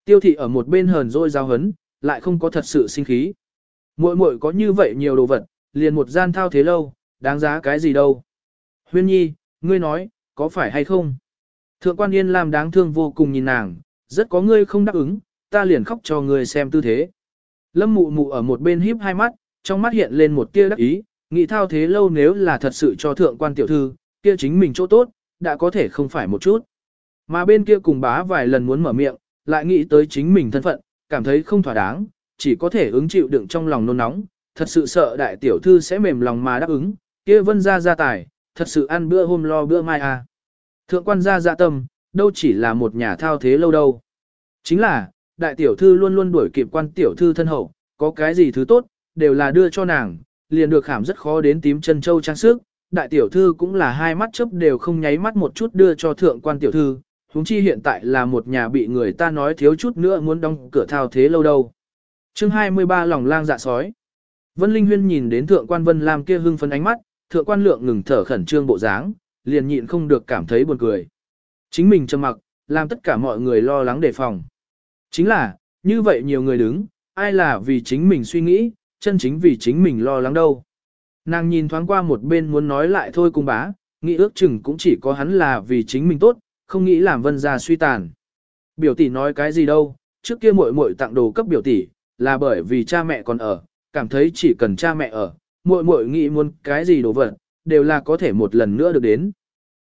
Tiêu thị ở một bên hờn dỗi giao hấn, lại không có thật sự sinh khí. Muội muội có như vậy nhiều đồ vật, liền một gian thao thế lâu, đáng giá cái gì đâu. Huyên nhi, ngươi nói, có phải hay không? Thượng quan yên làm đáng thương vô cùng nhìn nàng, rất có ngươi không đáp ứng, ta liền khóc cho ngươi xem tư thế. Lâm mụ mụ ở một bên híp hai mắt, trong mắt hiện lên một tia đắc ý, nghĩ thao thế lâu nếu là thật sự cho thượng quan tiểu thư, kia chính mình chỗ tốt, đã có thể không phải một chút. Mà bên kia cùng bá vài lần muốn mở miệng, lại nghĩ tới chính mình thân phận, cảm thấy không thỏa đáng, chỉ có thể ứng chịu đựng trong lòng nôn nóng, thật sự sợ đại tiểu thư sẽ mềm lòng mà đáp ứng, kia vân ra gia tài, thật sự ăn bữa hôm lo bữa mai à. Thượng quan gia dạ tâm, đâu chỉ là một nhà thao thế lâu đâu. Chính là, đại tiểu thư luôn luôn đuổi kịp quan tiểu thư thân hậu, có cái gì thứ tốt, đều là đưa cho nàng, liền được khảm rất khó đến tím chân châu trang sức. Đại tiểu thư cũng là hai mắt chớp đều không nháy mắt một chút đưa cho thượng quan tiểu thư, huống chi hiện tại là một nhà bị người ta nói thiếu chút nữa muốn đóng cửa thao thế lâu đâu. chương 23 lòng lang dạ sói. Vân Linh Huyên nhìn đến thượng quan Vân Lam kia hưng phấn ánh mắt, thượng quan lượng ngừng thở khẩn trương bộ dáng, liền nhịn không được cảm thấy buồn cười. Chính mình trầm mặc, làm tất cả mọi người lo lắng đề phòng. Chính là, như vậy nhiều người đứng, ai là vì chính mình suy nghĩ, chân chính vì chính mình lo lắng đâu. Nàng nhìn thoáng qua một bên muốn nói lại thôi cùng bá, nghĩ ước chừng cũng chỉ có hắn là vì chính mình tốt, không nghĩ làm vân gia suy tàn. Biểu tỷ nói cái gì đâu, trước kia muội muội tặng đồ cấp biểu tỷ, là bởi vì cha mẹ còn ở, cảm thấy chỉ cần cha mẹ ở, muội muội nghĩ muốn cái gì đồ vật, đều là có thể một lần nữa được đến.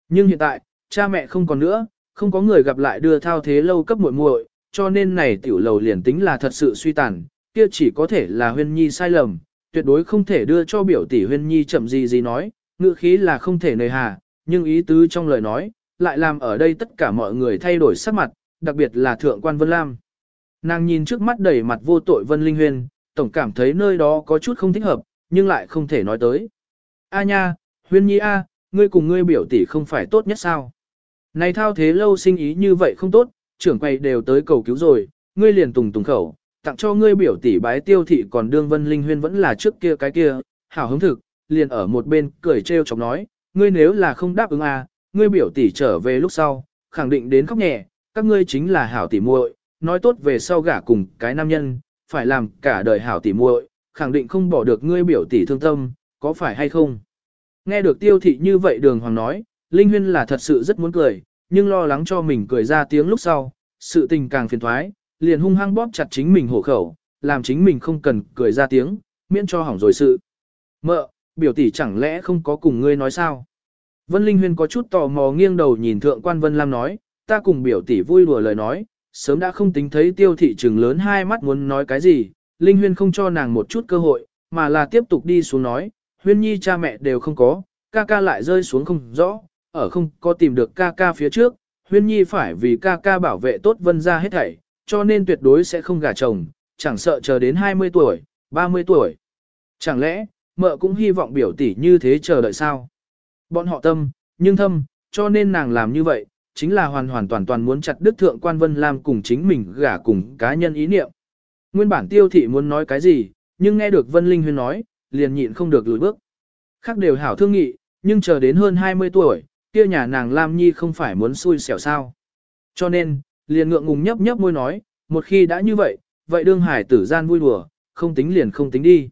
Nhưng hiện tại, cha mẹ không còn nữa, không có người gặp lại đưa thao thế lâu cấp muội muội, cho nên này tiểu lầu liền tính là thật sự suy tàn, kia chỉ có thể là huyên nhi sai lầm, tuyệt đối không thể đưa cho biểu tỷ huyên nhi chậm gì gì nói, ngữ khí là không thể nề hà, nhưng ý tứ trong lời nói, lại làm ở đây tất cả mọi người thay đổi sắc mặt, đặc biệt là thượng quan Vân Lam. Nàng nhìn trước mắt đầy mặt vô tội Vân Linh Huyên, tổng cảm thấy nơi đó có chút không thích hợp, nhưng lại không thể nói tới. A nha, Huyên Nhi A, ngươi cùng ngươi biểu tỷ không phải tốt nhất sao? Này thao thế lâu sinh ý như vậy không tốt, trưởng quầy đều tới cầu cứu rồi, ngươi liền tùng tùng khẩu, tặng cho ngươi biểu tỷ bái tiêu thị còn đương Vân Linh Huyên vẫn là trước kia cái kia, hảo hứng thực, liền ở một bên cười trêu chọc nói, ngươi nếu là không đáp ứng A, ngươi biểu tỷ trở về lúc sau, khẳng định đến khóc nhẹ, các ngươi chính là hảo tỷ muội, nói tốt về sau gả cùng cái nam nhân, phải làm cả đời hảo tỷ muội, khẳng định không bỏ được ngươi biểu tỷ thương tâm, có phải hay không? Nghe được tiêu thị như vậy đường hoàng nói, Linh Huyên là thật sự rất muốn cười, nhưng lo lắng cho mình cười ra tiếng lúc sau, sự tình càng phiền thoái, liền hung hăng bóp chặt chính mình hổ khẩu, làm chính mình không cần cười ra tiếng, miễn cho hỏng rồi sự. Mợ, biểu tỷ chẳng lẽ không có cùng ngươi nói sao? Vân Linh Huyên có chút tò mò nghiêng đầu nhìn thượng quan Vân Lam nói, ta cùng biểu tỷ vui đùa lời nói, sớm đã không tính thấy tiêu thị trừng lớn hai mắt muốn nói cái gì, Linh Huyên không cho nàng một chút cơ hội, mà là tiếp tục đi xuống nói, Huyên Nhi cha mẹ đều không có, ca ca lại rơi xuống không rõ, ở không có tìm được ca ca phía trước, Huyên Nhi phải vì ca ca bảo vệ tốt Vân ra hết thảy, cho nên tuyệt đối sẽ không gả chồng, chẳng sợ chờ đến 20 tuổi, 30 tuổi. Chẳng lẽ, mợ cũng hy vọng biểu tỷ như thế chờ đợi sao? Bọn họ tâm, nhưng thâm, cho nên nàng làm như vậy, chính là hoàn hoàn toàn toàn muốn chặt đứt thượng quan Vân làm cùng chính mình gả cùng cá nhân ý niệm. Nguyên bản tiêu thị muốn nói cái gì, nhưng nghe được Vân Linh Huyên nói, liền nhịn không được lùi bước. Khác đều hảo thương nghị, nhưng chờ đến hơn 20 tuổi, kia nhà nàng Lam Nhi không phải muốn xui xẻo sao. Cho nên, liền ngượng ngùng nhấp nhấp môi nói, một khi đã như vậy, vậy đương hải tử gian vui đùa, không tính liền không tính đi.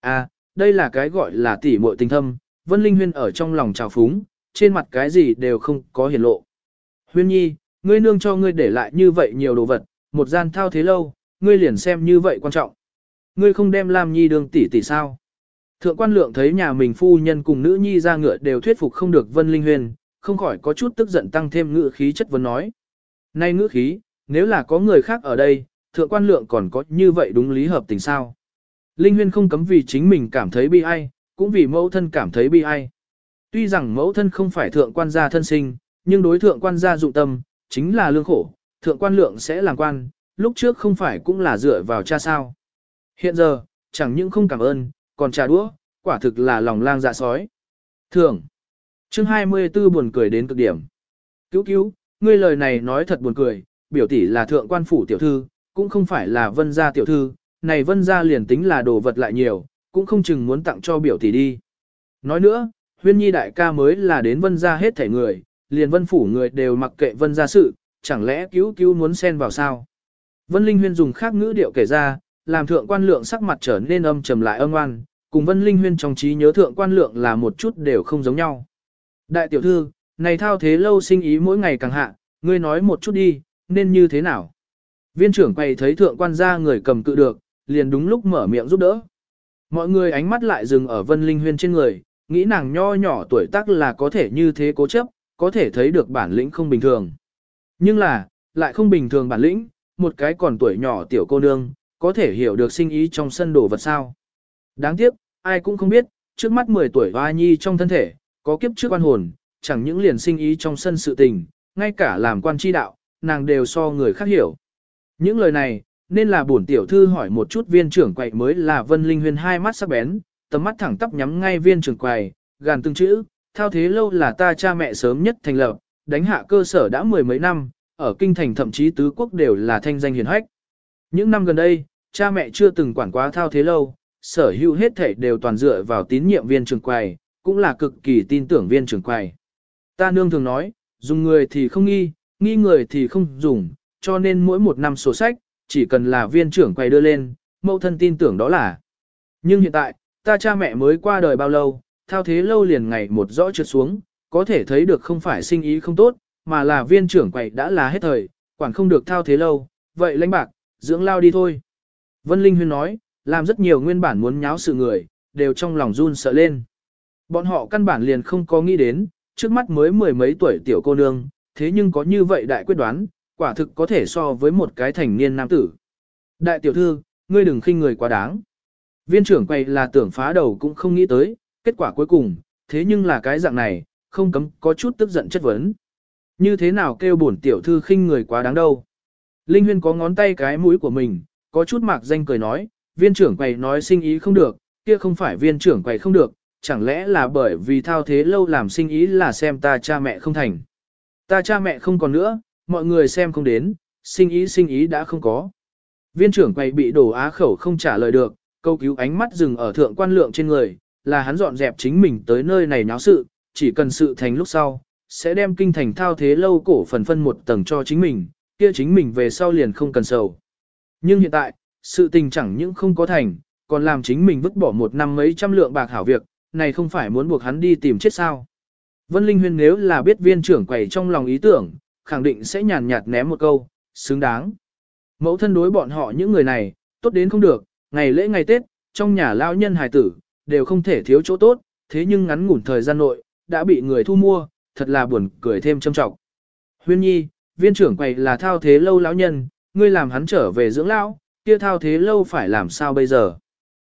À, đây là cái gọi là tỉ muội tình thâm, Vân Linh Huyên ở trong lòng trào phúng, trên mặt cái gì đều không có hiển lộ. Huyên nhi, ngươi nương cho ngươi để lại như vậy nhiều đồ vật, một gian thao thế lâu, ngươi liền xem như vậy quan trọng. Ngươi không đem Lam Nhi đương tỷ tỷ sao? Thượng quan lượng thấy nhà mình phu nhân cùng nữ nhi ra ngựa đều thuyết phục không được Vân Linh Huyên, không khỏi có chút tức giận tăng thêm ngữ khí chất vấn nói. Nay ngữ khí, nếu là có người khác ở đây, thượng quan lượng còn có như vậy đúng lý hợp tình sao? Linh Huyên không cấm vì chính mình cảm thấy bi ai, cũng vì mẫu thân cảm thấy bi ai. Tuy rằng mẫu thân không phải thượng quan gia thân sinh, nhưng đối thượng quan gia dụng tâm, chính là lương khổ, thượng quan lượng sẽ làm quan, lúc trước không phải cũng là dựa vào cha sao. Hiện giờ, chẳng những không cảm ơn, còn trà đũa, quả thực là lòng lang dạ sói. Thường. Chương 24 buồn cười đến cực điểm. Cứu cứu, ngươi lời này nói thật buồn cười, biểu tỷ là thượng quan phủ tiểu thư, cũng không phải là vân gia tiểu thư, này vân gia liền tính là đồ vật lại nhiều, cũng không chừng muốn tặng cho biểu tỷ đi. Nói nữa, huyên nhi đại ca mới là đến vân gia hết thể người, liền vân phủ người đều mặc kệ vân gia sự, chẳng lẽ cứu cứu muốn xen vào sao? Vân Linh Huyên dùng khác ngữ điệu kể ra, làm thượng quan lượng sắc mặt trở nên âm trầm lại âm ngoan, cùng Vân Linh Huyên trong trí nhớ thượng quan lượng là một chút đều không giống nhau. Đại tiểu thư, này thao thế lâu sinh ý mỗi ngày càng hạ, ngươi nói một chút đi, nên như thế nào? Viên trưởng quay thấy thượng quan gia người cầm cự được, liền đúng lúc mở miệng giúp đỡ. Mọi người ánh mắt lại dừng ở Vân Linh Huyên trên người, nghĩ nàng nho nhỏ tuổi tác là có thể như thế cố chấp, có thể thấy được bản lĩnh không bình thường. Nhưng là, lại không bình thường bản lĩnh, một cái còn tuổi nhỏ tiểu cô nương, có thể hiểu được sinh ý trong sân đồ vật sao. Đáng tiếc, ai cũng không biết, trước mắt 10 tuổi hoa nhi trong thân thể, Có kiếp trước quan hồn, chẳng những liền sinh ý trong sân sự tình, ngay cả làm quan chi đạo, nàng đều so người khác hiểu. Những lời này, nên là bổn tiểu thư hỏi một chút viên trưởng quậy mới là Vân Linh Huyền hai mắt sắc bén, tầm mắt thẳng tắp nhắm ngay viên trưởng quầy, gàn từng chữ, thao thế lâu là ta cha mẹ sớm nhất thành lập, đánh hạ cơ sở đã mười mấy năm, ở kinh thành thậm chí tứ quốc đều là thanh danh hiển hách. Những năm gần đây, cha mẹ chưa từng quản quá thao thế lâu, sở hữu hết thảy đều toàn dựa vào tín nhiệm viên trưởng quầy, cũng là cực kỳ tin tưởng viên trưởng quầy. Ta nương thường nói, dùng người thì không nghi, nghi người thì không dùng, cho nên mỗi một năm sổ sách, chỉ cần là viên trưởng quầy đưa lên, mẫu thân tin tưởng đó là. Nhưng hiện tại, ta cha mẹ mới qua đời bao lâu, thao thế lâu liền ngày một rõ trượt xuống, có thể thấy được không phải sinh ý không tốt, mà là viên trưởng quầy đã là hết thời, quản không được thao thế lâu, vậy lãnh bạc, dưỡng lao đi thôi. Vân Linh Huyên nói, làm rất nhiều nguyên bản muốn nháo sự người, đều trong lòng run sợ lên. Bọn họ căn bản liền không có nghĩ đến, trước mắt mới mười mấy tuổi tiểu cô nương, thế nhưng có như vậy đại quyết đoán, quả thực có thể so với một cái thành niên nam tử. Đại tiểu thư, ngươi đừng khinh người quá đáng. Viên trưởng quay là tưởng phá đầu cũng không nghĩ tới, kết quả cuối cùng, thế nhưng là cái dạng này, không cấm có chút tức giận chất vấn. Như thế nào kêu bổn tiểu thư khinh người quá đáng đâu. Linh huyên có ngón tay cái mũi của mình, có chút mạc danh cười nói, viên trưởng quầy nói sinh ý không được, kia không phải viên trưởng quầy không được, chẳng lẽ là bởi vì thao thế lâu làm sinh ý là xem ta cha mẹ không thành. Ta cha mẹ không còn nữa, mọi người xem không đến, sinh ý sinh ý đã không có. Viên trưởng quầy bị đổ á khẩu không trả lời được, câu cứu ánh mắt dừng ở thượng quan lượng trên người, là hắn dọn dẹp chính mình tới nơi này náo sự, chỉ cần sự thành lúc sau, sẽ đem kinh thành thao thế lâu cổ phần phân một tầng cho chính mình, kia chính mình về sau liền không cần sầu. Nhưng hiện tại, sự tình chẳng những không có thành, còn làm chính mình vứt bỏ một năm mấy trăm lượng bạc hảo việc, này không phải muốn buộc hắn đi tìm chết sao. Vân Linh Huyên nếu là biết viên trưởng quầy trong lòng ý tưởng, khẳng định sẽ nhàn nhạt ném một câu, xứng đáng. Mẫu thân đối bọn họ những người này, tốt đến không được, ngày lễ ngày Tết, trong nhà lao nhân hài tử, đều không thể thiếu chỗ tốt, thế nhưng ngắn ngủn thời gian nội, đã bị người thu mua, thật là buồn cười thêm châm trọng. Huyên nhi, viên trưởng quầy là thao thế lâu lão nhân, ngươi làm hắn trở về dưỡng lão, kia thao thế lâu phải làm sao bây giờ?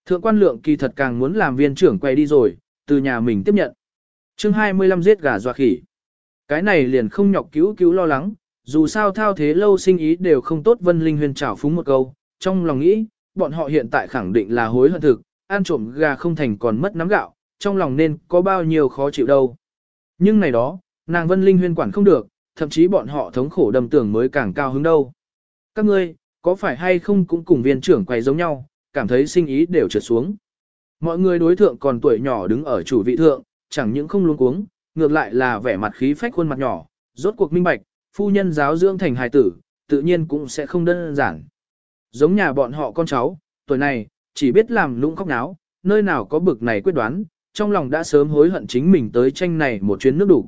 Thượng quan lượng kỳ thật càng muốn làm viên trưởng quay đi rồi, từ nhà mình tiếp nhận. chương 25 giết gà dọa khỉ. Cái này liền không nhọc cứu cứu lo lắng, dù sao thao thế lâu sinh ý đều không tốt Vân Linh Huyền trảo phúng một câu, trong lòng nghĩ, bọn họ hiện tại khẳng định là hối hận thực, ăn trộm gà không thành còn mất nắm gạo, trong lòng nên có bao nhiêu khó chịu đâu. Nhưng này đó, nàng Vân Linh Huyền quản không được, thậm chí bọn họ thống khổ đầm tưởng mới càng cao hứng đâu. Các ngươi, có phải hay không cũng cùng viên trưởng quay giống nhau, cảm thấy sinh ý đều trượt xuống. Mọi người đối thượng còn tuổi nhỏ đứng ở chủ vị thượng, chẳng những không luống cuống, ngược lại là vẻ mặt khí phách khuôn mặt nhỏ, rốt cuộc minh bạch, phu nhân giáo dưỡng thành hài tử, tự nhiên cũng sẽ không đơn giản. Giống nhà bọn họ con cháu, tuổi này, chỉ biết làm lũng khóc náo, nơi nào có bực này quyết đoán, trong lòng đã sớm hối hận chính mình tới tranh này một chuyến nước đủ.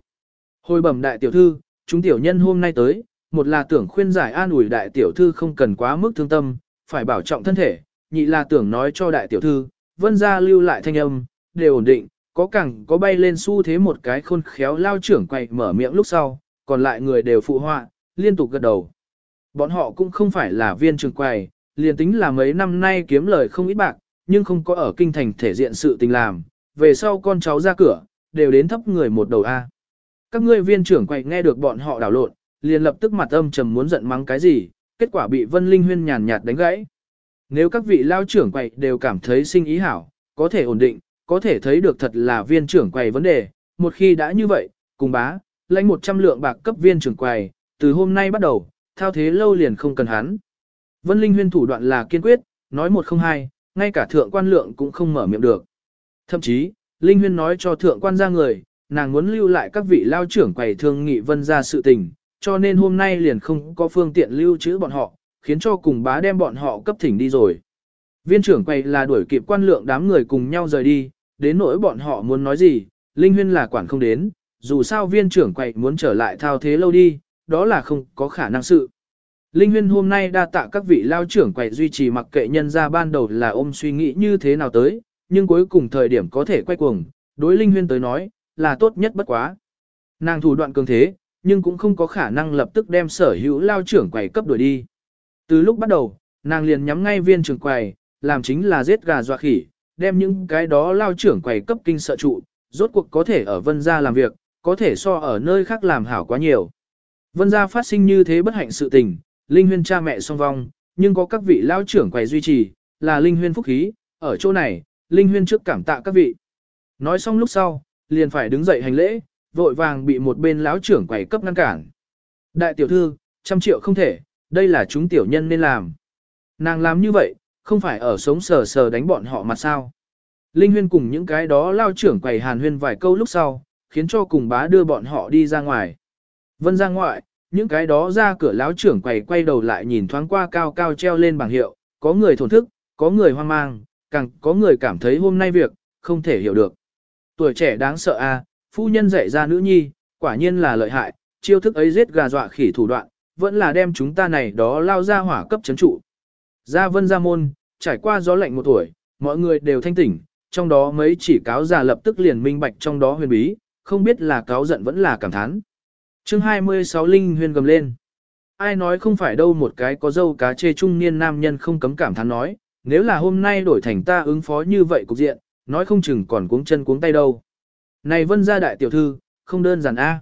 Hồi bẩm đại tiểu thư, chúng tiểu nhân hôm nay tới, một là tưởng khuyên giải an ủi đại tiểu thư không cần quá mức thương tâm, phải bảo trọng thân thể, nhị là tưởng nói cho đại tiểu thư, vân gia lưu lại thanh âm, đều ổn định, có cẳng có bay lên xu thế một cái khôn khéo lao trưởng quay mở miệng lúc sau, còn lại người đều phụ họa, liên tục gật đầu. Bọn họ cũng không phải là viên trường quầy, liền tính là mấy năm nay kiếm lời không ít bạc, nhưng không có ở kinh thành thể diện sự tình làm, về sau con cháu ra cửa, đều đến thấp người một đầu A. Các ngươi viên trưởng quầy nghe được bọn họ đảo lộn, liền lập tức mặt âm trầm muốn giận mắng cái gì, kết quả bị Vân Linh Huyên nhàn nhạt đánh gãy. Nếu các vị lao trưởng quầy đều cảm thấy sinh ý hảo, có thể ổn định, có thể thấy được thật là viên trưởng quầy vấn đề, một khi đã như vậy, cùng bá, lãnh 100 lượng bạc cấp viên trưởng quầy, từ hôm nay bắt đầu, thao thế lâu liền không cần hắn. Vân Linh Huyên thủ đoạn là kiên quyết, nói một không hai, ngay cả thượng quan lượng cũng không mở miệng được. Thậm chí, Linh Huyên nói cho thượng quan ra người, nàng muốn lưu lại các vị lao trưởng quầy thương nghị vân ra sự tình, cho nên hôm nay liền không có phương tiện lưu trữ bọn họ, khiến cho cùng bá đem bọn họ cấp thỉnh đi rồi. Viên trưởng quay là đuổi kịp quan lượng đám người cùng nhau rời đi, đến nỗi bọn họ muốn nói gì, Linh Huyên là quản không đến, dù sao viên trưởng quay muốn trở lại thao thế lâu đi, đó là không có khả năng sự. Linh Huyên hôm nay đa tạ các vị lao trưởng quay duy trì mặc kệ nhân ra ban đầu là ôm suy nghĩ như thế nào tới, nhưng cuối cùng thời điểm có thể quay cuồng, đối Linh Huyên tới nói, là tốt nhất bất quá. Nàng thủ đoạn cường thế, nhưng cũng không có khả năng lập tức đem sở hữu lao trưởng quầy cấp đuổi đi. Từ lúc bắt đầu, nàng liền nhắm ngay viên trưởng quầy, làm chính là giết gà dọa khỉ, đem những cái đó lao trưởng quầy cấp kinh sợ trụ, rốt cuộc có thể ở vân gia làm việc, có thể so ở nơi khác làm hảo quá nhiều. Vân gia phát sinh như thế bất hạnh sự tình, Linh Huyên cha mẹ song vong, nhưng có các vị lao trưởng quầy duy trì, là Linh Huyên phúc khí, ở chỗ này, Linh Huyên trước cảm tạ các vị. Nói xong lúc sau, liền phải đứng dậy hành lễ, vội vàng bị một bên lão trưởng quầy cấp ngăn cản. Đại tiểu thư, trăm triệu không thể, đây là chúng tiểu nhân nên làm. Nàng làm như vậy, không phải ở sống sờ sờ đánh bọn họ mặt sao. Linh Huyên cùng những cái đó lao trưởng quầy hàn huyên vài câu lúc sau, khiến cho cùng bá đưa bọn họ đi ra ngoài. Vân ra ngoại, những cái đó ra cửa lão trưởng quầy quay đầu lại nhìn thoáng qua cao cao treo lên bảng hiệu, có người thổn thức, có người hoang mang, càng có người cảm thấy hôm nay việc, không thể hiểu được. Tuổi trẻ đáng sợ a, à, phu nhân dạy ra nữ nhi, quả nhiên là lợi hại, chiêu thức ấy giết gà dọa khỉ thủ đoạn, vẫn là đem chúng ta này đó lao ra hỏa cấp chấn trụ. Gia vân gia môn, trải qua gió lạnh một tuổi, mọi người đều thanh tỉnh, trong đó mấy chỉ cáo già lập tức liền minh bạch trong đó huyền bí, không biết là cáo giận vẫn là cảm thán. chương 26 Linh huyền gầm lên. Ai nói không phải đâu một cái có dâu cá chê trung niên nam nhân không cấm cảm thán nói, nếu là hôm nay đổi thành ta ứng phó như vậy cục diện, nói không chừng còn cuống chân cuống tay đâu. Này vân gia đại tiểu thư, không đơn giản a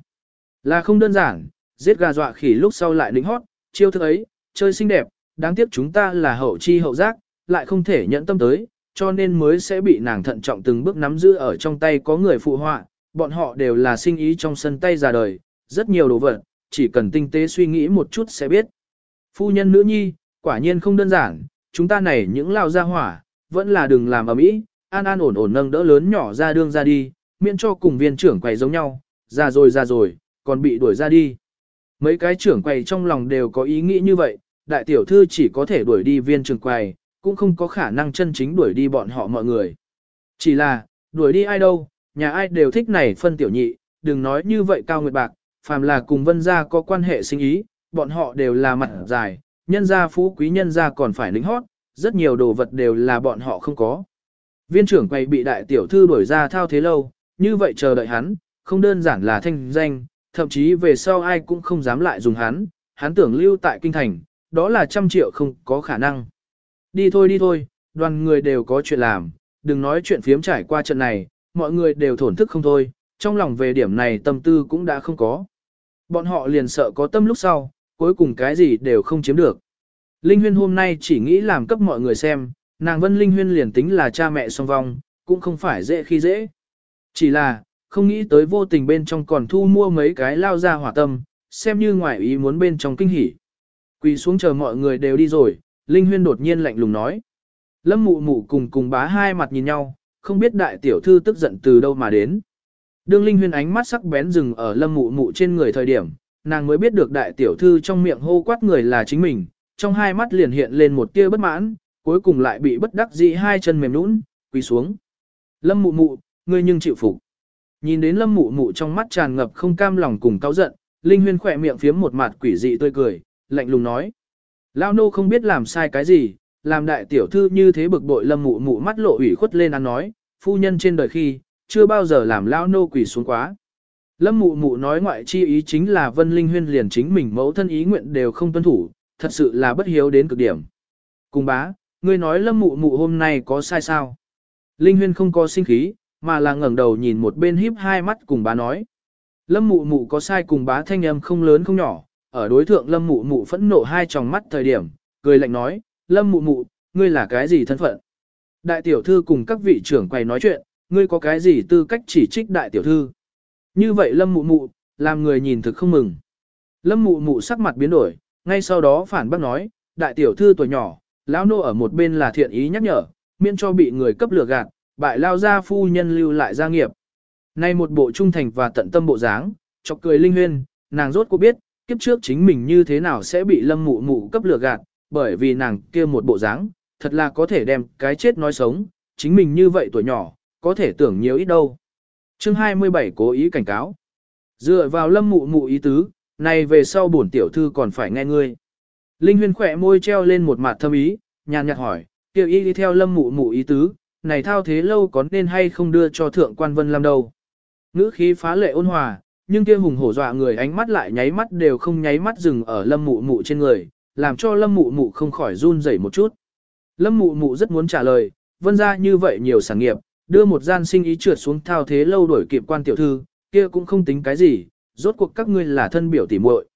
Là không đơn giản, giết gà dọa khỉ lúc sau lại đính hót, chiêu thức ấy, chơi xinh đẹp, đáng tiếc chúng ta là hậu chi hậu giác, lại không thể nhận tâm tới, cho nên mới sẽ bị nàng thận trọng từng bước nắm giữ ở trong tay có người phụ họa, bọn họ đều là sinh ý trong sân tay già đời, rất nhiều đồ vật, chỉ cần tinh tế suy nghĩ một chút sẽ biết. Phu nhân nữ nhi, quả nhiên không đơn giản, chúng ta này những lao ra hỏa, vẫn là đừng làm ở mỹ, an an ổn ổn nâng đỡ lớn nhỏ ra đương ra đi, miễn cho cùng viên trưởng quầy giống nhau, ra rồi ra rồi, còn bị đuổi ra đi. Mấy cái trưởng quầy trong lòng đều có ý nghĩ như vậy, đại tiểu thư chỉ có thể đuổi đi viên trưởng quầy, cũng không có khả năng chân chính đuổi đi bọn họ mọi người. Chỉ là, đuổi đi ai đâu, nhà ai đều thích này phân tiểu nhị, đừng nói như vậy cao nguyệt bạc, phàm là cùng vân gia có quan hệ sinh ý, bọn họ đều là mặt dài, nhân gia phú quý nhân gia còn phải lính hót, rất nhiều đồ vật đều là bọn họ không có. Viên trưởng quầy bị đại tiểu thư đuổi ra thao thế lâu, như vậy chờ đợi hắn, không đơn giản là thanh danh, thậm chí về sau ai cũng không dám lại dùng hắn, hắn tưởng lưu tại kinh thành, đó là trăm triệu không có khả năng. Đi thôi đi thôi, đoàn người đều có chuyện làm, đừng nói chuyện phiếm trải qua trận này, mọi người đều thổn thức không thôi, trong lòng về điểm này tâm tư cũng đã không có. Bọn họ liền sợ có tâm lúc sau, cuối cùng cái gì đều không chiếm được. Linh Huyên hôm nay chỉ nghĩ làm cấp mọi người xem, nàng Vân Linh Huyên liền tính là cha mẹ song vong, cũng không phải dễ khi dễ. Chỉ là, không nghĩ tới vô tình bên trong còn thu mua mấy cái lao ra hỏa tâm, xem như ngoại ý muốn bên trong kinh hỉ. Quỳ xuống chờ mọi người đều đi rồi, Linh Huyên đột nhiên lạnh lùng nói. Lâm mụ mụ cùng cùng bá hai mặt nhìn nhau, không biết đại tiểu thư tức giận từ đâu mà đến. Đương Linh Huyên ánh mắt sắc bén dừng ở lâm mụ mụ trên người thời điểm, nàng mới biết được đại tiểu thư trong miệng hô quát người là chính mình, trong hai mắt liền hiện lên một tia bất mãn, cuối cùng lại bị bất đắc dĩ hai chân mềm nũng, quỳ xuống. Lâm mụ mụ, ngươi nhưng chịu phục. Nhìn đến lâm mụ mụ trong mắt tràn ngập không cam lòng cùng cáu giận, Linh Huyên khỏe miệng phiếm một mặt quỷ dị tươi cười, lạnh lùng nói. Lao nô không biết làm sai cái gì, làm đại tiểu thư như thế bực bội lâm mụ mụ mắt lộ ủy khuất lên ăn nói, phu nhân trên đời khi, chưa bao giờ làm lao nô quỷ xuống quá. Lâm mụ mụ nói ngoại chi ý chính là vân linh huyên liền chính mình mẫu thân ý nguyện đều không tuân thủ, thật sự là bất hiếu đến cực điểm. Cùng bá, ngươi nói lâm mụ mụ hôm nay có sai sao? Linh huyên không có sinh khí, mà là ngẩng đầu nhìn một bên híp hai mắt cùng bá nói. Lâm mụ mụ có sai cùng bá thanh âm không lớn không nhỏ, ở đối thượng lâm mụ mụ phẫn nộ hai tròng mắt thời điểm, cười lạnh nói, lâm mụ mụ, ngươi là cái gì thân phận? Đại tiểu thư cùng các vị trưởng quầy nói chuyện, ngươi có cái gì tư cách chỉ trích đại tiểu thư? Như vậy lâm mụ mụ, làm người nhìn thực không mừng. Lâm mụ mụ sắc mặt biến đổi, ngay sau đó phản bác nói, đại tiểu thư tuổi nhỏ, lão nô ở một bên là thiện ý nhắc nhở, miễn cho bị người cấp lừa gạt, bại lao ra phu nhân lưu lại gia nghiệp. Nay một bộ trung thành và tận tâm bộ dáng, chọc cười linh huyên, nàng rốt cuộc biết, kiếp trước chính mình như thế nào sẽ bị lâm mụ mụ cấp lừa gạt, bởi vì nàng kia một bộ dáng, thật là có thể đem cái chết nói sống, chính mình như vậy tuổi nhỏ, có thể tưởng nhiều ít đâu. chương 27 cố ý cảnh cáo. Dựa vào lâm mụ mụ ý tứ, này về sau bổn tiểu thư còn phải nghe ngươi. Linh huyên khỏe môi treo lên một mặt thâm ý, nhàn nhạt hỏi, tiểu y đi theo lâm mụ mụ ý tứ, này thao thế lâu có nên hay không đưa cho thượng quan vân làm đâu. Ngữ khí phá lệ ôn hòa, nhưng kia hùng hổ dọa người ánh mắt lại nháy mắt đều không nháy mắt dừng ở lâm mụ mụ trên người, làm cho lâm mụ mụ không khỏi run rẩy một chút. Lâm mụ mụ rất muốn trả lời, vân ra như vậy nhiều sản nghiệp, đưa một gian sinh ý trượt xuống thao thế lâu đổi kịp quan tiểu thư, kia cũng không tính cái gì, rốt cuộc các ngươi là thân biểu tỉ muội.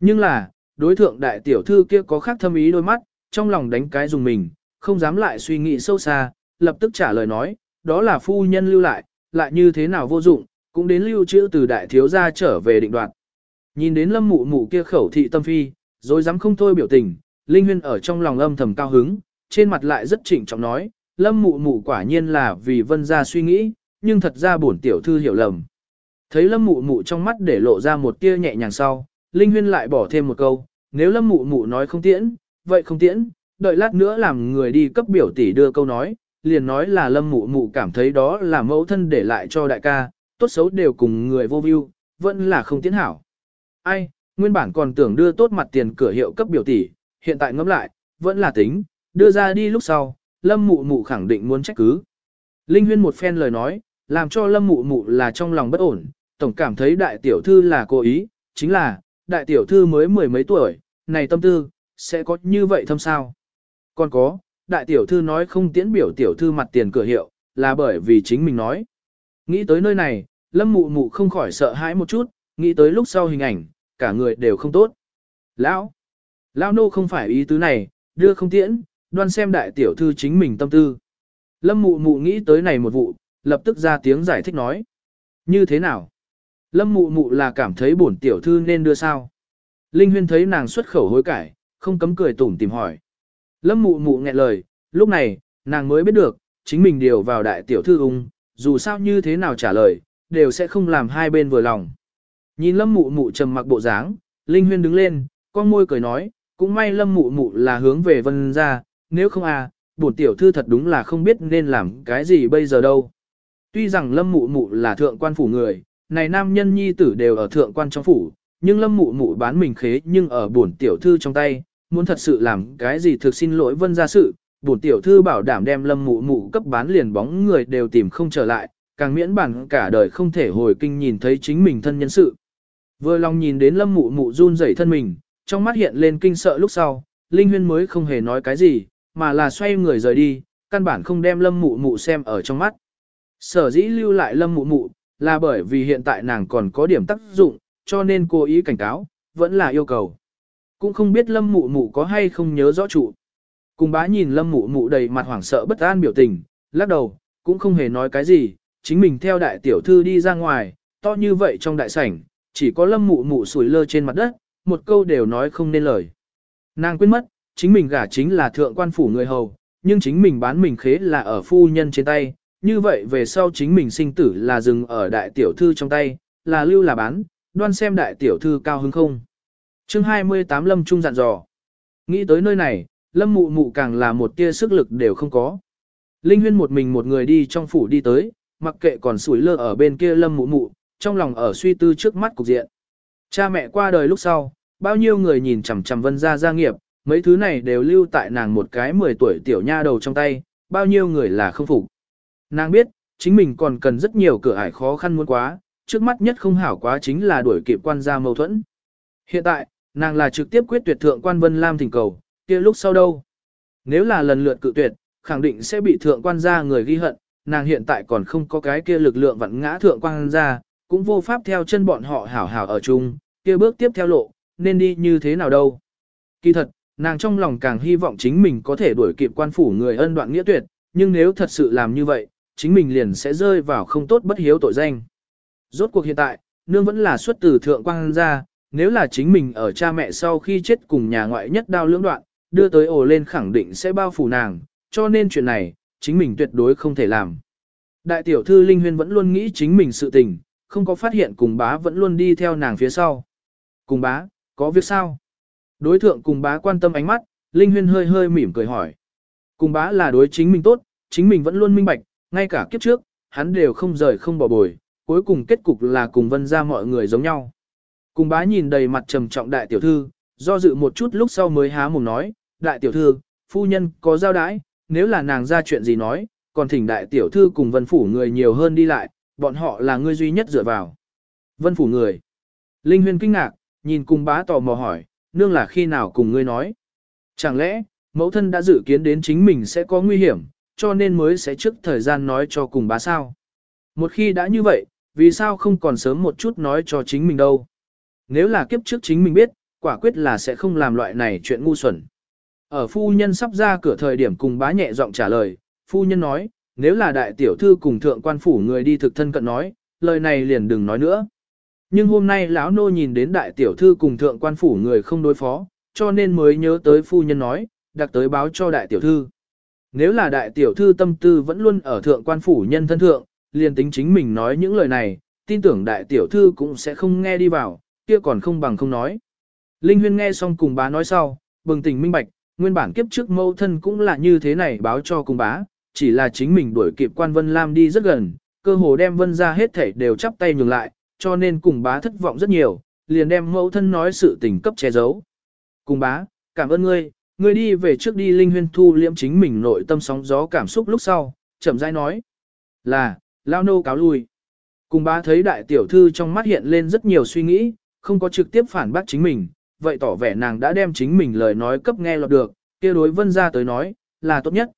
Nhưng là, đối thượng đại tiểu thư kia có khác thâm ý đôi mắt, trong lòng đánh cái dùng mình, không dám lại suy nghĩ sâu xa, lập tức trả lời nói, đó là phu nhân lưu lại, lại như thế nào vô dụng, cũng đến lưu trữ từ đại thiếu gia trở về định đoạt. Nhìn đến lâm mụ mụ kia khẩu thị tâm phi, rồi dám không thôi biểu tình, Linh Huyên ở trong lòng âm thầm cao hứng, trên mặt lại rất trịnh trọng nói, lâm mụ mụ quả nhiên là vì vân gia suy nghĩ, nhưng thật ra bổn tiểu thư hiểu lầm. Thấy lâm mụ mụ trong mắt để lộ ra một tia nhẹ nhàng sau, Linh Huyên lại bỏ thêm một câu, nếu lâm mụ mụ nói không tiễn, vậy không tiễn, đợi lát nữa làm người đi cấp biểu tỷ đưa câu nói, liền nói là lâm mụ mụ cảm thấy đó là mẫu thân để lại cho đại ca, tốt xấu đều cùng người vô view, vẫn là không tiến hảo. Ai, nguyên bản còn tưởng đưa tốt mặt tiền cửa hiệu cấp biểu tỷ, hiện tại ngẫm lại, vẫn là tính, đưa ra đi lúc sau, lâm mụ mụ khẳng định muốn trách cứ. Linh huyên một phen lời nói, làm cho lâm mụ mụ là trong lòng bất ổn, tổng cảm thấy đại tiểu thư là cố ý, chính là, đại tiểu thư mới mười mấy tuổi, này tâm tư, sẽ có như vậy thâm sao. Còn có, đại tiểu thư nói không tiễn biểu tiểu thư mặt tiền cửa hiệu, là bởi vì chính mình nói. Nghĩ tới nơi này, lâm mụ mụ không khỏi sợ hãi một chút, nghĩ tới lúc sau hình ảnh, cả người đều không tốt. Lão! Lão nô không phải ý tứ này, đưa không tiễn, đoan xem đại tiểu thư chính mình tâm tư. Lâm mụ mụ nghĩ tới này một vụ, lập tức ra tiếng giải thích nói. Như thế nào? Lâm mụ mụ là cảm thấy bổn tiểu thư nên đưa sao? Linh huyên thấy nàng xuất khẩu hối cải, không cấm cười tủm tìm hỏi. Lâm mụ mụ nghẹn lời, lúc này, nàng mới biết được, chính mình điều vào đại tiểu thư ung, dù sao như thế nào trả lời, đều sẽ không làm hai bên vừa lòng. Nhìn lâm mụ mụ trầm mặc bộ dáng, Linh Huyên đứng lên, con môi cười nói, cũng may lâm mụ mụ là hướng về vân ra, nếu không à, bổn tiểu thư thật đúng là không biết nên làm cái gì bây giờ đâu. Tuy rằng lâm mụ mụ là thượng quan phủ người, này nam nhân nhi tử đều ở thượng quan trong phủ, nhưng lâm mụ mụ bán mình khế nhưng ở bổn tiểu thư trong tay, muốn thật sự làm cái gì thực xin lỗi vân gia sự, bổn tiểu thư bảo đảm đem lâm mụ mụ cấp bán liền bóng người đều tìm không trở lại, càng miễn bản cả đời không thể hồi kinh nhìn thấy chính mình thân nhân sự. Vừa lòng nhìn đến lâm mụ mụ run rẩy thân mình, trong mắt hiện lên kinh sợ lúc sau, Linh Huyên mới không hề nói cái gì, mà là xoay người rời đi, căn bản không đem lâm mụ mụ xem ở trong mắt. Sở dĩ lưu lại lâm mụ mụ, là bởi vì hiện tại nàng còn có điểm tác dụng, cho nên cố ý cảnh cáo, vẫn là yêu cầu. Cũng không biết lâm mụ mụ có hay không nhớ rõ trụ. Cùng bá nhìn lâm mụ mụ đầy mặt hoảng sợ bất an biểu tình, lắc đầu, cũng không hề nói cái gì, chính mình theo đại tiểu thư đi ra ngoài, to như vậy trong đại sảnh, chỉ có lâm mụ mụ sủi lơ trên mặt đất, một câu đều nói không nên lời. Nàng quên mất, chính mình gả chính là thượng quan phủ người hầu, nhưng chính mình bán mình khế là ở phu nhân trên tay, như vậy về sau chính mình sinh tử là dừng ở đại tiểu thư trong tay, là lưu là bán, đoan xem đại tiểu thư cao hứng không chương 28 Lâm Trung dặn dò. Nghĩ tới nơi này, Lâm mụ mụ càng là một tia sức lực đều không có. Linh huyên một mình một người đi trong phủ đi tới, mặc kệ còn sủi lơ ở bên kia Lâm mụ mụ, trong lòng ở suy tư trước mắt cục diện. Cha mẹ qua đời lúc sau, bao nhiêu người nhìn chằm chằm vân ra gia nghiệp, mấy thứ này đều lưu tại nàng một cái 10 tuổi tiểu nha đầu trong tay, bao nhiêu người là không phục. Nàng biết, chính mình còn cần rất nhiều cửa ải khó khăn muốn quá, trước mắt nhất không hảo quá chính là đuổi kịp quan gia mâu thuẫn. Hiện tại, nàng là trực tiếp quyết tuyệt thượng quan Vân Lam thỉnh cầu, kia lúc sau đâu? Nếu là lần lượt cự tuyệt, khẳng định sẽ bị thượng quan gia người ghi hận, nàng hiện tại còn không có cái kia lực lượng vặn ngã thượng quan gia, cũng vô pháp theo chân bọn họ hảo hảo ở chung, kia bước tiếp theo lộ, nên đi như thế nào đâu. Kỳ thật, nàng trong lòng càng hy vọng chính mình có thể đuổi kịp quan phủ người ân đoạn nghĩa tuyệt, nhưng nếu thật sự làm như vậy, chính mình liền sẽ rơi vào không tốt bất hiếu tội danh. Rốt cuộc hiện tại, nương vẫn là xuất từ thượng quan gia, nếu là chính mình ở cha mẹ sau khi chết cùng nhà ngoại nhất đao lưỡng đoạn, đưa tới ổ lên khẳng định sẽ bao phủ nàng, cho nên chuyện này, chính mình tuyệt đối không thể làm. Đại tiểu thư Linh Huyên vẫn luôn nghĩ chính mình sự tình, không có phát hiện cùng bá vẫn luôn đi theo nàng phía sau. Cùng bá, có việc sao? Đối thượng cùng bá quan tâm ánh mắt, Linh Huyên hơi hơi mỉm cười hỏi. Cùng bá là đối chính mình tốt, chính mình vẫn luôn minh bạch, ngay cả kiếp trước, hắn đều không rời không bỏ bồi, cuối cùng kết cục là cùng vân ra mọi người giống nhau. Cùng bá nhìn đầy mặt trầm trọng đại tiểu thư, do dự một chút lúc sau mới há mồm nói, đại tiểu thư, phu nhân có giao đãi, nếu là nàng ra chuyện gì nói, còn thỉnh đại tiểu thư cùng vân phủ người nhiều hơn đi lại, bọn họ là người duy nhất dựa vào. Vân phủ người. Linh huyên kinh ngạc, nhìn cùng bá tò mò hỏi, nương là khi nào cùng ngươi nói. Chẳng lẽ, mẫu thân đã dự kiến đến chính mình sẽ có nguy hiểm, cho nên mới sẽ trước thời gian nói cho cùng bá sao. Một khi đã như vậy, vì sao không còn sớm một chút nói cho chính mình đâu. Nếu là kiếp trước chính mình biết, quả quyết là sẽ không làm loại này chuyện ngu xuẩn. Ở phu nhân sắp ra cửa thời điểm cùng bá nhẹ giọng trả lời, phu nhân nói, nếu là đại tiểu thư cùng thượng quan phủ người đi thực thân cận nói, lời này liền đừng nói nữa. Nhưng hôm nay lão nô nhìn đến đại tiểu thư cùng thượng quan phủ người không đối phó, cho nên mới nhớ tới phu nhân nói, đặc tới báo cho đại tiểu thư. Nếu là đại tiểu thư tâm tư vẫn luôn ở thượng quan phủ nhân thân thượng, liền tính chính mình nói những lời này, tin tưởng đại tiểu thư cũng sẽ không nghe đi vào, kia còn không bằng không nói. Linh Huyên nghe xong cùng bá nói sau, bừng tỉnh minh bạch, nguyên bản kiếp trước mâu thân cũng là như thế này báo cho cùng bá, chỉ là chính mình đuổi kịp quan Vân Lam đi rất gần, cơ hồ đem Vân ra hết thể đều chắp tay nhường lại, cho nên cùng bá thất vọng rất nhiều, liền đem mẫu thân nói sự tình cấp che giấu. Cùng bá, cảm ơn ngươi, ngươi đi về trước đi Linh Huyên thu liễm chính mình nội tâm sóng gió cảm xúc lúc sau, chậm rãi nói. Là, lao nô cáo lui. Cùng bá thấy đại tiểu thư trong mắt hiện lên rất nhiều suy nghĩ, không có trực tiếp phản bác chính mình, vậy tỏ vẻ nàng đã đem chính mình lời nói cấp nghe lọt được, kia đối vân ra tới nói, là tốt nhất.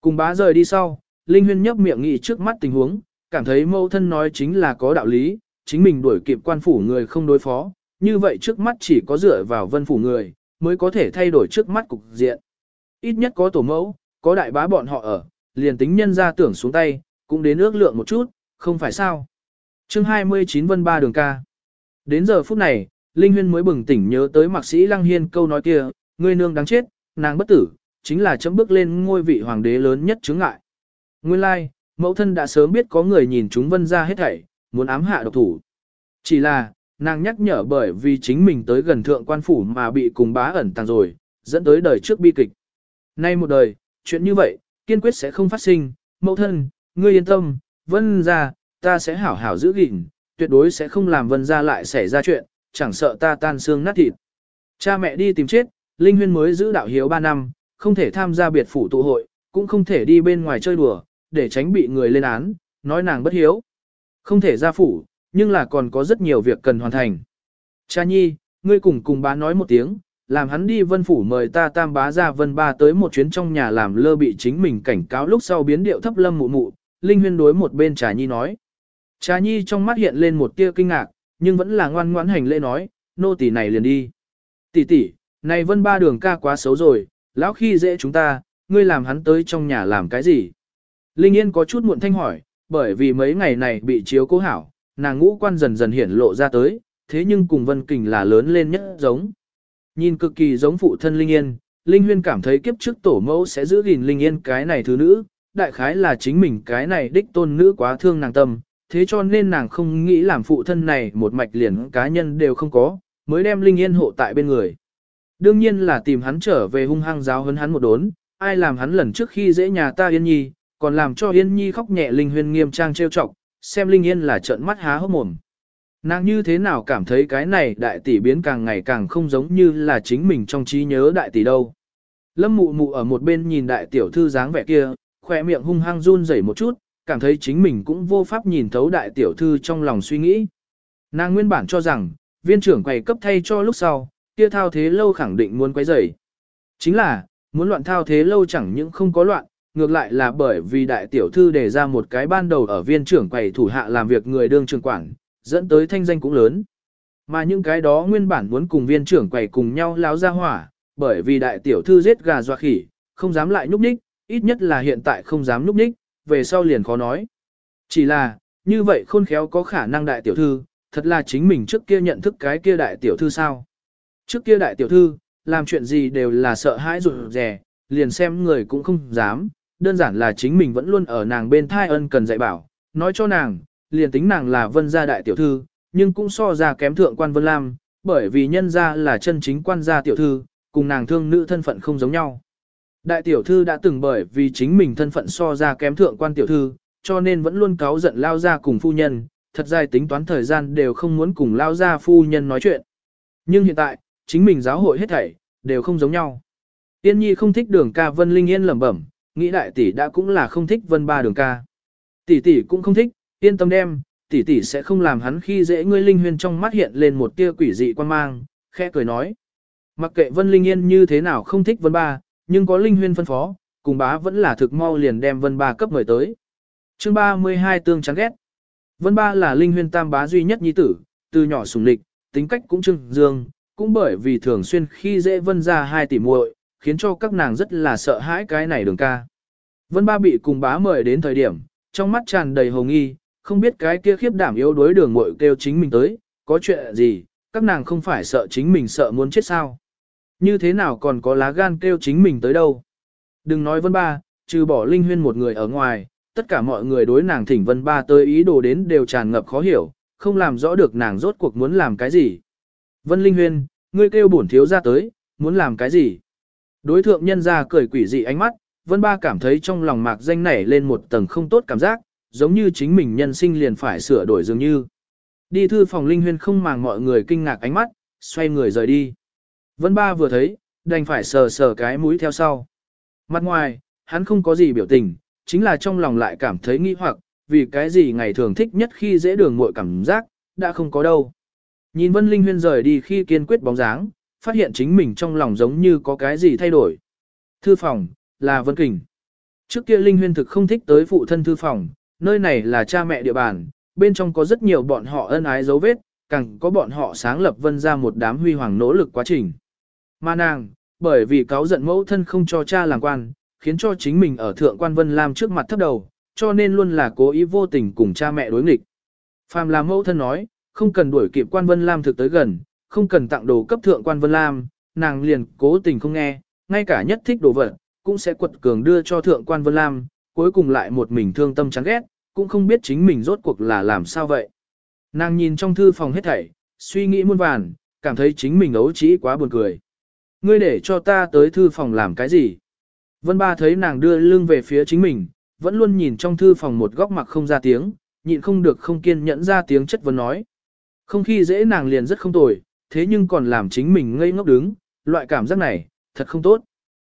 Cùng bá rời đi sau, Linh Huyên nhấp miệng nghĩ trước mắt tình huống, cảm thấy mâu thân nói chính là có đạo lý, chính mình đuổi kịp quan phủ người không đối phó, như vậy trước mắt chỉ có dựa vào vân phủ người, mới có thể thay đổi trước mắt cục diện. Ít nhất có tổ mẫu, có đại bá bọn họ ở, liền tính nhân ra tưởng xuống tay, cũng đến ước lượng một chút, không phải sao. chương 29 Vân Ba Đường ca. Đến giờ phút này, Linh Huyên mới bừng tỉnh nhớ tới mạc sĩ Lăng Hiên câu nói kia, ngươi nương đáng chết, nàng bất tử, chính là chấm bước lên ngôi vị hoàng đế lớn nhất chứng ngại. Nguyên lai, like, mẫu thân đã sớm biết có người nhìn chúng vân ra hết thảy, muốn ám hạ độc thủ. Chỉ là, nàng nhắc nhở bởi vì chính mình tới gần thượng quan phủ mà bị cùng bá ẩn tàng rồi, dẫn tới đời trước bi kịch. Nay một đời, chuyện như vậy, kiên quyết sẽ không phát sinh, mẫu thân, ngươi yên tâm, vân ra, ta sẽ hảo hảo giữ gìn, tuyệt đối sẽ không làm vân ra lại xảy ra chuyện, chẳng sợ ta tan xương nát thịt. Cha mẹ đi tìm chết, Linh Huyên mới giữ đạo hiếu 3 năm, không thể tham gia biệt phủ tụ hội, cũng không thể đi bên ngoài chơi đùa, để tránh bị người lên án, nói nàng bất hiếu. Không thể ra phủ, nhưng là còn có rất nhiều việc cần hoàn thành. Cha nhi, ngươi cùng cùng bá nói một tiếng, làm hắn đi vân phủ mời ta tam bá ra vân ba tới một chuyến trong nhà làm lơ bị chính mình cảnh cáo lúc sau biến điệu thấp lâm mụ mụ, Linh Huyên đối một bên trà nhi nói. Trà nhi trong mắt hiện lên một tia kinh ngạc, nhưng vẫn là ngoan ngoãn hành lễ nói, nô tỳ này liền đi. Tỷ tỷ, này vân ba đường ca quá xấu rồi, lão khi dễ chúng ta, ngươi làm hắn tới trong nhà làm cái gì? Linh Yên có chút muộn thanh hỏi, bởi vì mấy ngày này bị chiếu cố hảo, nàng ngũ quan dần dần hiển lộ ra tới, thế nhưng cùng Vân Kình là lớn lên nhất giống. Nhìn cực kỳ giống phụ thân Linh Yên, Linh Huyên cảm thấy kiếp trước tổ mẫu sẽ giữ gìn Linh Yên cái này thứ nữ, đại khái là chính mình cái này đích tôn nữ quá thương nàng tâm, thế cho nên nàng không nghĩ làm phụ thân này một mạch liền cá nhân đều không có, mới đem Linh Yên hộ tại bên người. Đương nhiên là tìm hắn trở về hung hăng giáo hấn hắn một đốn, ai làm hắn lần trước khi dễ nhà ta Yên Nhi, còn làm cho Yên Nhi khóc nhẹ Linh Huyên nghiêm trang trêu chọc, xem Linh Yên là trợn mắt há hốc mồm. Nàng như thế nào cảm thấy cái này đại tỷ biến càng ngày càng không giống như là chính mình trong trí nhớ đại tỷ đâu. Lâm mụ mụ ở một bên nhìn đại tiểu thư dáng vẻ kia, khỏe miệng hung hăng run rẩy một chút, cảm thấy chính mình cũng vô pháp nhìn thấu đại tiểu thư trong lòng suy nghĩ. Nàng nguyên bản cho rằng, viên trưởng quầy cấp thay cho lúc sau, kia thao thế lâu khẳng định muốn quấy rầy. Chính là, muốn loạn thao thế lâu chẳng những không có loạn, ngược lại là bởi vì đại tiểu thư đề ra một cái ban đầu ở viên trưởng quầy thủ hạ làm việc người đương trường quản, dẫn tới thanh danh cũng lớn. Mà những cái đó nguyên bản muốn cùng viên trưởng quầy cùng nhau láo ra hỏa, bởi vì đại tiểu thư giết gà doa khỉ, không dám lại nhúc nhích, ít nhất là hiện tại không dám nhúc nhích, về sau liền khó nói. Chỉ là, như vậy khôn khéo có khả năng đại tiểu thư, thật là chính mình trước kia nhận thức cái kia đại tiểu thư sao. Trước kia đại tiểu thư, làm chuyện gì đều là sợ hãi rụt rè, liền xem người cũng không dám, đơn giản là chính mình vẫn luôn ở nàng bên thai ân cần dạy bảo, nói cho nàng, liền tính nàng là vân gia đại tiểu thư, nhưng cũng so ra kém thượng quan vân lam, bởi vì nhân gia là chân chính quan gia tiểu thư, cùng nàng thương nữ thân phận không giống nhau. Đại tiểu thư đã từng bởi vì chính mình thân phận so ra kém thượng quan tiểu thư, cho nên vẫn luôn cáo giận lao ra cùng phu nhân, thật dài tính toán thời gian đều không muốn cùng lao ra phu nhân nói chuyện. Nhưng hiện tại, chính mình giáo hội hết thảy, đều không giống nhau. Yên nhi không thích đường ca vân linh yên lẩm bẩm, nghĩ đại tỷ đã cũng là không thích vân ba đường ca. Tỷ tỷ cũng không thích, yên tâm đem, tỷ tỷ sẽ không làm hắn khi dễ ngươi linh huyền trong mắt hiện lên một tia quỷ dị quan mang, khẽ cười nói. Mặc kệ vân linh yên như thế nào không thích vân ba, nhưng có linh huyên phân phó, cùng bá vẫn là thực mau liền đem vân ba cấp mời tới. chương 32 tương chán ghét. Vân ba là linh huyên tam bá duy nhất nhi tử, từ nhỏ sùng lịch, tính cách cũng trưng dương, cũng bởi vì thường xuyên khi dễ vân ra hai tỷ muội, khiến cho các nàng rất là sợ hãi cái này đường ca. Vân ba bị cùng bá mời đến thời điểm, trong mắt tràn đầy hồng nghi, không biết cái kia khiếp đảm yếu đối đường muội kêu chính mình tới, có chuyện gì, các nàng không phải sợ chính mình sợ muốn chết sao. Như thế nào còn có lá gan kêu chính mình tới đâu. Đừng nói vân ba, trừ bỏ linh huyên một người ở ngoài, tất cả mọi người đối nàng thỉnh vân ba tới ý đồ đến đều tràn ngập khó hiểu, không làm rõ được nàng rốt cuộc muốn làm cái gì. Vân linh huyên, ngươi kêu bổn thiếu ra tới, muốn làm cái gì? Đối thượng nhân ra cười quỷ dị ánh mắt, vân ba cảm thấy trong lòng mạc danh nảy lên một tầng không tốt cảm giác, giống như chính mình nhân sinh liền phải sửa đổi dường như. Đi thư phòng linh huyên không màng mọi người kinh ngạc ánh mắt, xoay người rời đi. Vân ba vừa thấy, đành phải sờ sờ cái mũi theo sau. Mặt ngoài, hắn không có gì biểu tình, chính là trong lòng lại cảm thấy nghi hoặc, vì cái gì ngày thường thích nhất khi dễ đường muội cảm giác, đã không có đâu. Nhìn Vân Linh Huyên rời đi khi kiên quyết bóng dáng, phát hiện chính mình trong lòng giống như có cái gì thay đổi. Thư phòng, là Vân Kình. Trước kia Linh Huyên thực không thích tới phụ thân thư phòng, nơi này là cha mẹ địa bàn, bên trong có rất nhiều bọn họ ân ái dấu vết, càng có bọn họ sáng lập vân ra một đám huy hoàng nỗ lực quá trình. Mà nàng, bởi vì cáo giận mẫu thân không cho cha làm quan, khiến cho chính mình ở thượng quan Vân Lam trước mặt thấp đầu, cho nên luôn là cố ý vô tình cùng cha mẹ đối nghịch. Phàm là mẫu thân nói, không cần đuổi kịp quan Vân Lam thực tới gần, không cần tặng đồ cấp thượng quan Vân Lam, nàng liền cố tình không nghe, ngay cả nhất thích đồ vật, cũng sẽ quật cường đưa cho thượng quan Vân Lam, cuối cùng lại một mình thương tâm chán ghét, cũng không biết chính mình rốt cuộc là làm sao vậy. Nàng nhìn trong thư phòng hết thảy, suy nghĩ muôn vàn, cảm thấy chính mình ấu trĩ quá buồn cười. Ngươi để cho ta tới thư phòng làm cái gì? Vân Ba thấy nàng đưa lưng về phía chính mình, vẫn luôn nhìn trong thư phòng một góc mặt không ra tiếng, nhịn không được không kiên nhẫn ra tiếng chất vấn nói. Không khi dễ nàng liền rất không tồi, thế nhưng còn làm chính mình ngây ngốc đứng, loại cảm giác này, thật không tốt.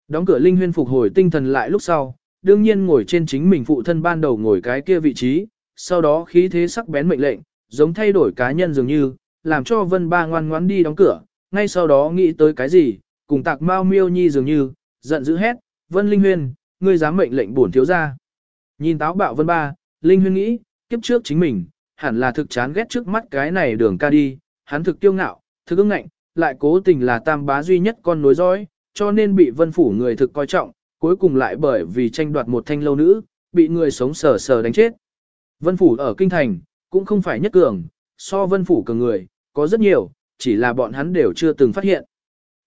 Đóng cửa Linh Huyên phục hồi tinh thần lại lúc sau, đương nhiên ngồi trên chính mình phụ thân ban đầu ngồi cái kia vị trí, sau đó khí thế sắc bén mệnh lệnh, giống thay đổi cá nhân dường như, làm cho Vân Ba ngoan ngoãn đi đóng cửa, ngay sau đó nghĩ tới cái gì, cùng tạc mau miêu nhi dường như, giận dữ hét, Vân Linh Huyên, ngươi dám mệnh lệnh bổn thiếu ra. Nhìn táo bạo Vân Ba, Linh Huyên nghĩ, kiếp trước chính mình, hẳn là thực chán ghét trước mắt cái này đường ca đi, hắn thực tiêu ngạo, thực ưng ngạnh, lại cố tình là tam bá duy nhất con nối dõi, cho nên bị vân phủ người thực coi trọng, cuối cùng lại bởi vì tranh đoạt một thanh lâu nữ, bị người sống sờ sờ đánh chết. Vân phủ ở kinh thành, cũng không phải nhất cường, so vân phủ cường người, có rất nhiều, chỉ là bọn hắn đều chưa từng phát hiện.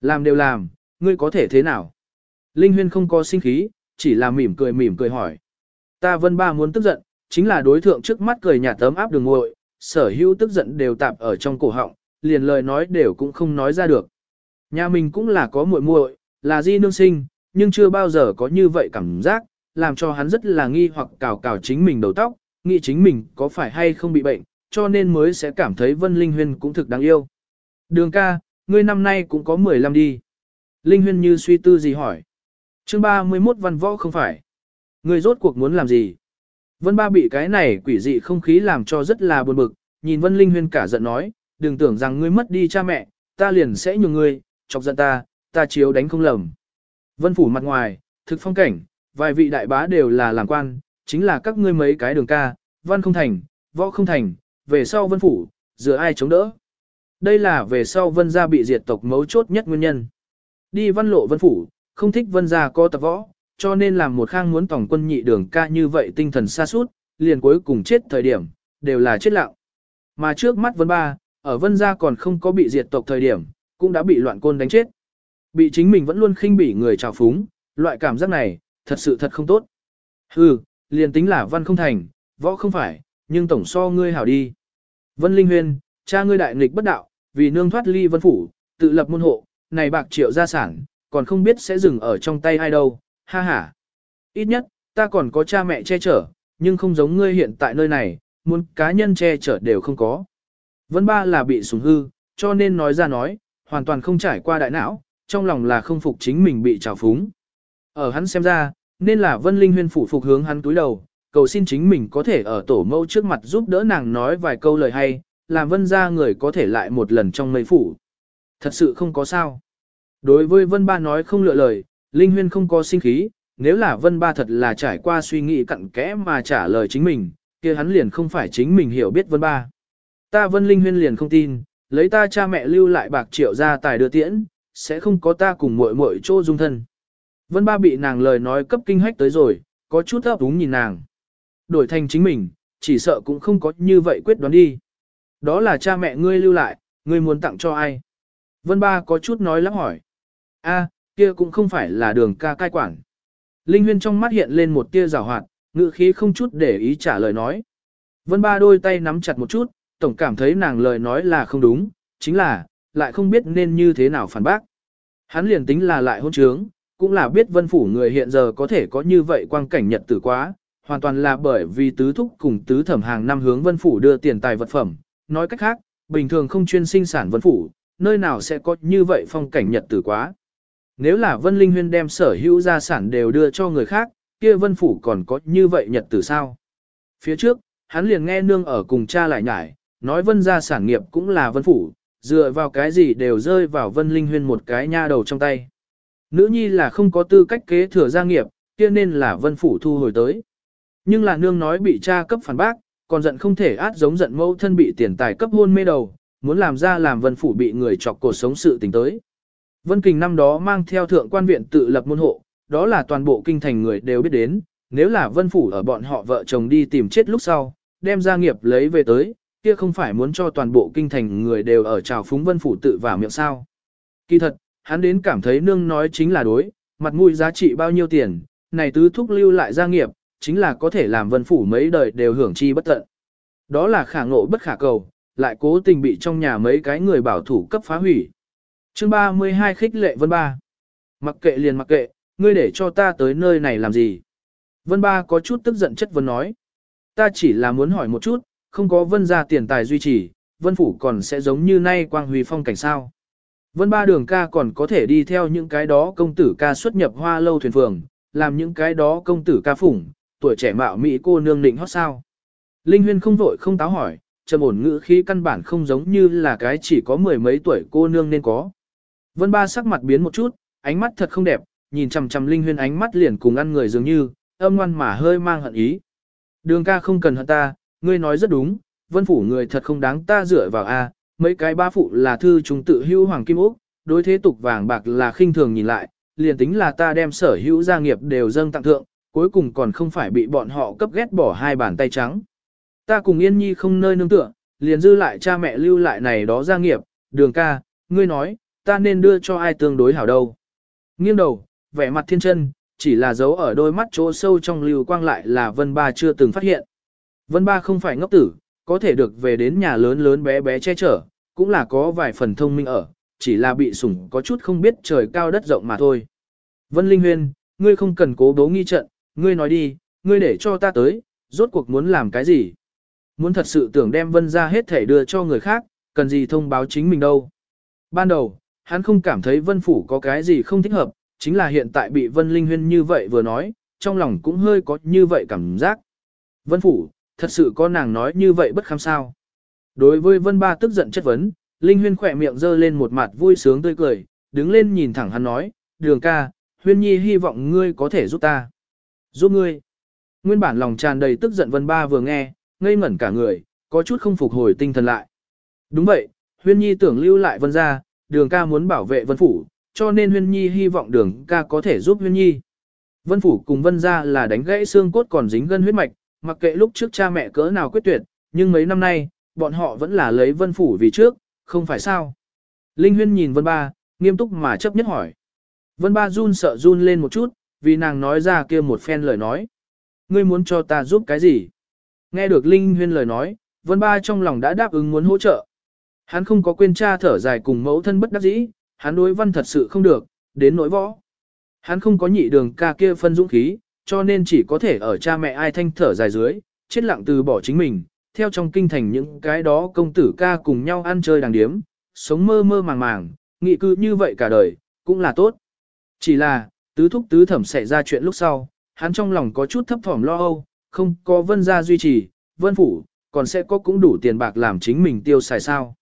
Làm đều làm, ngươi có thể thế nào? Linh Huyên không có sinh khí, chỉ là mỉm cười mỉm cười hỏi. Ta vân ba muốn tức giận, chính là đối thượng trước mắt cười nhà tấm áp đường ngội, sở hữu tức giận đều tạp ở trong cổ họng, liền lời nói đều cũng không nói ra được. Nhà mình cũng là có muội muội, là di nương sinh, nhưng chưa bao giờ có như vậy cảm giác, làm cho hắn rất là nghi hoặc cào cào chính mình đầu tóc, nghĩ chính mình có phải hay không bị bệnh, cho nên mới sẽ cảm thấy Vân Linh Huyên cũng thực đáng yêu. Đường ca, ngươi năm nay cũng có 15 đi. Linh Huyên như suy tư gì hỏi. chương 31 văn võ không phải. Ngươi rốt cuộc muốn làm gì? Vân Ba bị cái này quỷ dị không khí làm cho rất là buồn bực, nhìn Vân Linh Huyên cả giận nói, đừng tưởng rằng ngươi mất đi cha mẹ, ta liền sẽ nhường ngươi, chọc giận ta, ta chiếu đánh không lầm. Vân phủ mặt ngoài, thực phong cảnh, vài vị đại bá đều là làm quan, chính là các ngươi mấy cái đường ca, văn không thành, võ không thành, về sau vân phủ, dựa ai chống đỡ. Đây là về sau vân gia bị diệt tộc mấu chốt nhất nguyên nhân. Đi văn lộ vân phủ, không thích vân gia có tập võ, cho nên làm một khang muốn tổng quân nhị đường ca như vậy tinh thần xa suốt, liền cuối cùng chết thời điểm, đều là chết lặng. Mà trước mắt vân ba, ở vân gia còn không có bị diệt tộc thời điểm, cũng đã bị loạn côn đánh chết. Bị chính mình vẫn luôn khinh bỉ người trào phúng, loại cảm giác này, thật sự thật không tốt. Hừ, liền tính là văn không thành, võ không phải, nhưng tổng so ngươi hảo đi. Vân Linh Huyên, cha ngươi đại nghịch bất đạo, vì nương thoát ly vân phủ, tự lập môn hộ, này bạc triệu gia sản, còn không biết sẽ dừng ở trong tay ai đâu, ha ha. Ít nhất, ta còn có cha mẹ che chở, nhưng không giống ngươi hiện tại nơi này, muốn cá nhân che chở đều không có. Vân ba là bị sủng hư, cho nên nói ra nói, hoàn toàn không trải qua đại não, trong lòng là không phục chính mình bị trào phúng. Ở hắn xem ra, nên là Vân Linh Huyên phủ phục hướng hắn túi đầu, cầu xin chính mình có thể ở tổ mẫu trước mặt giúp đỡ nàng nói vài câu lời hay, làm Vân ra người có thể lại một lần trong mây phủ. Thật sự không có sao. Đối với Vân Ba nói không lựa lời, Linh Huyên không có sinh khí, nếu là vân ba thật là trải qua suy nghĩ cặn kẽ mà trả lời chính mình, kia hắn liền không phải chính mình hiểu biết vân ba. Ta vân linh huyên liền không tin, lấy ta cha mẹ lưu lại bạc triệu ra tài đưa tiễn, sẽ không có ta cùng muội muội chỗ dung thân. Vân ba bị nàng lời nói cấp kinh hách tới rồi, có chút ấp đúng nhìn nàng. Đổi thành chính mình, chỉ sợ cũng không có như vậy quyết đoán đi. Đó là cha mẹ ngươi lưu lại, ngươi muốn tặng cho ai? Vân ba có chút nói lắp hỏi. a kia cũng không phải là đường ca cai quản. Linh huyên trong mắt hiện lên một tia rào hoạt, ngự khí không chút để ý trả lời nói. Vân ba đôi tay nắm chặt một chút, tổng cảm thấy nàng lời nói là không đúng, chính là, lại không biết nên như thế nào phản bác. Hắn liền tính là lại hôn trướng, cũng là biết vân phủ người hiện giờ có thể có như vậy quang cảnh nhật tử quá, hoàn toàn là bởi vì tứ thúc cùng tứ thẩm hàng năm hướng vân phủ đưa tiền tài vật phẩm. Nói cách khác, bình thường không chuyên sinh sản vân phủ, nơi nào sẽ có như vậy phong cảnh nhật tử quá. Nếu là vân linh huyên đem sở hữu gia sản đều đưa cho người khác, kia vân phủ còn có như vậy nhật tử sao? Phía trước, hắn liền nghe nương ở cùng cha lại nhải, nói vân gia sản nghiệp cũng là vân phủ, dựa vào cái gì đều rơi vào vân linh huyên một cái nha đầu trong tay. Nữ nhi là không có tư cách kế thừa gia nghiệp, kia nên là vân phủ thu hồi tới. Nhưng là nương nói bị cha cấp phản bác, còn giận không thể át giống giận mẫu thân bị tiền tài cấp hôn mê đầu, muốn làm ra làm vân phủ bị người chọc cuộc sống sự tình tới. Vân Kình năm đó mang theo thượng quan viện tự lập môn hộ, đó là toàn bộ kinh thành người đều biết đến, nếu là vân phủ ở bọn họ vợ chồng đi tìm chết lúc sau, đem gia nghiệp lấy về tới, kia không phải muốn cho toàn bộ kinh thành người đều ở trào phúng vân phủ tự vào miệng sao. Kỳ thật, hắn đến cảm thấy nương nói chính là đối, mặt mũi giá trị bao nhiêu tiền, này tứ thúc lưu lại gia nghiệp, chính là có thể làm vân phủ mấy đời đều hưởng chi bất tận. Đó là khả ngộ bất khả cầu, lại cố tình bị trong nhà mấy cái người bảo thủ cấp phá hủy. chương 32 khích lệ vân ba. Mặc kệ liền mặc kệ, ngươi để cho ta tới nơi này làm gì? Vân ba có chút tức giận chất vấn nói. Ta chỉ là muốn hỏi một chút, không có vân gia tiền tài duy trì, vân phủ còn sẽ giống như nay quang huy phong cảnh sao. Vân ba đường ca còn có thể đi theo những cái đó công tử ca xuất nhập hoa lâu thuyền phường, làm những cái đó công tử ca phủng, tuổi trẻ mạo mỹ cô nương định hót sao. Linh huyên không vội không táo hỏi, trầm ổn ngữ khí căn bản không giống như là cái chỉ có mười mấy tuổi cô nương nên có. Vân ba sắc mặt biến một chút, ánh mắt thật không đẹp, nhìn chằm chằm Linh huyên ánh mắt liền cùng ăn người dường như, âm ngoan mà hơi mang hận ý. Đường ca không cần hận ta, ngươi nói rất đúng, vân phủ người thật không đáng ta dựa vào a. mấy cái ba phụ là thư chúng tự hữu hoàng kim ốc, đối thế tục vàng bạc là khinh thường nhìn lại, liền tính là ta đem sở hữu gia nghiệp đều dâng tặng thượng, cuối cùng còn không phải bị bọn họ cấp ghét bỏ hai bàn tay trắng. Ta cùng Yên Nhi không nơi nương tựa, liền dư lại cha mẹ lưu lại này đó gia nghiệp, đường ca, ngươi nói, ta nên đưa cho ai tương đối hảo đâu. Nghiêng đầu, vẻ mặt thiên chân, chỉ là dấu ở đôi mắt chỗ sâu trong lưu quang lại là Vân Ba chưa từng phát hiện. Vân Ba không phải ngốc tử, có thể được về đến nhà lớn lớn bé bé che chở, cũng là có vài phần thông minh ở, chỉ là bị sủng có chút không biết trời cao đất rộng mà thôi. Vân Linh Huyên, ngươi không cần cố đố nghi trận, ngươi nói đi, ngươi để cho ta tới, rốt cuộc muốn làm cái gì? Muốn thật sự tưởng đem Vân ra hết thể đưa cho người khác, cần gì thông báo chính mình đâu. Ban đầu, hắn không cảm thấy Vân Phủ có cái gì không thích hợp, chính là hiện tại bị Vân Linh Huyên như vậy vừa nói, trong lòng cũng hơi có như vậy cảm giác. Vân Phủ, thật sự có nàng nói như vậy bất khám sao. Đối với Vân Ba tức giận chất vấn, Linh Huyên khỏe miệng giơ lên một mặt vui sướng tươi cười, đứng lên nhìn thẳng hắn nói, đường ca, Huyên Nhi hy vọng ngươi có thể giúp ta. Giúp ngươi. Nguyên bản lòng tràn đầy tức giận Vân Ba vừa nghe, ngây ngẩn cả người, có chút không phục hồi tinh thần lại. Đúng vậy, Huyên Nhi tưởng lưu lại Vân gia, đường ca muốn bảo vệ Vân Phủ, cho nên Huyên Nhi hy vọng đường ca có thể giúp Huyên Nhi. Vân Phủ cùng Vân gia là đánh gãy xương cốt còn dính gân huyết mạch, mặc kệ lúc trước cha mẹ cỡ nào quyết tuyệt, nhưng mấy năm nay, bọn họ vẫn là lấy Vân Phủ vì trước, không phải sao. Linh Huyên nhìn Vân Ba, nghiêm túc mà chấp nhất hỏi. Vân Ba run sợ run lên một chút, vì nàng nói ra kia một phen lời nói. Ngươi muốn cho ta giúp cái gì? Nghe được Linh Huyên lời nói, Vân Ba trong lòng đã đáp ứng muốn hỗ trợ. Hắn không có quên cha thở dài cùng mẫu thân bất đắc dĩ, hắn đối văn thật sự không được, đến nỗi võ. Hắn không có nhị đường ca kia phân dũng khí, cho nên chỉ có thể ở cha mẹ ai thanh thở dài dưới, chết lặng từ bỏ chính mình, theo trong kinh thành những cái đó công tử ca cùng nhau ăn chơi đàng điếm, sống mơ mơ màng màng, nghị cư như vậy cả đời, cũng là tốt. Chỉ là, tứ thúc tứ thẩm xảy ra chuyện lúc sau, hắn trong lòng có chút thấp thỏm lo âu, không có vân gia duy trì, vân phủ, còn sẽ có cũng đủ tiền bạc làm chính mình tiêu xài sao.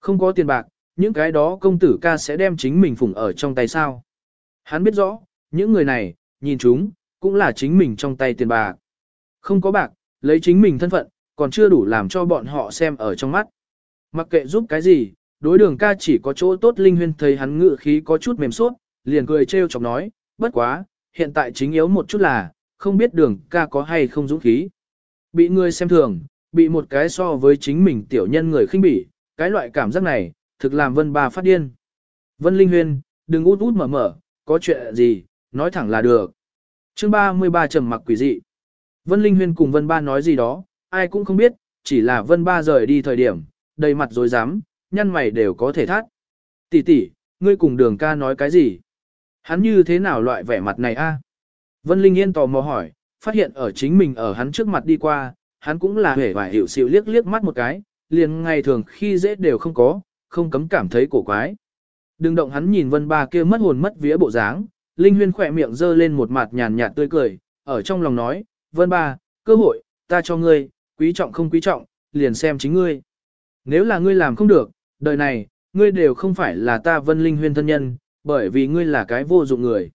Không có tiền bạc, những cái đó công tử ca sẽ đem chính mình phủng ở trong tay sao. Hắn biết rõ, những người này, nhìn chúng, cũng là chính mình trong tay tiền bạc. Không có bạc, lấy chính mình thân phận, còn chưa đủ làm cho bọn họ xem ở trong mắt. Mặc kệ giúp cái gì, đối đường ca chỉ có chỗ tốt Linh Huyên thấy hắn ngự khí có chút mềm suốt, liền cười trêu chọc nói, bất quá, hiện tại chính yếu một chút là, không biết đường ca có hay không dũng khí. Bị người xem thường, bị một cái so với chính mình tiểu nhân người khinh bỉ, cái loại cảm giác này, thực làm Vân Ba phát điên. Vân Linh Huyên, đừng út út mở mở, có chuyện gì, nói thẳng là được. Chương 33 trầm mặc quỷ dị. Vân Linh Huyên cùng Vân Ba nói gì đó, ai cũng không biết, chỉ là Vân Ba rời đi thời điểm, đầy mặt rồi dám, nhăn mày đều có thể thắt. Tỷ tỷ, ngươi cùng đường ca nói cái gì? Hắn như thế nào loại vẻ mặt này a? Vân Linh Yên tò mò hỏi, phát hiện ở chính mình ở hắn trước mặt đi qua, hắn cũng là hề và hiểu xịu liếc liếc mắt một cái, liền ngày thường khi dễ đều không có, không cấm cảm thấy cổ quái. Đừng động hắn nhìn Vân Ba kia mất hồn mất vía bộ dáng, Linh Huyên khỏe miệng dơ lên một mặt nhàn nhạt tươi cười, ở trong lòng nói, Vân Ba, cơ hội, ta cho ngươi, quý trọng không quý trọng, liền xem chính ngươi. Nếu là ngươi làm không được, đời này, ngươi đều không phải là ta Vân Linh Huyên thân nhân, bởi vì ngươi là cái vô dụng người.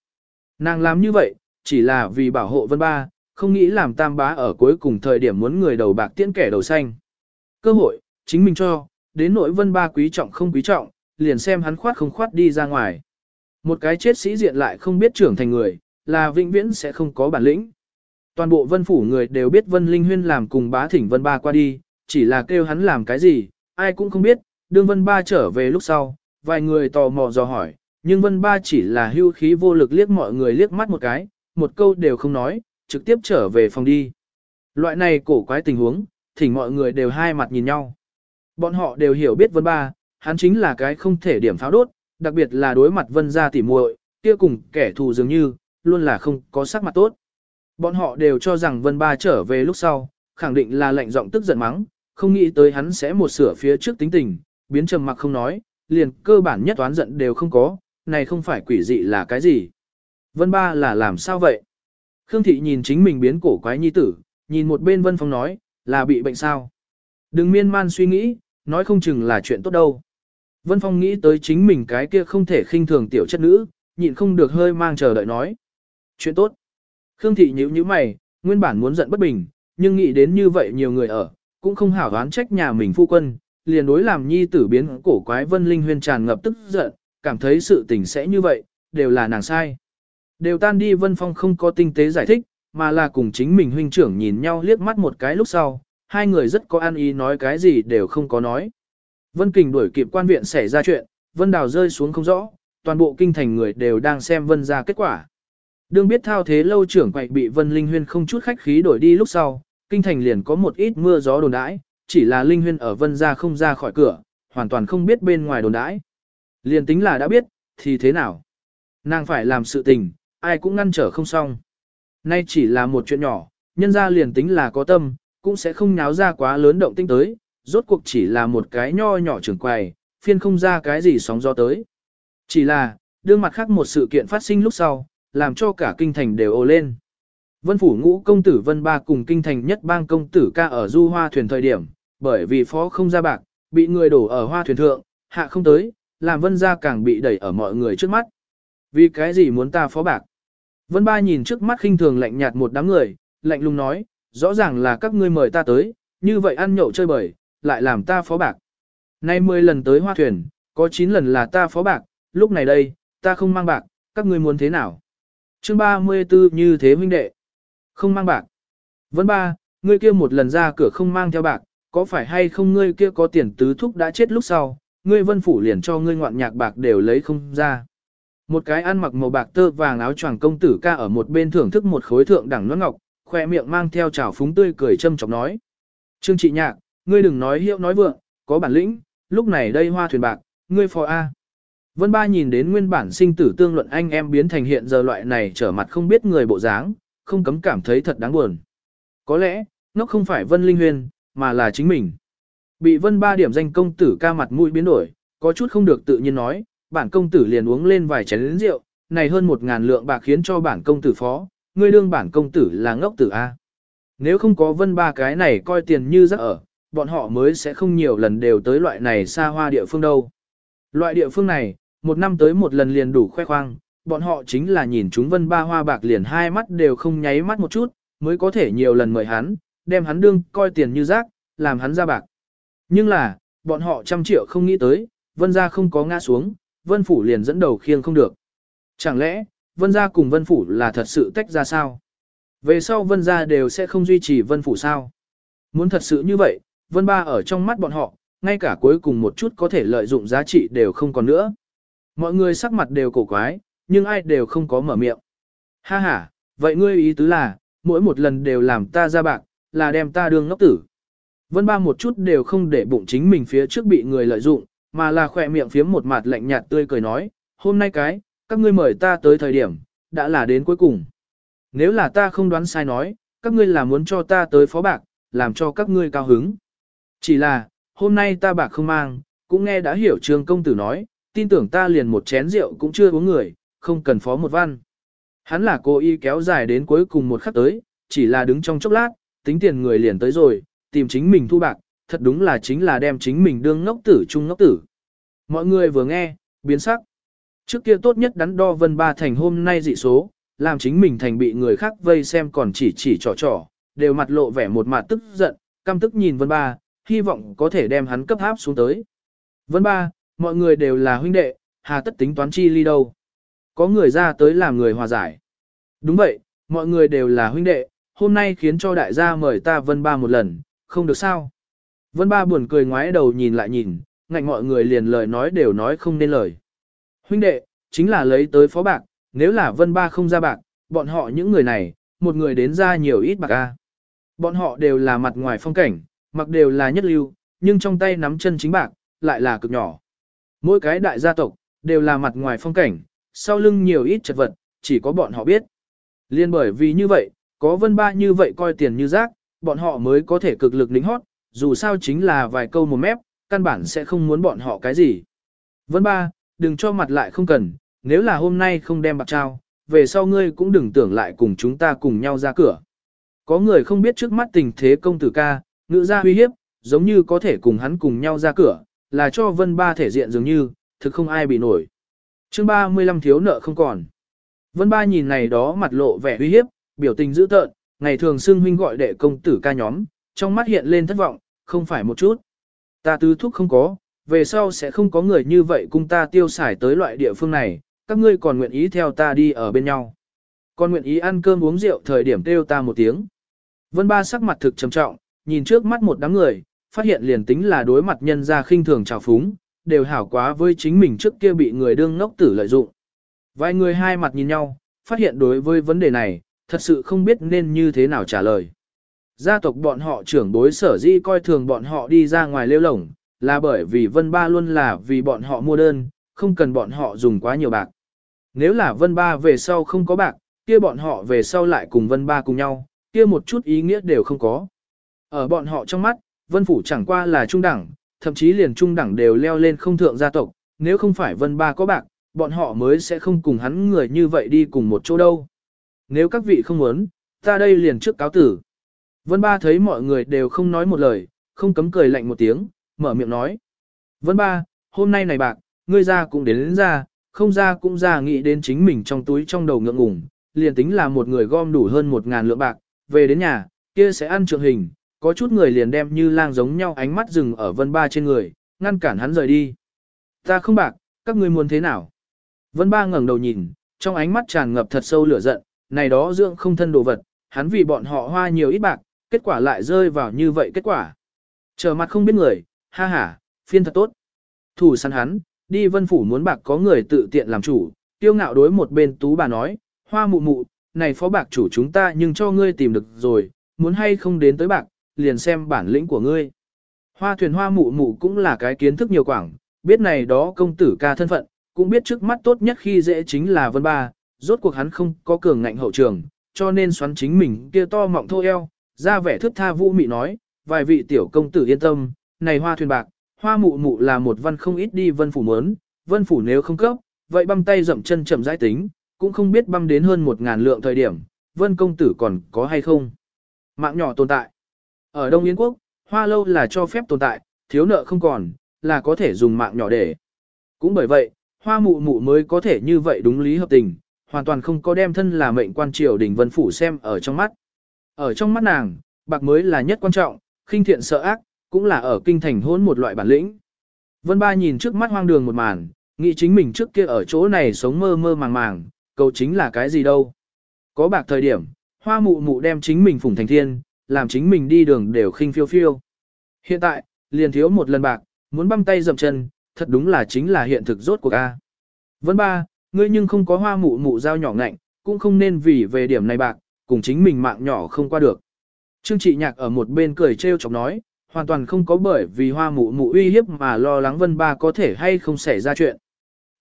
Nàng làm như vậy, chỉ là vì bảo hộ Vân Ba, không nghĩ làm tam bá ở cuối cùng thời điểm muốn người đầu bạc tiễn kẻ đầu xanh. Cơ hội, chính mình cho, đến nỗi Vân Ba quý trọng không quý trọng, liền xem hắn khoát không khoát đi ra ngoài. Một cái chết sĩ diện lại không biết trưởng thành người, là vĩnh viễn sẽ không có bản lĩnh. Toàn bộ vân phủ người đều biết Vân Linh Huyên làm cùng bá thỉnh Vân Ba qua đi, chỉ là kêu hắn làm cái gì, ai cũng không biết, đương Vân Ba trở về lúc sau, vài người tò mò dò hỏi, nhưng Vân Ba chỉ là hưu khí vô lực liếc mọi người liếc mắt một cái, một câu đều không nói, trực tiếp trở về phòng đi. Loại này cổ quái tình huống, thỉnh mọi người đều hai mặt nhìn nhau. Bọn họ đều hiểu biết Vân Ba, hắn chính là cái không thể điểm pháo đốt, đặc biệt là đối mặt Vân gia tỉ muội, kia cùng kẻ thù dường như, luôn là không có sắc mặt tốt. Bọn họ đều cho rằng Vân Ba trở về lúc sau, khẳng định là lệnh giọng tức giận mắng, không nghĩ tới hắn sẽ một sửa phía trước tính tình, biến trầm mặc không nói, liền cơ bản nhất toán giận đều không có, này không phải quỷ dị là cái gì. Vân Ba là làm sao vậy? Khương Thị nhìn chính mình biến cổ quái nhi tử, nhìn một bên Vân Phong nói, là bị bệnh sao? Đừng miên man suy nghĩ, nói không chừng là chuyện tốt đâu. Vân Phong nghĩ tới chính mình cái kia không thể khinh thường tiểu chất nữ, nhịn không được hơi mang chờ đợi nói. Chuyện tốt. Khương Thị nhíu nhíu mày, nguyên bản muốn giận bất bình, nhưng nghĩ đến như vậy nhiều người ở, cũng không hảo đoán trách nhà mình phu quân, liền đối làm nhi tử biến cổ quái Vân Linh Huyên tràn ngập tức giận, cảm thấy sự tình sẽ như vậy, đều là nàng sai. Đều tan đi Vân Phong không có tinh tế giải thích, mà là cùng chính mình huynh trưởng nhìn nhau liếc mắt một cái lúc sau, hai người rất có an ý nói cái gì đều không có nói. Vân Kình đuổi kịp quan viện xảy ra chuyện, Vân Đào rơi xuống không rõ, toàn bộ kinh thành người đều đang xem Vân ra kết quả. Đương biết thao thế lâu trưởng quậy bị Vân Linh Huyên không chút khách khí đổi đi lúc sau, kinh thành liền có một ít mưa gió đồn đãi, chỉ là Linh Huyên ở Vân ra không ra khỏi cửa, hoàn toàn không biết bên ngoài đồn đãi. Liền tính là đã biết, thì thế nào? Nàng phải làm sự tình, ai cũng ngăn trở không xong. Nay chỉ là một chuyện nhỏ, nhân ra liền tính là có tâm, cũng sẽ không nháo ra quá lớn động tinh tới, rốt cuộc chỉ là một cái nho nhỏ trưởng quầy, phiên không ra cái gì sóng gió tới. Chỉ là, đương mặt khác một sự kiện phát sinh lúc sau, làm cho cả kinh thành đều ồ lên. Vân phủ ngũ công tử Vân Ba cùng kinh thành nhất bang công tử ca ở du hoa thuyền thời điểm, bởi vì phó không ra bạc, bị người đổ ở hoa thuyền thượng, hạ không tới, làm Vân gia càng bị đẩy ở mọi người trước mắt. Vì cái gì muốn ta phó bạc? Vân Ba nhìn trước mắt khinh thường lạnh nhạt một đám người, lạnh lùng nói, rõ ràng là các ngươi mời ta tới, như vậy ăn nhậu chơi bời, lại làm ta phó bạc. Nay 10 lần tới hoa thuyền, có 9 lần là ta phó bạc, lúc này đây, ta không mang bạc, các ngươi muốn thế nào? Chương 34 như thế huynh đệ. Không mang bạc. Vân ba, ngươi kia một lần ra cửa không mang theo bạc, có phải hay không ngươi kia có tiền tứ thúc đã chết lúc sau, ngươi vân phủ liền cho ngươi ngoạn nhạc bạc đều lấy không ra. Một cái ăn mặc màu bạc tơ vàng áo choàng công tử ca ở một bên thưởng thức một khối thượng đẳng nón ngọc, khoe miệng mang theo trào phúng tươi cười châm chọc nói. Trương trị nhạc, ngươi đừng nói hiệu nói vượng, có bản lĩnh, lúc này đây hoa thuyền bạc, ngươi phò A. Vân Ba nhìn đến nguyên bản sinh tử tương luận anh em biến thành hiện giờ loại này trở mặt không biết người bộ dáng, không cấm cảm thấy thật đáng buồn. Có lẽ, nó không phải Vân Linh Huyền, mà là chính mình. Bị Vân Ba điểm danh công tử ca mặt mũi biến đổi, có chút không được tự nhiên nói, bản công tử liền uống lên vài chén rượu, này hơn một ngàn lượng bạc khiến cho bản công tử phó, ngươi đương bản công tử là ngốc tử A. Nếu không có Vân Ba cái này coi tiền như rắc ở, bọn họ mới sẽ không nhiều lần đều tới loại này xa hoa địa phương đâu. Loại địa phương này, một năm tới một lần liền đủ khoe khoang, bọn họ chính là nhìn chúng vân ba hoa bạc liền hai mắt đều không nháy mắt một chút, mới có thể nhiều lần mời hắn, đem hắn đương coi tiền như rác, làm hắn ra bạc. Nhưng là, bọn họ trăm triệu không nghĩ tới, vân gia không có ngã xuống, vân phủ liền dẫn đầu khiêng không được. Chẳng lẽ, vân gia cùng vân phủ là thật sự tách ra sao? Về sau vân gia đều sẽ không duy trì vân phủ sao? Muốn thật sự như vậy, vân ba ở trong mắt bọn họ, ngay cả cuối cùng một chút có thể lợi dụng giá trị đều không còn nữa. Mọi người sắc mặt đều cổ quái, nhưng ai đều không có mở miệng. Ha ha, vậy ngươi ý tứ là, mỗi một lần đều làm ta ra bạc, là đem ta đương ngốc tử. Vân ba một chút đều không để bụng chính mình phía trước bị người lợi dụng, mà là khỏe miệng phiếm một mặt lạnh nhạt tươi cười nói, hôm nay cái, các ngươi mời ta tới thời điểm, đã là đến cuối cùng. Nếu là ta không đoán sai nói, các ngươi là muốn cho ta tới phó bạc, làm cho các ngươi cao hứng. Chỉ là, hôm nay ta bạc không mang, cũng nghe đã hiểu trường công tử nói, tin tưởng ta liền một chén rượu cũng chưa uống người, không cần phó một văn. Hắn là cô y kéo dài đến cuối cùng một khắc tới, chỉ là đứng trong chốc lát, tính tiền người liền tới rồi, tìm chính mình thu bạc, thật đúng là chính là đem chính mình đương ngốc tử chung ngốc tử. Mọi người vừa nghe, biến sắc. Trước kia tốt nhất đắn đo vân ba thành hôm nay dị số, làm chính mình thành bị người khác vây xem còn chỉ chỉ trò trò, đều mặt lộ vẻ một mặt tức giận, căm tức nhìn vân ba, hy vọng có thể đem hắn cấp háp xuống tới. Vân ba, mọi người đều là huynh đệ, hà tất tính toán chi ly đâu. Có người ra tới làm người hòa giải. Đúng vậy, mọi người đều là huynh đệ, hôm nay khiến cho đại gia mời ta vân ba một lần, không được sao. Vân ba buồn cười ngoái đầu nhìn lại nhìn, ngạnh mọi người liền lời nói đều nói không nên lời. Huynh đệ, chính là lấy tới phó bạc, nếu là vân ba không ra bạc, bọn họ những người này, một người đến ra nhiều ít bạc a. Bọn họ đều là mặt ngoài phong cảnh, mặc đều là nhất lưu, nhưng trong tay nắm chân chính bạc, lại là cực nhỏ. Mỗi cái đại gia tộc, đều là mặt ngoài phong cảnh, sau lưng nhiều ít chật vật, chỉ có bọn họ biết. Liên bởi vì như vậy, có vân ba như vậy coi tiền như rác, bọn họ mới có thể cực lực lính hót, dù sao chính là vài câu một mép, căn bản sẽ không muốn bọn họ cái gì. Vân ba, đừng cho mặt lại không cần, nếu là hôm nay không đem bạc trao, về sau ngươi cũng đừng tưởng lại cùng chúng ta cùng nhau ra cửa. Có người không biết trước mắt tình thế công tử ca, ngữ ra uy hiếp, giống như có thể cùng hắn cùng nhau ra cửa, là cho vân ba thể diện dường như, thực không ai bị nổi. chương 35 thiếu nợ không còn. Vân ba nhìn này đó mặt lộ vẻ uy hiếp, biểu tình dữ tợn, ngày thường xưng huynh gọi đệ công tử ca nhóm, trong mắt hiện lên thất vọng, không phải một chút. Ta tứ thúc không có, về sau sẽ không có người như vậy cùng ta tiêu xài tới loại địa phương này, các ngươi còn nguyện ý theo ta đi ở bên nhau. Còn nguyện ý ăn cơm uống rượu thời điểm kêu ta một tiếng. Vân ba sắc mặt thực trầm trọng, nhìn trước mắt một đám người, phát hiện liền tính là đối mặt nhân ra khinh thường trào phúng, đều hảo quá với chính mình trước kia bị người đương ngốc tử lợi dụng. Vài người hai mặt nhìn nhau, phát hiện đối với vấn đề này, thật sự không biết nên như thế nào trả lời. Gia tộc bọn họ trưởng bối sở di coi thường bọn họ đi ra ngoài lêu lổng, là bởi vì Vân Ba luôn là vì bọn họ mua đơn, không cần bọn họ dùng quá nhiều bạc. Nếu là Vân Ba về sau không có bạc, kia bọn họ về sau lại cùng Vân Ba cùng nhau, kia một chút ý nghĩa đều không có. Ở bọn họ trong mắt, Vân Phủ chẳng qua là trung đẳng, thậm chí liền trung đẳng đều leo lên không thượng gia tộc, nếu không phải Vân Ba có bạc, bọn họ mới sẽ không cùng hắn người như vậy đi cùng một chỗ đâu. Nếu các vị không muốn, ta đây liền trước cáo tử. Vân Ba thấy mọi người đều không nói một lời, không cấm cười lạnh một tiếng, mở miệng nói. Vân Ba, hôm nay này bạc, ngươi ra cũng đến, đến ra, không ra cũng ra nghĩ đến chính mình trong túi trong đầu ngượng ngùng, liền tính là một người gom đủ hơn một ngàn lượng bạc, về đến nhà, kia sẽ ăn trượng hình, có chút người liền đem như lang giống nhau ánh mắt dừng ở Vân Ba trên người, ngăn cản hắn rời đi. Ta không bạc, các ngươi muốn thế nào? Vân Ba ngẩng đầu nhìn, trong ánh mắt tràn ngập thật sâu lửa giận, này đó dưỡng không thân đồ vật, hắn vì bọn họ hoa nhiều ít bạc, kết quả lại rơi vào như vậy kết quả. Trở mặt không biết người, ha ha, phiên thật tốt. Thủ săn hắn, đi vân phủ muốn bạc có người tự tiện làm chủ, tiêu ngạo đối một bên tú bà nói, hoa mụ mụ, này phó bạc chủ chúng ta nhưng cho ngươi tìm được rồi, muốn hay không đến tới bạc, liền xem bản lĩnh của ngươi. Hoa thuyền hoa mụ mụ cũng là cái kiến thức nhiều quảng, biết này đó công tử ca thân phận, cũng biết trước mắt tốt nhất khi dễ chính là vân ba, rốt cuộc hắn không có cường ngạnh hậu trường, cho nên xoắn chính mình kia to mọng thô eo, ra vẻ thức tha vũ mị nói, vài vị tiểu công tử yên tâm, này hoa thuyền bạc, hoa mụ mụ là một văn không ít đi vân phủ mớn, vân phủ nếu không cấp, vậy băm tay dậm chân chậm rãi tính, cũng không biết băm đến hơn một ngàn lượng thời điểm, vân công tử còn có hay không. Mạng nhỏ tồn tại. Ở Đông Yến Quốc, hoa lâu là cho phép tồn tại, thiếu nợ không còn, là có thể dùng mạng nhỏ để. Cũng bởi vậy, hoa mụ mụ mới có thể như vậy đúng lý hợp tình, hoàn toàn không có đem thân là mệnh quan triều đình vân phủ xem ở trong mắt. Ở trong mắt nàng, bạc mới là nhất quan trọng, khinh thiện sợ ác, cũng là ở kinh thành hôn một loại bản lĩnh. Vân ba nhìn trước mắt hoang đường một màn, nghĩ chính mình trước kia ở chỗ này sống mơ mơ màng màng, cầu chính là cái gì đâu. Có bạc thời điểm, hoa mụ mụ đem chính mình phủng thành thiên, làm chính mình đi đường đều khinh phiêu phiêu. Hiện tại, liền thiếu một lần bạc, muốn băm tay dậm chân, thật đúng là chính là hiện thực rốt của ca. Vân ba, ngươi nhưng không có hoa mụ mụ dao nhỏ ngạnh, cũng không nên vì về điểm này bạc, cùng chính mình mạng nhỏ không qua được. Trương trị nhạc ở một bên cười trêu chọc nói, hoàn toàn không có bởi vì hoa mụ mụ uy hiếp mà lo lắng vân ba có thể hay không xảy ra chuyện.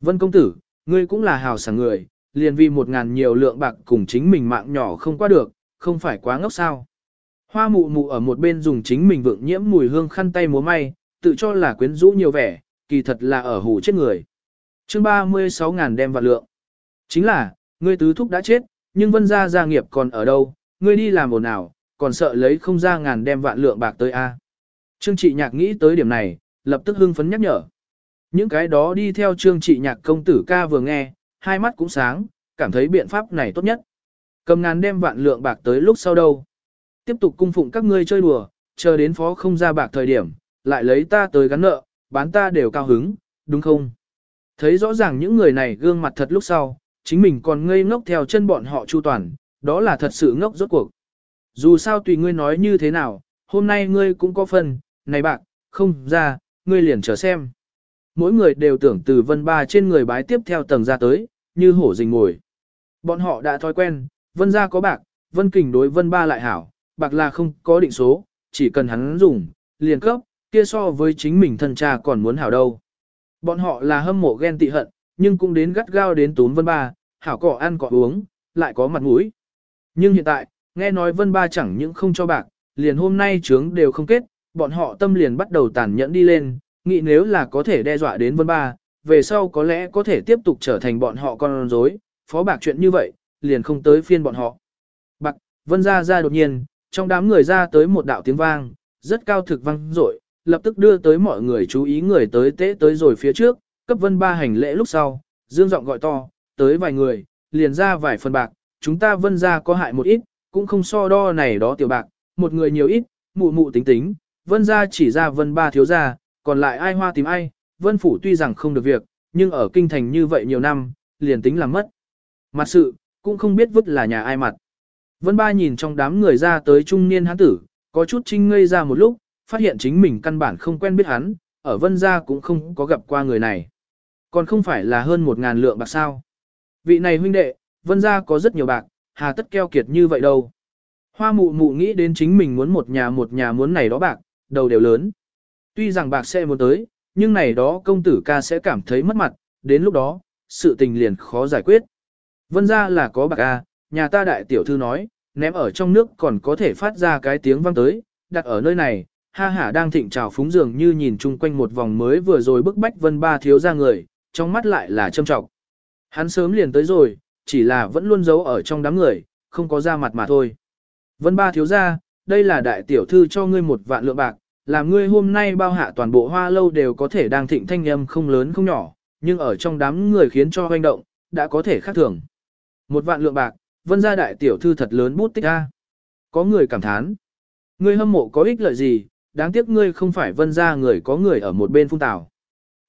Vân công tử, ngươi cũng là hào sảng người, liền vì một ngàn nhiều lượng bạc cùng chính mình mạng nhỏ không qua được, không phải quá ngốc sao. Hoa mụ mụ ở một bên dùng chính mình vượng nhiễm mùi hương khăn tay múa may, tự cho là quyến rũ nhiều vẻ, kỳ thật là ở hủ chết người chương 36 ngàn đem vạn lượng. Chính là, ngươi tứ thúc đã chết, nhưng vân gia gia nghiệp còn ở đâu, ngươi đi làm ồn nào, còn sợ lấy không ra ngàn đem vạn lượng bạc tới a. Trương trị nhạc nghĩ tới điểm này, lập tức hưng phấn nhắc nhở. Những cái đó đi theo trương trị nhạc công tử ca vừa nghe, hai mắt cũng sáng, cảm thấy biện pháp này tốt nhất. Cầm ngàn đem vạn lượng bạc tới lúc sau đâu. Tiếp tục cung phụng các ngươi chơi đùa, chờ đến phó không ra bạc thời điểm, lại lấy ta tới gắn nợ, bán ta đều cao hứng, đúng không? Thấy rõ ràng những người này gương mặt thật lúc sau, chính mình còn ngây ngốc theo chân bọn họ chu toàn, đó là thật sự ngốc rốt cuộc. Dù sao tùy ngươi nói như thế nào, hôm nay ngươi cũng có phần, này bạc, không ra, ngươi liền chờ xem. Mỗi người đều tưởng từ vân ba trên người bái tiếp theo tầng ra tới, như hổ rình ngồi. Bọn họ đã thói quen, vân ra có bạc, vân kình đối vân ba lại hảo, bạc là không có định số, chỉ cần hắn dùng, liền cấp, kia so với chính mình thân cha còn muốn hảo đâu. Bọn họ là hâm mộ ghen tị hận, nhưng cũng đến gắt gao đến tốn vân ba, hảo cỏ ăn cỏ uống, lại có mặt mũi. Nhưng hiện tại, nghe nói vân ba chẳng những không cho bạc, liền hôm nay trướng đều không kết, bọn họ tâm liền bắt đầu tàn nhẫn đi lên, nghĩ nếu là có thể đe dọa đến vân ba, về sau có lẽ có thể tiếp tục trở thành bọn họ con rối, phó bạc chuyện như vậy, liền không tới phiên bọn họ. Bạc, vân ra ra đột nhiên, trong đám người ra tới một đạo tiếng vang, rất cao thực vang rội, lập tức đưa tới mọi người chú ý người tới tế tới rồi phía trước, cấp vân ba hành lễ lúc sau, dương giọng gọi to, tới vài người, liền ra vài phần bạc, chúng ta vân ra có hại một ít, cũng không so đo này đó tiểu bạc, một người nhiều ít, mụ mụ tính tính, vân ra chỉ ra vân ba thiếu ra, còn lại ai hoa tìm ai, vân phủ tuy rằng không được việc, nhưng ở kinh thành như vậy nhiều năm, liền tính làm mất. Mặt sự, cũng không biết vứt là nhà ai mặt. Vân ba nhìn trong đám người ra tới trung niên hán tử, có chút trinh ngây ra một lúc, phát hiện chính mình căn bản không quen biết hắn, ở vân gia cũng không có gặp qua người này. Còn không phải là hơn một ngàn lượng bạc sao. Vị này huynh đệ, vân gia có rất nhiều bạc, hà tất keo kiệt như vậy đâu. Hoa mụ mụ nghĩ đến chính mình muốn một nhà một nhà muốn này đó bạc, đầu đều lớn. Tuy rằng bạc sẽ muốn tới, nhưng này đó công tử ca sẽ cảm thấy mất mặt, đến lúc đó, sự tình liền khó giải quyết. Vân ra là có bạc a, nhà ta đại tiểu thư nói, ném ở trong nước còn có thể phát ra cái tiếng vang tới, đặt ở nơi này, ha hả đang thịnh trào phúng dường như nhìn chung quanh một vòng mới vừa rồi bức bách vân ba thiếu ra người, trong mắt lại là châm trọng. Hắn sớm liền tới rồi, chỉ là vẫn luôn giấu ở trong đám người, không có ra mặt mà thôi. Vân ba thiếu ra, đây là đại tiểu thư cho ngươi một vạn lượng bạc, làm ngươi hôm nay bao hạ toàn bộ hoa lâu đều có thể đang thịnh thanh âm không lớn không nhỏ, nhưng ở trong đám người khiến cho hoành động, đã có thể khác thường. Một vạn lượng bạc, vân gia đại tiểu thư thật lớn bút tích a. Có người cảm thán. Ngươi hâm mộ có ích lợi gì, đáng tiếc ngươi không phải vân gia người có người ở một bên phung tào.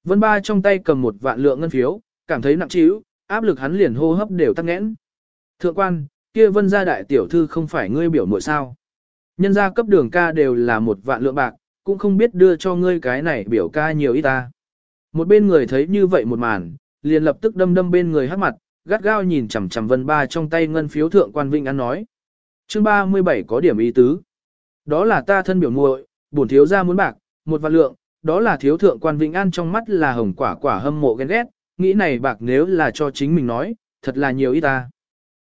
Vân ba trong tay cầm một vạn lượng ngân phiếu, cảm thấy nặng trĩu, áp lực hắn liền hô hấp đều tắc nghẽn. Thượng quan, kia vân gia đại tiểu thư không phải ngươi biểu muội sao. Nhân gia cấp đường ca đều là một vạn lượng bạc, cũng không biết đưa cho ngươi cái này biểu ca nhiều ít ta. Một bên người thấy như vậy một màn, liền lập tức đâm đâm bên người hát mặt, gắt gao nhìn chằm chằm vân ba trong tay ngân phiếu thượng quan vinh ăn nói. Chương 37 có điểm ý tứ. Đó là ta thân biểu muội, bổn thiếu gia muốn bạc, một vạn lượng, đó là thiếu thượng quan vĩnh an trong mắt là hồng quả quả hâm mộ ghen ghét, nghĩ này bạc nếu là cho chính mình nói, thật là nhiều ít ta.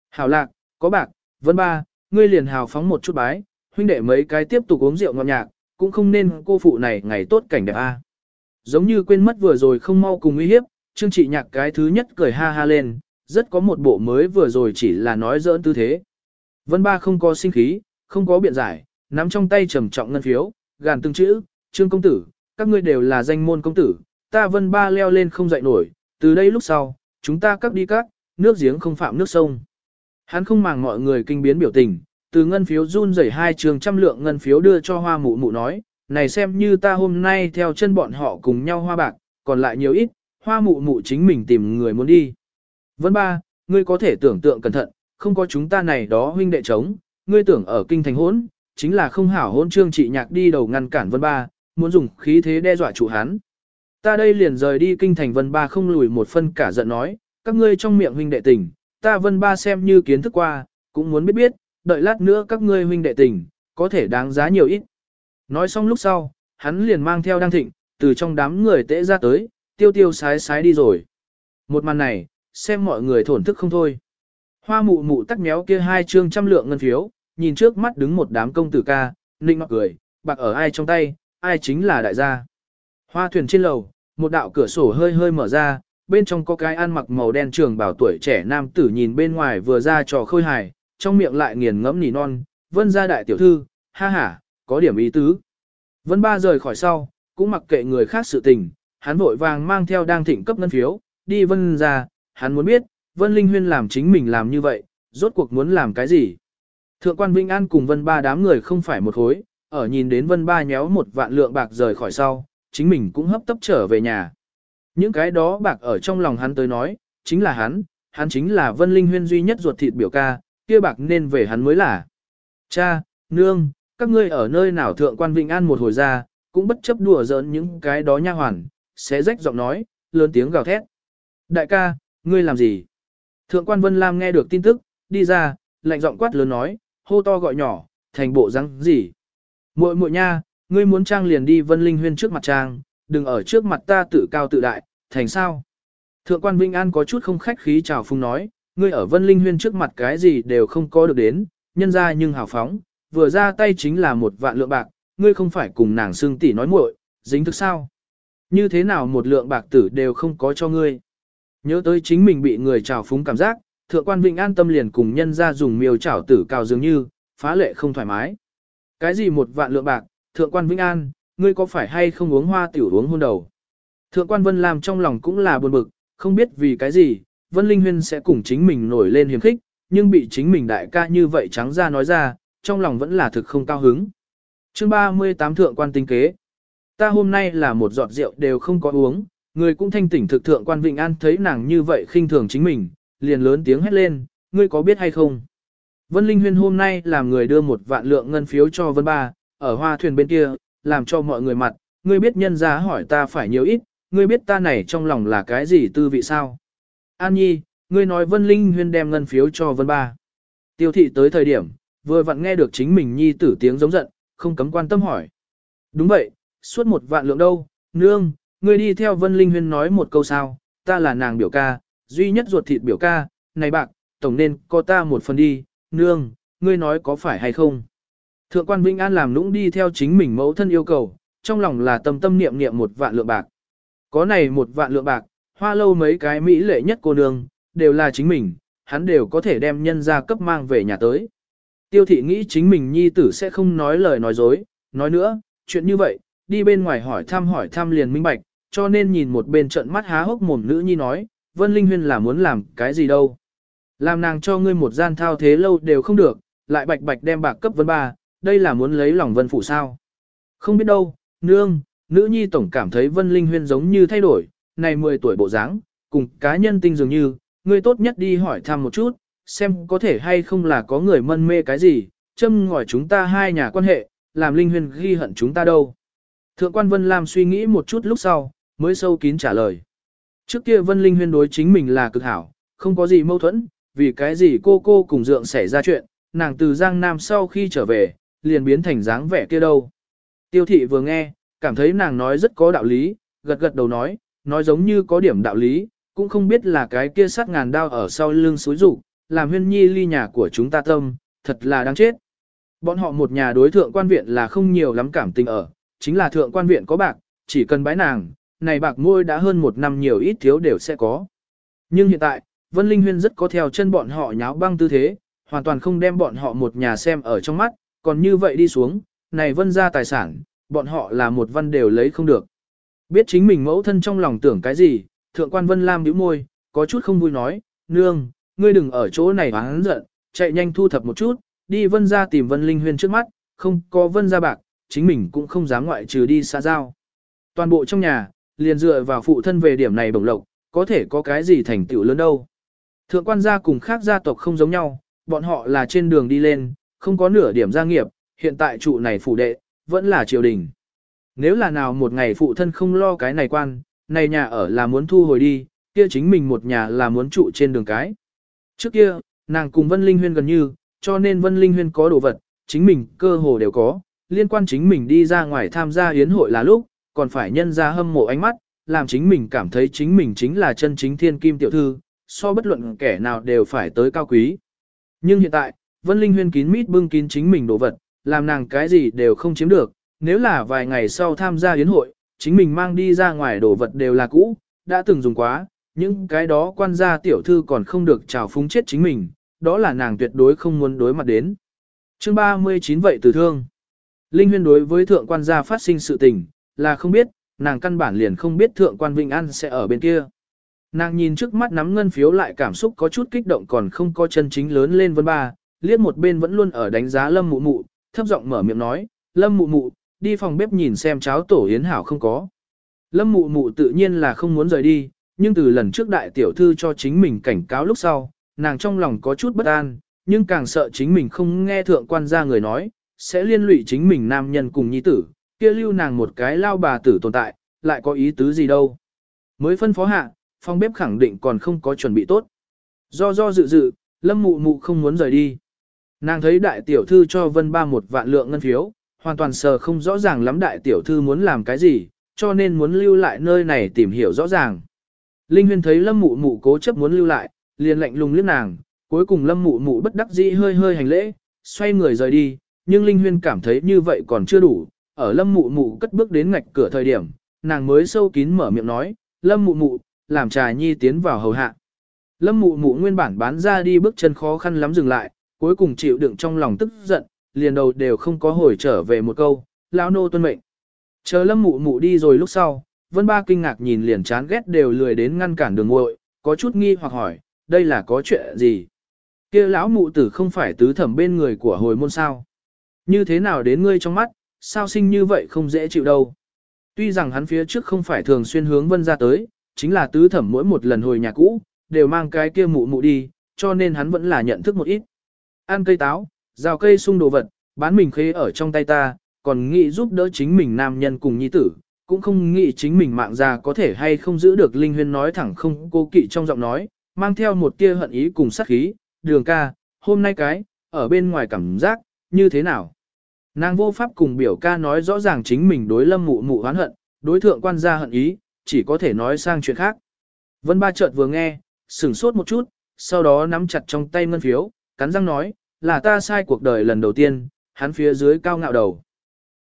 Hảo lạc, có bạc, vân ba, ngươi liền hào phóng một chút bái, huynh đệ mấy cái tiếp tục uống rượu ngọt nhạc, cũng không nên cô phụ này ngày tốt cảnh đẹp a. Giống như quên mất vừa rồi không mau cùng uy hiếp, Trương Trị Nhạc cái thứ nhất cười ha ha lên, rất có một bộ mới vừa rồi chỉ là nói giỡn tư thế. Vân Ba không có sinh khí, không có biện giải, nắm trong tay trầm trọng ngân phiếu, gàn từng chữ, Trương công tử, các ngươi đều là danh môn công tử, ta Vân Ba leo lên không dậy nổi, từ đây lúc sau, chúng ta cắt đi cắt, nước giếng không phạm nước sông. Hắn không màng mọi người kinh biến biểu tình, từ ngân phiếu run rẩy hai trường trăm lượng ngân phiếu đưa cho hoa mụ mụ nói, này xem như ta hôm nay theo chân bọn họ cùng nhau hoa bạc, còn lại nhiều ít, hoa mụ mụ chính mình tìm người muốn đi. Vân ba, ngươi có thể tưởng tượng cẩn thận, không có chúng ta này đó huynh đệ chống, ngươi tưởng ở kinh thành hỗn, chính là không hảo hôn trương trị nhạc đi đầu ngăn cản vân ba, muốn dùng khí thế đe dọa chủ hắn. Ta đây liền rời đi kinh thành vân ba không lùi một phân cả giận nói, các ngươi trong miệng huynh đệ tình, ta vân ba xem như kiến thức qua, cũng muốn biết biết, đợi lát nữa các ngươi huynh đệ tình, có thể đáng giá nhiều ít. Nói xong lúc sau, hắn liền mang theo đăng thịnh, từ trong đám người tễ ra tới, tiêu tiêu sái sái đi rồi. Một màn này, xem mọi người thổn thức không thôi. Hoa mụ mụ tắc méo kia hai trương trăm lượng ngân phiếu, nhìn trước mắt đứng một đám công tử ca, ninh mặc cười, bạc ở ai trong tay, ai chính là đại gia. Hoa thuyền trên lầu, một đạo cửa sổ hơi hơi mở ra, bên trong có cái ăn mặc màu đen trường bảo tuổi trẻ nam tử nhìn bên ngoài vừa ra trò khôi hài, trong miệng lại nghiền ngẫm nỉ non, vân ra đại tiểu thư, ha ha, có điểm ý tứ. Vân ba rời khỏi sau, cũng mặc kệ người khác sự tình, hắn vội vàng mang theo đang thịnh cấp ngân phiếu, đi vân ra, hắn muốn biết, vân linh huyên làm chính mình làm như vậy, rốt cuộc muốn làm cái gì. Thượng quan Vinh An cùng vân ba đám người không phải một khối, ở nhìn đến vân ba nhéo một vạn lượng bạc rời khỏi sau, chính mình cũng hấp tấp trở về nhà. Những cái đó bạc ở trong lòng hắn tới nói, chính là hắn, hắn chính là vân linh huyên duy nhất ruột thịt biểu ca, kia bạc nên về hắn mới là. Cha, nương, các ngươi ở nơi nào thượng quan Vinh An một hồi ra, cũng bất chấp đùa giỡn những cái đó nha hoàn, sẽ rách giọng nói, lớn tiếng gào thét. Đại ca, ngươi làm gì? Thượng quan Vân Lam nghe được tin tức, đi ra, lạnh giọng quát lớn nói, hô to gọi nhỏ, thành bộ răng gì? Muội muội nha, ngươi muốn trang liền đi Vân Linh Huyên trước mặt trang, đừng ở trước mặt ta tự cao tự đại, thành sao? Thượng quan Vinh An có chút không khách khí chào phung nói, ngươi ở Vân Linh Huyên trước mặt cái gì đều không có được đến, nhân ra nhưng hào phóng, vừa ra tay chính là một vạn lượng bạc, ngươi không phải cùng nàng xương tỷ nói muội, dính thức sao? Như thế nào một lượng bạc tử đều không có cho ngươi? Nhớ tới chính mình bị người trào phúng cảm giác, thượng quan Vĩnh an tâm liền cùng nhân ra dùng miêu chảo tử cào dường như, phá lệ không thoải mái. Cái gì một vạn lượng bạc, thượng quan Vĩnh An, ngươi có phải hay không uống hoa tiểu uống hôn đầu? Thượng quan Vân làm trong lòng cũng là buồn bực, không biết vì cái gì, Vân Linh Huyên sẽ cùng chính mình nổi lên hiềm khích, nhưng bị chính mình đại ca như vậy trắng ra nói ra, trong lòng vẫn là thực không cao hứng. chương 38 thượng quan tinh kế. Ta hôm nay là một giọt rượu đều không có uống, người cũng thanh tỉnh thực thượng quan Vịnh An thấy nàng như vậy khinh thường chính mình, liền lớn tiếng hét lên, ngươi có biết hay không? Vân Linh Huyên hôm nay làm người đưa một vạn lượng ngân phiếu cho Vân Ba, ở hoa thuyền bên kia, làm cho mọi người mặt, ngươi biết nhân ra hỏi ta phải nhiều ít, ngươi biết ta này trong lòng là cái gì tư vị sao? An Nhi, ngươi nói Vân Linh Huyên đem ngân phiếu cho Vân Ba. Tiêu thị tới thời điểm, vừa vặn nghe được chính mình Nhi tử tiếng giống giận, không cấm quan tâm hỏi. Đúng vậy, suốt một vạn lượng đâu, nương, ngươi đi theo Vân Linh Huyên nói một câu sao, ta là nàng biểu ca, duy nhất ruột thịt biểu ca, này bạc, tổng nên có ta một phần đi, nương, ngươi nói có phải hay không? Thượng quan Vĩnh An làm nũng đi theo chính mình mẫu thân yêu cầu, trong lòng là tâm tâm niệm niệm một vạn lượng bạc. Có này một vạn lượng bạc, hoa lâu mấy cái mỹ lệ nhất cô nương, đều là chính mình, hắn đều có thể đem nhân ra cấp mang về nhà tới. Tiêu thị nghĩ chính mình nhi tử sẽ không nói lời nói dối, nói nữa, chuyện như vậy, đi bên ngoài hỏi thăm hỏi thăm liền minh bạch, cho nên nhìn một bên trận mắt há hốc mồm nữ nhi nói, Vân Linh Huyên là muốn làm cái gì đâu. Làm nàng cho ngươi một gian thao thế lâu đều không được, lại bạch bạch đem bạc cấp vân ba, đây là muốn lấy lòng vân phụ sao. Không biết đâu, nương, nữ nhi tổng cảm thấy vân linh huyên giống như thay đổi, này 10 tuổi bộ dáng, cùng cá nhân tinh dường như, ngươi tốt nhất đi hỏi thăm một chút, xem có thể hay không là có người mân mê cái gì, châm ngòi chúng ta hai nhà quan hệ, làm linh huyên ghi hận chúng ta đâu. Thượng quan Vân Lam suy nghĩ một chút lúc sau, mới sâu kín trả lời. Trước kia Vân Linh huyên đối chính mình là cực hảo, không có gì mâu thuẫn, vì cái gì cô cô cùng dượng xảy ra chuyện, nàng từ Giang Nam sau khi trở về, liền biến thành dáng vẻ kia đâu. Tiêu thị vừa nghe, cảm thấy nàng nói rất có đạo lý, gật gật đầu nói, nói giống như có điểm đạo lý, cũng không biết là cái kia sát ngàn đao ở sau lưng suối rủ, làm huyên nhi ly nhà của chúng ta tâm, thật là đáng chết. Bọn họ một nhà đối thượng quan viện là không nhiều lắm cảm tình ở, chính là thượng quan viện có bạc, chỉ cần bái nàng, này bạc môi đã hơn một năm nhiều ít thiếu đều sẽ có. Nhưng hiện tại, Vân Linh Huyên rất có theo chân bọn họ nháo băng tư thế, hoàn toàn không đem bọn họ một nhà xem ở trong mắt, còn như vậy đi xuống, này Vân ra tài sản, bọn họ là một văn đều lấy không được. Biết chính mình mẫu thân trong lòng tưởng cái gì, Thượng quan Vân Lam nhíu môi, có chút không vui nói, nương, ngươi đừng ở chỗ này hắn giận, chạy nhanh thu thập một chút, đi Vân ra tìm Vân Linh Huyên trước mắt, không có Vân ra bạc, chính mình cũng không dám ngoại trừ đi xa giao. Toàn bộ trong nhà, liền dựa vào phụ thân về điểm này bổng lộc, có thể có cái gì thành tựu lớn đâu. Thượng quan gia cùng khác gia tộc không giống nhau, bọn họ là trên đường đi lên, không có nửa điểm gia nghiệp, hiện tại trụ này phủ đệ, vẫn là triều đình. Nếu là nào một ngày phụ thân không lo cái này quan, này nhà ở là muốn thu hồi đi, kia chính mình một nhà là muốn trụ trên đường cái. Trước kia, nàng cùng Vân Linh Huyên gần như, cho nên Vân Linh Huyên có đồ vật, chính mình cơ hồ đều có, liên quan chính mình đi ra ngoài tham gia yến hội là lúc, còn phải nhân ra hâm mộ ánh mắt, làm chính mình cảm thấy chính mình chính là chân chính thiên kim tiểu thư, so bất luận kẻ nào đều phải tới cao quý. Nhưng hiện tại, Vân Linh Huyên kín mít bưng kín chính mình đồ vật, làm nàng cái gì đều không chiếm được, nếu là vài ngày sau tham gia yến hội, chính mình mang đi ra ngoài đồ vật đều là cũ, đã từng dùng quá, những cái đó quan gia tiểu thư còn không được trào phúng chết chính mình, đó là nàng tuyệt đối không muốn đối mặt đến. Chương 39 vậy từ thương. Linh Huyên đối với thượng quan gia phát sinh sự tình, là không biết, nàng căn bản liền không biết thượng quan Vinh An sẽ ở bên kia. Nàng nhìn trước mắt nắm ngân phiếu lại cảm xúc có chút kích động còn không có chân chính lớn lên vân ba, liếc một bên vẫn luôn ở đánh giá lâm mụ mụ, thấp giọng mở miệng nói, lâm mụ mụ, đi phòng bếp nhìn xem cháo tổ yến hảo không có. Lâm mụ mụ tự nhiên là không muốn rời đi, nhưng từ lần trước đại tiểu thư cho chính mình cảnh cáo lúc sau, nàng trong lòng có chút bất an, nhưng càng sợ chính mình không nghe thượng quan gia người nói, sẽ liên lụy chính mình nam nhân cùng nhi tử, kia lưu nàng một cái lao bà tử tồn tại, lại có ý tứ gì đâu. Mới phân phó hạ, phòng bếp khẳng định còn không có chuẩn bị tốt. Do do dự dự, lâm mụ mụ không muốn rời đi. Nàng thấy đại tiểu thư cho vân ba một vạn lượng ngân phiếu, hoàn toàn sờ không rõ ràng lắm đại tiểu thư muốn làm cái gì, cho nên muốn lưu lại nơi này tìm hiểu rõ ràng. Linh huyên thấy lâm mụ mụ cố chấp muốn lưu lại, liền lạnh lùng liếc nàng, cuối cùng lâm mụ mụ bất đắc dĩ hơi hơi hành lễ, xoay người rời đi, nhưng Linh huyên cảm thấy như vậy còn chưa đủ, ở lâm mụ mụ cất bước đến ngạch cửa thời điểm, nàng mới sâu kín mở miệng nói, lâm mụ mụ, làm trà nhi tiến vào hầu hạ. Lâm mụ mụ nguyên bản bán ra đi bước chân khó khăn lắm dừng lại, cuối cùng chịu đựng trong lòng tức giận, liền đầu đều không có hồi trở về một câu, lão nô tuân mệnh. Chờ lâm mụ mụ đi rồi lúc sau, vân ba kinh ngạc nhìn liền chán ghét đều lười đến ngăn cản đường ngội, có chút nghi hoặc hỏi, đây là có chuyện gì? kia lão mụ tử không phải tứ thẩm bên người của hồi môn sao? Như thế nào đến ngươi trong mắt, sao sinh như vậy không dễ chịu đâu? Tuy rằng hắn phía trước không phải thường xuyên hướng vân ra tới, chính là tứ thẩm mỗi một lần hồi nhà cũ, đều mang cái kia mụ mụ đi, cho nên hắn vẫn là nhận thức một ít. Ăn cây táo, rào cây sung đồ vật, bán mình khế ở trong tay ta, còn nghĩ giúp đỡ chính mình nam nhân cùng nhi tử, cũng không nghĩ chính mình mạng già có thể hay không giữ được Linh Huyên nói thẳng không cô kỵ trong giọng nói, mang theo một tia hận ý cùng sát khí, đường ca, hôm nay cái, ở bên ngoài cảm giác, như thế nào? Nàng vô pháp cùng biểu ca nói rõ ràng chính mình đối lâm mụ mụ oán hận, đối thượng quan gia hận ý, chỉ có thể nói sang chuyện khác. Vân ba chợt vừa nghe, sửng sốt một chút, sau đó nắm chặt trong tay ngân phiếu, cắn răng nói, là ta sai cuộc đời lần đầu tiên, hắn phía dưới cao ngạo đầu.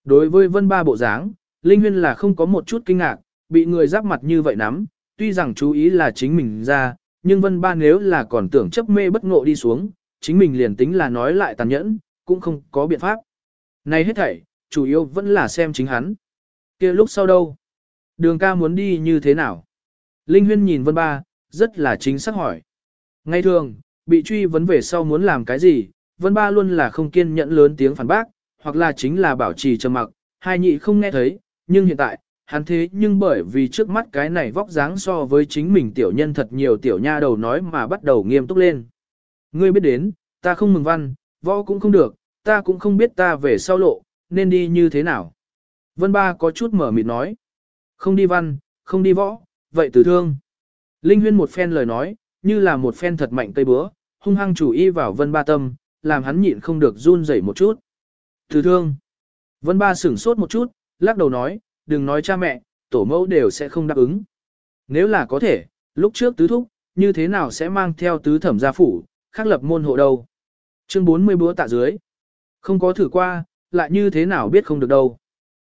Đối với vân ba bộ dáng, Linh Huyên là không có một chút kinh ngạc, bị người giáp mặt như vậy nắm, tuy rằng chú ý là chính mình ra, nhưng vân ba nếu là còn tưởng chấp mê bất ngộ đi xuống, chính mình liền tính là nói lại tàn nhẫn, cũng không có biện pháp. Này hết thảy, chủ yếu vẫn là xem chính hắn. kia lúc sau đâu? Đường ca muốn đi như thế nào? Linh Huyên nhìn Vân Ba, rất là chính xác hỏi. Ngay thường, bị truy vấn về sau muốn làm cái gì, Vân Ba luôn là không kiên nhẫn lớn tiếng phản bác, hoặc là chính là bảo trì trầm mặc, hai nhị không nghe thấy, nhưng hiện tại, hắn thế nhưng bởi vì trước mắt cái này vóc dáng so với chính mình tiểu nhân thật nhiều tiểu nha đầu nói mà bắt đầu nghiêm túc lên. Ngươi biết đến, ta không mừng văn, võ cũng không được, ta cũng không biết ta về sau lộ, nên đi như thế nào. Vân Ba có chút mở mịt nói. Không đi văn, không đi võ, vậy từ thương. Linh Huyên một phen lời nói, như là một phen thật mạnh cây búa, hung hăng chủ y vào Vân Ba tâm, làm hắn nhịn không được run rẩy một chút. Từ thương. Vân Ba sửng sốt một chút, lắc đầu nói, đừng nói cha mẹ, tổ mẫu đều sẽ không đáp ứng. Nếu là có thể, lúc trước tứ thúc, như thế nào sẽ mang theo tứ thẩm gia phủ, khắc lập môn hộ đâu. Chương 40 búa tạ dưới. Không có thử qua, lại như thế nào biết không được đâu.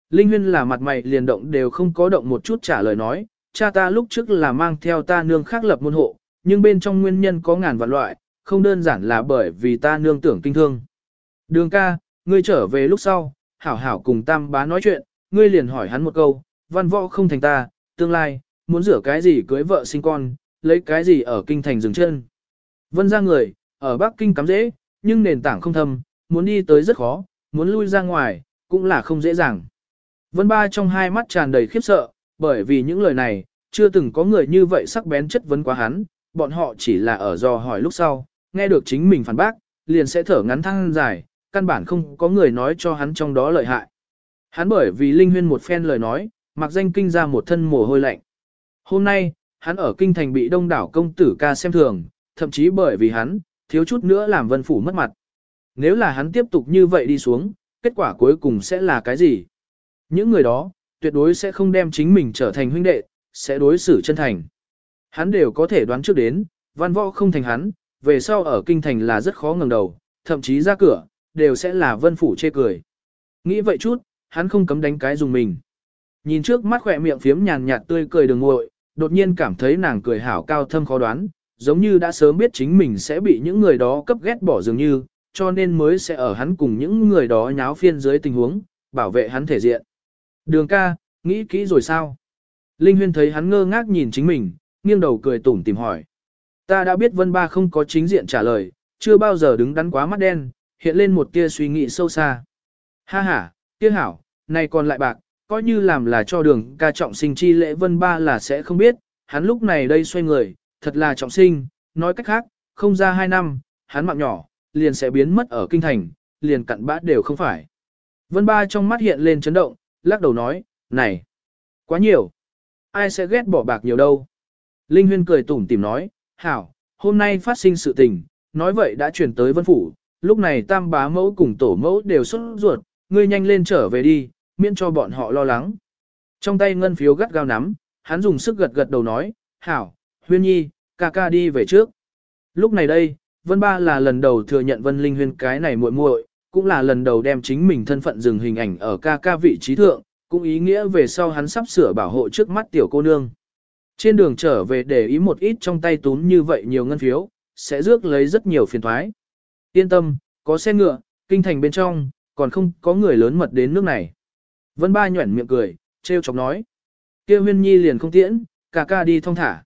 Linh Huyên là mặt mày liền động đều không có động một chút trả lời nói, cha ta lúc trước là mang theo ta nương khác lập môn hộ, nhưng bên trong nguyên nhân có ngàn vạn loại, không đơn giản là bởi vì ta nương tưởng kinh thương. Đường ca, ngươi trở về lúc sau, hảo hảo cùng tam bá nói chuyện, ngươi liền hỏi hắn một câu, văn võ không thành ta, tương lai, muốn rửa cái gì cưới vợ sinh con, lấy cái gì ở kinh thành dừng chân. Vân ra người, ở Bắc Kinh cắm dễ, nhưng nền tảng không thâm, muốn đi tới rất khó, muốn lui ra ngoài, cũng là không dễ dàng. Vân Ba trong hai mắt tràn đầy khiếp sợ, bởi vì những lời này, chưa từng có người như vậy sắc bén chất vấn quá hắn, bọn họ chỉ là ở dò hỏi lúc sau, nghe được chính mình phản bác, liền sẽ thở ngắn thăng dài, căn bản không có người nói cho hắn trong đó lợi hại. Hắn bởi vì Linh Huyên một phen lời nói, mặc danh kinh ra một thân mồ hôi lạnh. Hôm nay, hắn ở kinh thành bị đông đảo công tử ca xem thường, thậm chí bởi vì hắn, thiếu chút nữa làm vân phủ mất mặt. Nếu là hắn tiếp tục như vậy đi xuống, kết quả cuối cùng sẽ là cái gì? Những người đó, tuyệt đối sẽ không đem chính mình trở thành huynh đệ, sẽ đối xử chân thành. Hắn đều có thể đoán trước đến, văn võ không thành hắn, về sau ở kinh thành là rất khó ngẩng đầu, thậm chí ra cửa, đều sẽ là vân phủ chê cười. Nghĩ vậy chút, hắn không cấm đánh cái dùng mình. Nhìn trước mắt khỏe miệng phiếm nhàn nhạt tươi cười đường ngội, đột nhiên cảm thấy nàng cười hảo cao thâm khó đoán, giống như đã sớm biết chính mình sẽ bị những người đó cấp ghét bỏ dường như, cho nên mới sẽ ở hắn cùng những người đó nháo phiên dưới tình huống, bảo vệ hắn thể diện. Đường ca, nghĩ kỹ rồi sao? Linh Huyên thấy hắn ngơ ngác nhìn chính mình, nghiêng đầu cười tủm tìm hỏi. Ta đã biết Vân Ba không có chính diện trả lời, chưa bao giờ đứng đắn quá mắt đen, hiện lên một tia suy nghĩ sâu xa. Ha ha, Tia hảo, này còn lại bạc, coi như làm là cho đường ca trọng sinh chi lễ Vân Ba là sẽ không biết, hắn lúc này đây xoay người, thật là trọng sinh, nói cách khác, không ra hai năm, hắn mạng nhỏ, liền sẽ biến mất ở kinh thành, liền cặn bã đều không phải. Vân Ba trong mắt hiện lên chấn động, lắc đầu nói, này, quá nhiều, ai sẽ ghét bỏ bạc nhiều đâu. Linh Huyên cười tủm tìm nói, hảo, hôm nay phát sinh sự tình, nói vậy đã chuyển tới vân phủ, lúc này tam bá mẫu cùng tổ mẫu đều xuất ruột, ngươi nhanh lên trở về đi, miễn cho bọn họ lo lắng. Trong tay ngân phiếu gắt gao nắm, hắn dùng sức gật gật đầu nói, hảo, huyên nhi, ca ca đi về trước. Lúc này đây, Vân Ba là lần đầu thừa nhận Vân Linh Huyên cái này muội muội, cũng là lần đầu đem chính mình thân phận dừng hình ảnh ở ca ca vị trí thượng, cũng ý nghĩa về sau hắn sắp sửa bảo hộ trước mắt tiểu cô nương. Trên đường trở về để ý một ít trong tay tún như vậy nhiều ngân phiếu, sẽ rước lấy rất nhiều phiền thoái. Yên tâm, có xe ngựa, kinh thành bên trong, còn không có người lớn mật đến nước này. Vân Ba nhuẩn miệng cười, treo chọc nói. kia huyên nhi liền không tiễn, ca ca đi thong thả.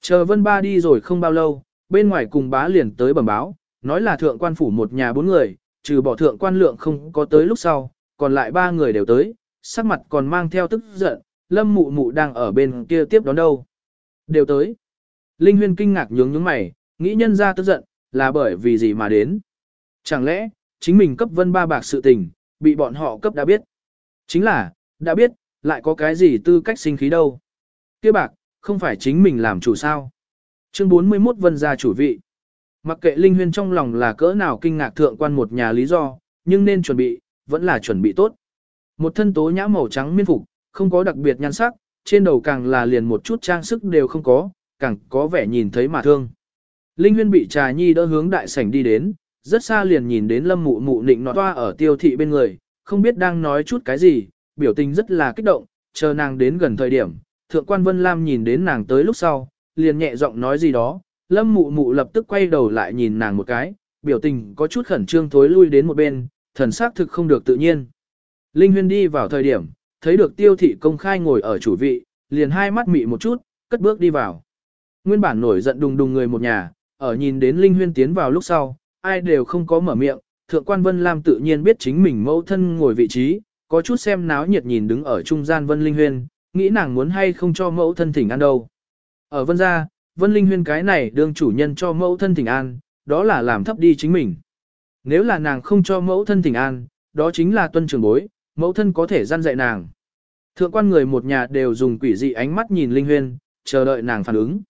Chờ Vân Ba đi rồi không bao lâu, bên ngoài cùng bá liền tới bẩm báo, nói là thượng quan phủ một nhà bốn người, trừ bỏ thượng quan lượng không có tới lúc sau, còn lại ba người đều tới, sắc mặt còn mang theo tức giận, lâm mụ mụ đang ở bên kia tiếp đón đâu. Đều tới. Linh huyên kinh ngạc nhướng nhướng mày, nghĩ nhân ra tức giận, là bởi vì gì mà đến. Chẳng lẽ, chính mình cấp vân ba bạc sự tình, bị bọn họ cấp đã biết. Chính là, đã biết, lại có cái gì tư cách sinh khí đâu. kia bạc, không phải chính mình làm chủ sao. Chương 41 vân gia chủ vị. Mặc kệ Linh Huyên trong lòng là cỡ nào kinh ngạc thượng quan một nhà lý do, nhưng nên chuẩn bị, vẫn là chuẩn bị tốt. Một thân tố nhã màu trắng miên phục, không có đặc biệt nhan sắc, trên đầu càng là liền một chút trang sức đều không có, càng có vẻ nhìn thấy mà thương. Linh Huyên bị trà nhi đỡ hướng đại sảnh đi đến, rất xa liền nhìn đến lâm mụ mụ nịnh nọ toa ở tiêu thị bên người, không biết đang nói chút cái gì, biểu tình rất là kích động, chờ nàng đến gần thời điểm, thượng quan Vân Lam nhìn đến nàng tới lúc sau, liền nhẹ giọng nói gì đó, lâm mụ mụ lập tức quay đầu lại nhìn nàng một cái, biểu tình có chút khẩn trương thối lui đến một bên, thần sắc thực không được tự nhiên. Linh Huyên đi vào thời điểm, thấy được tiêu thị công khai ngồi ở chủ vị, liền hai mắt mị một chút, cất bước đi vào. Nguyên bản nổi giận đùng đùng người một nhà, ở nhìn đến Linh Huyên tiến vào lúc sau, ai đều không có mở miệng, thượng quan Vân Lam tự nhiên biết chính mình mẫu thân ngồi vị trí, có chút xem náo nhiệt nhìn đứng ở trung gian Vân Linh Huyên, nghĩ nàng muốn hay không cho mẫu thân thỉnh ăn đâu. Ở Vân gia, Vân Linh Huyên cái này đương chủ nhân cho mẫu thân thỉnh an, đó là làm thấp đi chính mình. Nếu là nàng không cho mẫu thân thỉnh an, đó chính là tuân trường bối, mẫu thân có thể gian dạy nàng. Thượng quan người một nhà đều dùng quỷ dị ánh mắt nhìn Linh Huyên, chờ đợi nàng phản ứng.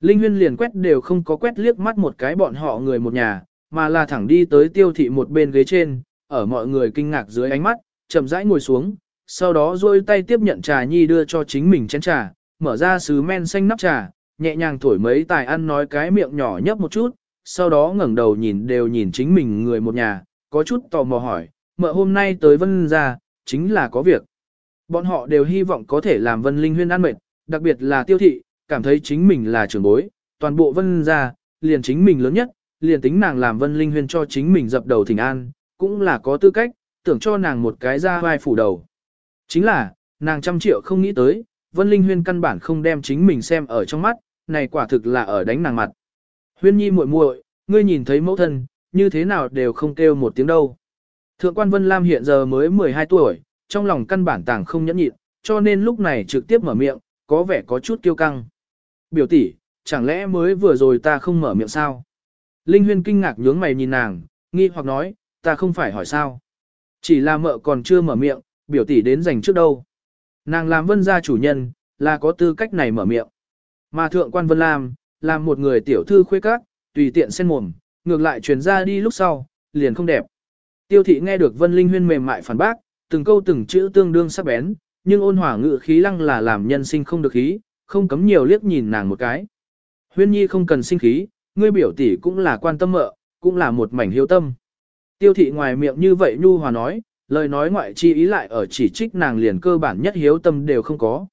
Linh Huyên liền quét đều không có quét liếc mắt một cái bọn họ người một nhà, mà là thẳng đi tới tiêu thị một bên ghế trên, ở mọi người kinh ngạc dưới ánh mắt, chậm rãi ngồi xuống, sau đó duỗi tay tiếp nhận trà nhi đưa cho chính mình chén trà, mở ra sứ men xanh nắp trà, nhẹ nhàng thổi mấy tài ăn nói cái miệng nhỏ nhấp một chút, sau đó ngẩng đầu nhìn đều nhìn chính mình người một nhà, có chút tò mò hỏi, mợ hôm nay tới vân ra, chính là có việc. Bọn họ đều hy vọng có thể làm vân linh huyên ăn mệt, đặc biệt là tiêu thị, cảm thấy chính mình là trưởng bối, toàn bộ vân ra, liền chính mình lớn nhất, liền tính nàng làm vân linh huyên cho chính mình dập đầu thỉnh an, cũng là có tư cách, tưởng cho nàng một cái ra vai phủ đầu. Chính là, nàng trăm triệu không nghĩ tới, Vân Linh Huyên căn bản không đem chính mình xem ở trong mắt, này quả thực là ở đánh nàng mặt. Huyên nhi muội muội, ngươi nhìn thấy mẫu thân, như thế nào đều không kêu một tiếng đâu. Thượng quan Vân Lam hiện giờ mới 12 tuổi, trong lòng căn bản tàng không nhẫn nhịn, cho nên lúc này trực tiếp mở miệng, có vẻ có chút kiêu căng. Biểu tỷ, chẳng lẽ mới vừa rồi ta không mở miệng sao? Linh Huyên kinh ngạc nhướng mày nhìn nàng, nghi hoặc nói, ta không phải hỏi sao. Chỉ là mợ còn chưa mở miệng, biểu tỷ đến dành trước đâu. Nàng làm vân gia chủ nhân, là có tư cách này mở miệng. Mà thượng quan vân làm làm một người tiểu thư khuê các, tùy tiện xen mồm, ngược lại truyền ra đi lúc sau, liền không đẹp. Tiêu thị nghe được vân linh huyên mềm mại phản bác, từng câu từng chữ tương đương sắc bén, nhưng ôn hỏa ngự khí lăng là làm nhân sinh không được khí, không cấm nhiều liếc nhìn nàng một cái. Huyên nhi không cần sinh khí, ngươi biểu tỷ cũng là quan tâm mợ, cũng là một mảnh hiếu tâm. Tiêu thị ngoài miệng như vậy nhu hòa nói, lời nói ngoại chi ý lại ở chỉ trích nàng liền cơ bản nhất hiếu tâm đều không có.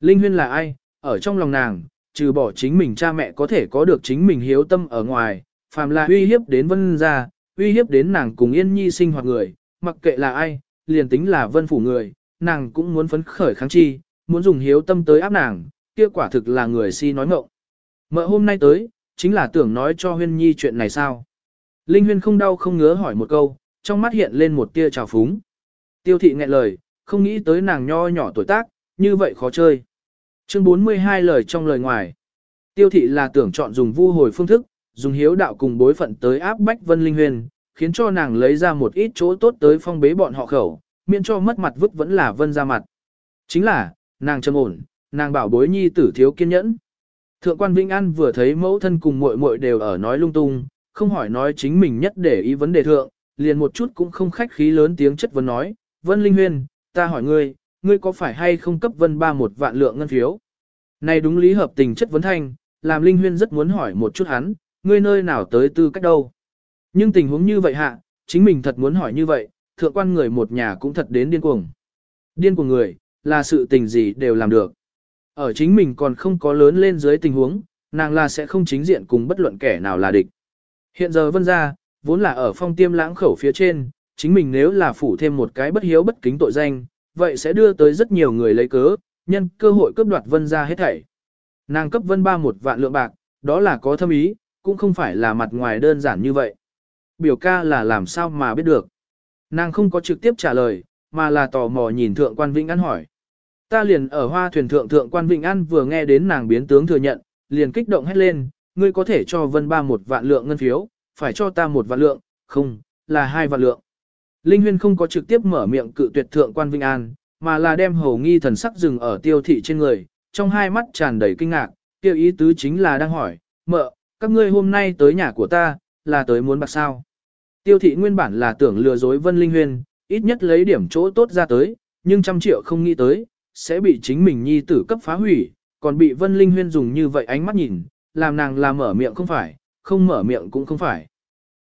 Linh huyên là ai, ở trong lòng nàng, trừ bỏ chính mình cha mẹ có thể có được chính mình hiếu tâm ở ngoài, phàm là uy hiếp đến vân gia, uy hiếp đến nàng cùng yên nhi sinh hoạt người, mặc kệ là ai, liền tính là vân phủ người, nàng cũng muốn phấn khởi kháng chi, muốn dùng hiếu tâm tới áp nàng, kia quả thực là người si nói ngộng. Mợ hôm nay tới, chính là tưởng nói cho huyên nhi chuyện này sao. Linh huyên không đau không ngứa hỏi một câu, trong mắt hiện lên một tia trào phúng. Tiêu thị nghẹn lời, không nghĩ tới nàng nho nhỏ tuổi tác, như vậy khó chơi. Chương 42 lời trong lời ngoài. Tiêu thị là tưởng chọn dùng vu hồi phương thức, dùng hiếu đạo cùng bối phận tới áp bách Vân Linh Huyền, khiến cho nàng lấy ra một ít chỗ tốt tới phong bế bọn họ khẩu, miễn cho mất mặt vứt vẫn là Vân ra mặt. Chính là, nàng trầm ổn, nàng bảo bối nhi tử thiếu kiên nhẫn. Thượng quan Vĩnh An vừa thấy mẫu thân cùng muội muội đều ở nói lung tung, không hỏi nói chính mình nhất để ý vấn đề thượng, liền một chút cũng không khách khí lớn tiếng chất vấn nói, Vân Linh Huyên, ta hỏi ngươi, ngươi có phải hay không cấp Vân ba một vạn lượng ngân phiếu? Này đúng lý hợp tình chất vấn thanh, làm Linh Huyên rất muốn hỏi một chút hắn, ngươi nơi nào tới tư cách đâu? Nhưng tình huống như vậy hạ, chính mình thật muốn hỏi như vậy, thượng quan người một nhà cũng thật đến điên cuồng. Điên cuồng người, là sự tình gì đều làm được. Ở chính mình còn không có lớn lên dưới tình huống, nàng là sẽ không chính diện cùng bất luận kẻ nào là địch. Hiện giờ vân ra, vốn là ở phong tiêm lãng khẩu phía trên, chính mình nếu là phủ thêm một cái bất hiếu bất kính tội danh, vậy sẽ đưa tới rất nhiều người lấy cớ, nhân cơ hội cướp đoạt vân ra hết thảy. Nàng cấp vân ba một vạn lượng bạc, đó là có thâm ý, cũng không phải là mặt ngoài đơn giản như vậy. Biểu ca là làm sao mà biết được. Nàng không có trực tiếp trả lời, mà là tò mò nhìn thượng quan Vĩnh An hỏi. Ta liền ở hoa thuyền thượng thượng quan Vĩnh An vừa nghe đến nàng biến tướng thừa nhận, liền kích động hét lên, ngươi có thể cho vân ba một vạn lượng ngân phiếu, phải cho ta một vạn lượng, không, là hai vạn lượng. Linh Huyên không có trực tiếp mở miệng cự tuyệt thượng quan Vinh An, mà là đem hầu nghi thần sắc dừng ở tiêu thị trên người, trong hai mắt tràn đầy kinh ngạc, tiêu ý tứ chính là đang hỏi, mợ, các ngươi hôm nay tới nhà của ta, là tới muốn bạc sao. Tiêu thị nguyên bản là tưởng lừa dối Vân Linh Huyên, ít nhất lấy điểm chỗ tốt ra tới, nhưng trăm triệu không nghĩ tới, sẽ bị chính mình nhi tử cấp phá hủy, còn bị Vân Linh Huyên dùng như vậy ánh mắt nhìn, làm nàng làm mở miệng không phải, không mở miệng cũng không phải.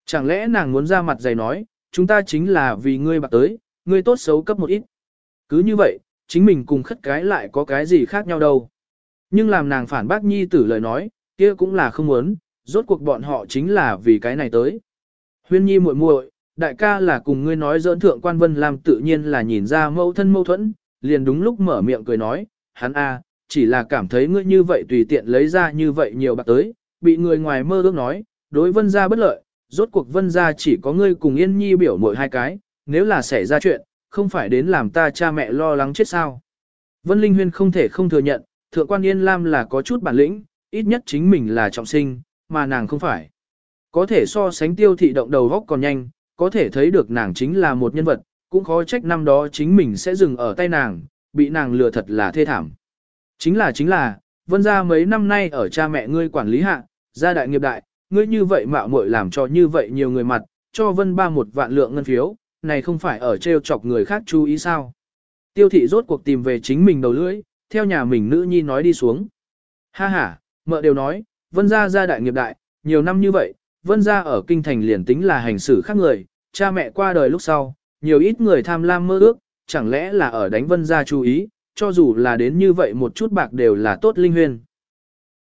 Chẳng lẽ nàng muốn ra mặt dày nói, chúng ta chính là vì ngươi bạc tới, ngươi tốt xấu cấp một ít. Cứ như vậy, chính mình cùng khất cái lại có cái gì khác nhau đâu. Nhưng làm nàng phản bác nhi tử lời nói, kia cũng là không muốn, rốt cuộc bọn họ chính là vì cái này tới. Huyên nhi muội muội, đại ca là cùng ngươi nói dỡn thượng quan vân làm tự nhiên là nhìn ra mâu thân mâu thuẫn, liền đúng lúc mở miệng cười nói, hắn a, chỉ là cảm thấy ngươi như vậy tùy tiện lấy ra như vậy nhiều bạc tới, bị người ngoài mơ ước nói, đối vân gia bất lợi, rốt cuộc vân gia chỉ có ngươi cùng yên nhi biểu mội hai cái, nếu là xảy ra chuyện, không phải đến làm ta cha mẹ lo lắng chết sao. Vân Linh Huyên không thể không thừa nhận, thượng quan Yên Lam là có chút bản lĩnh, ít nhất chính mình là trọng sinh, mà nàng không phải. Có thể so sánh tiêu thị động đầu góc còn nhanh, có thể thấy được nàng chính là một nhân vật, cũng khó trách năm đó chính mình sẽ dừng ở tay nàng, bị nàng lừa thật là thê thảm. Chính là chính là, vân gia mấy năm nay ở cha mẹ ngươi quản lý hạ, gia đại nghiệp đại, ngươi như vậy mạo muội làm cho như vậy nhiều người mặt, cho vân ba một vạn lượng ngân phiếu, này không phải ở trêu chọc người khác chú ý sao. Tiêu thị rốt cuộc tìm về chính mình đầu lưỡi, theo nhà mình nữ nhi nói đi xuống. Ha ha, mợ đều nói, vân gia gia đại nghiệp đại, nhiều năm như vậy, vân gia ở kinh thành liền tính là hành xử khác người, cha mẹ qua đời lúc sau, nhiều ít người tham lam mơ ước, chẳng lẽ là ở đánh vân gia chú ý, cho dù là đến như vậy một chút bạc đều là tốt linh huyền.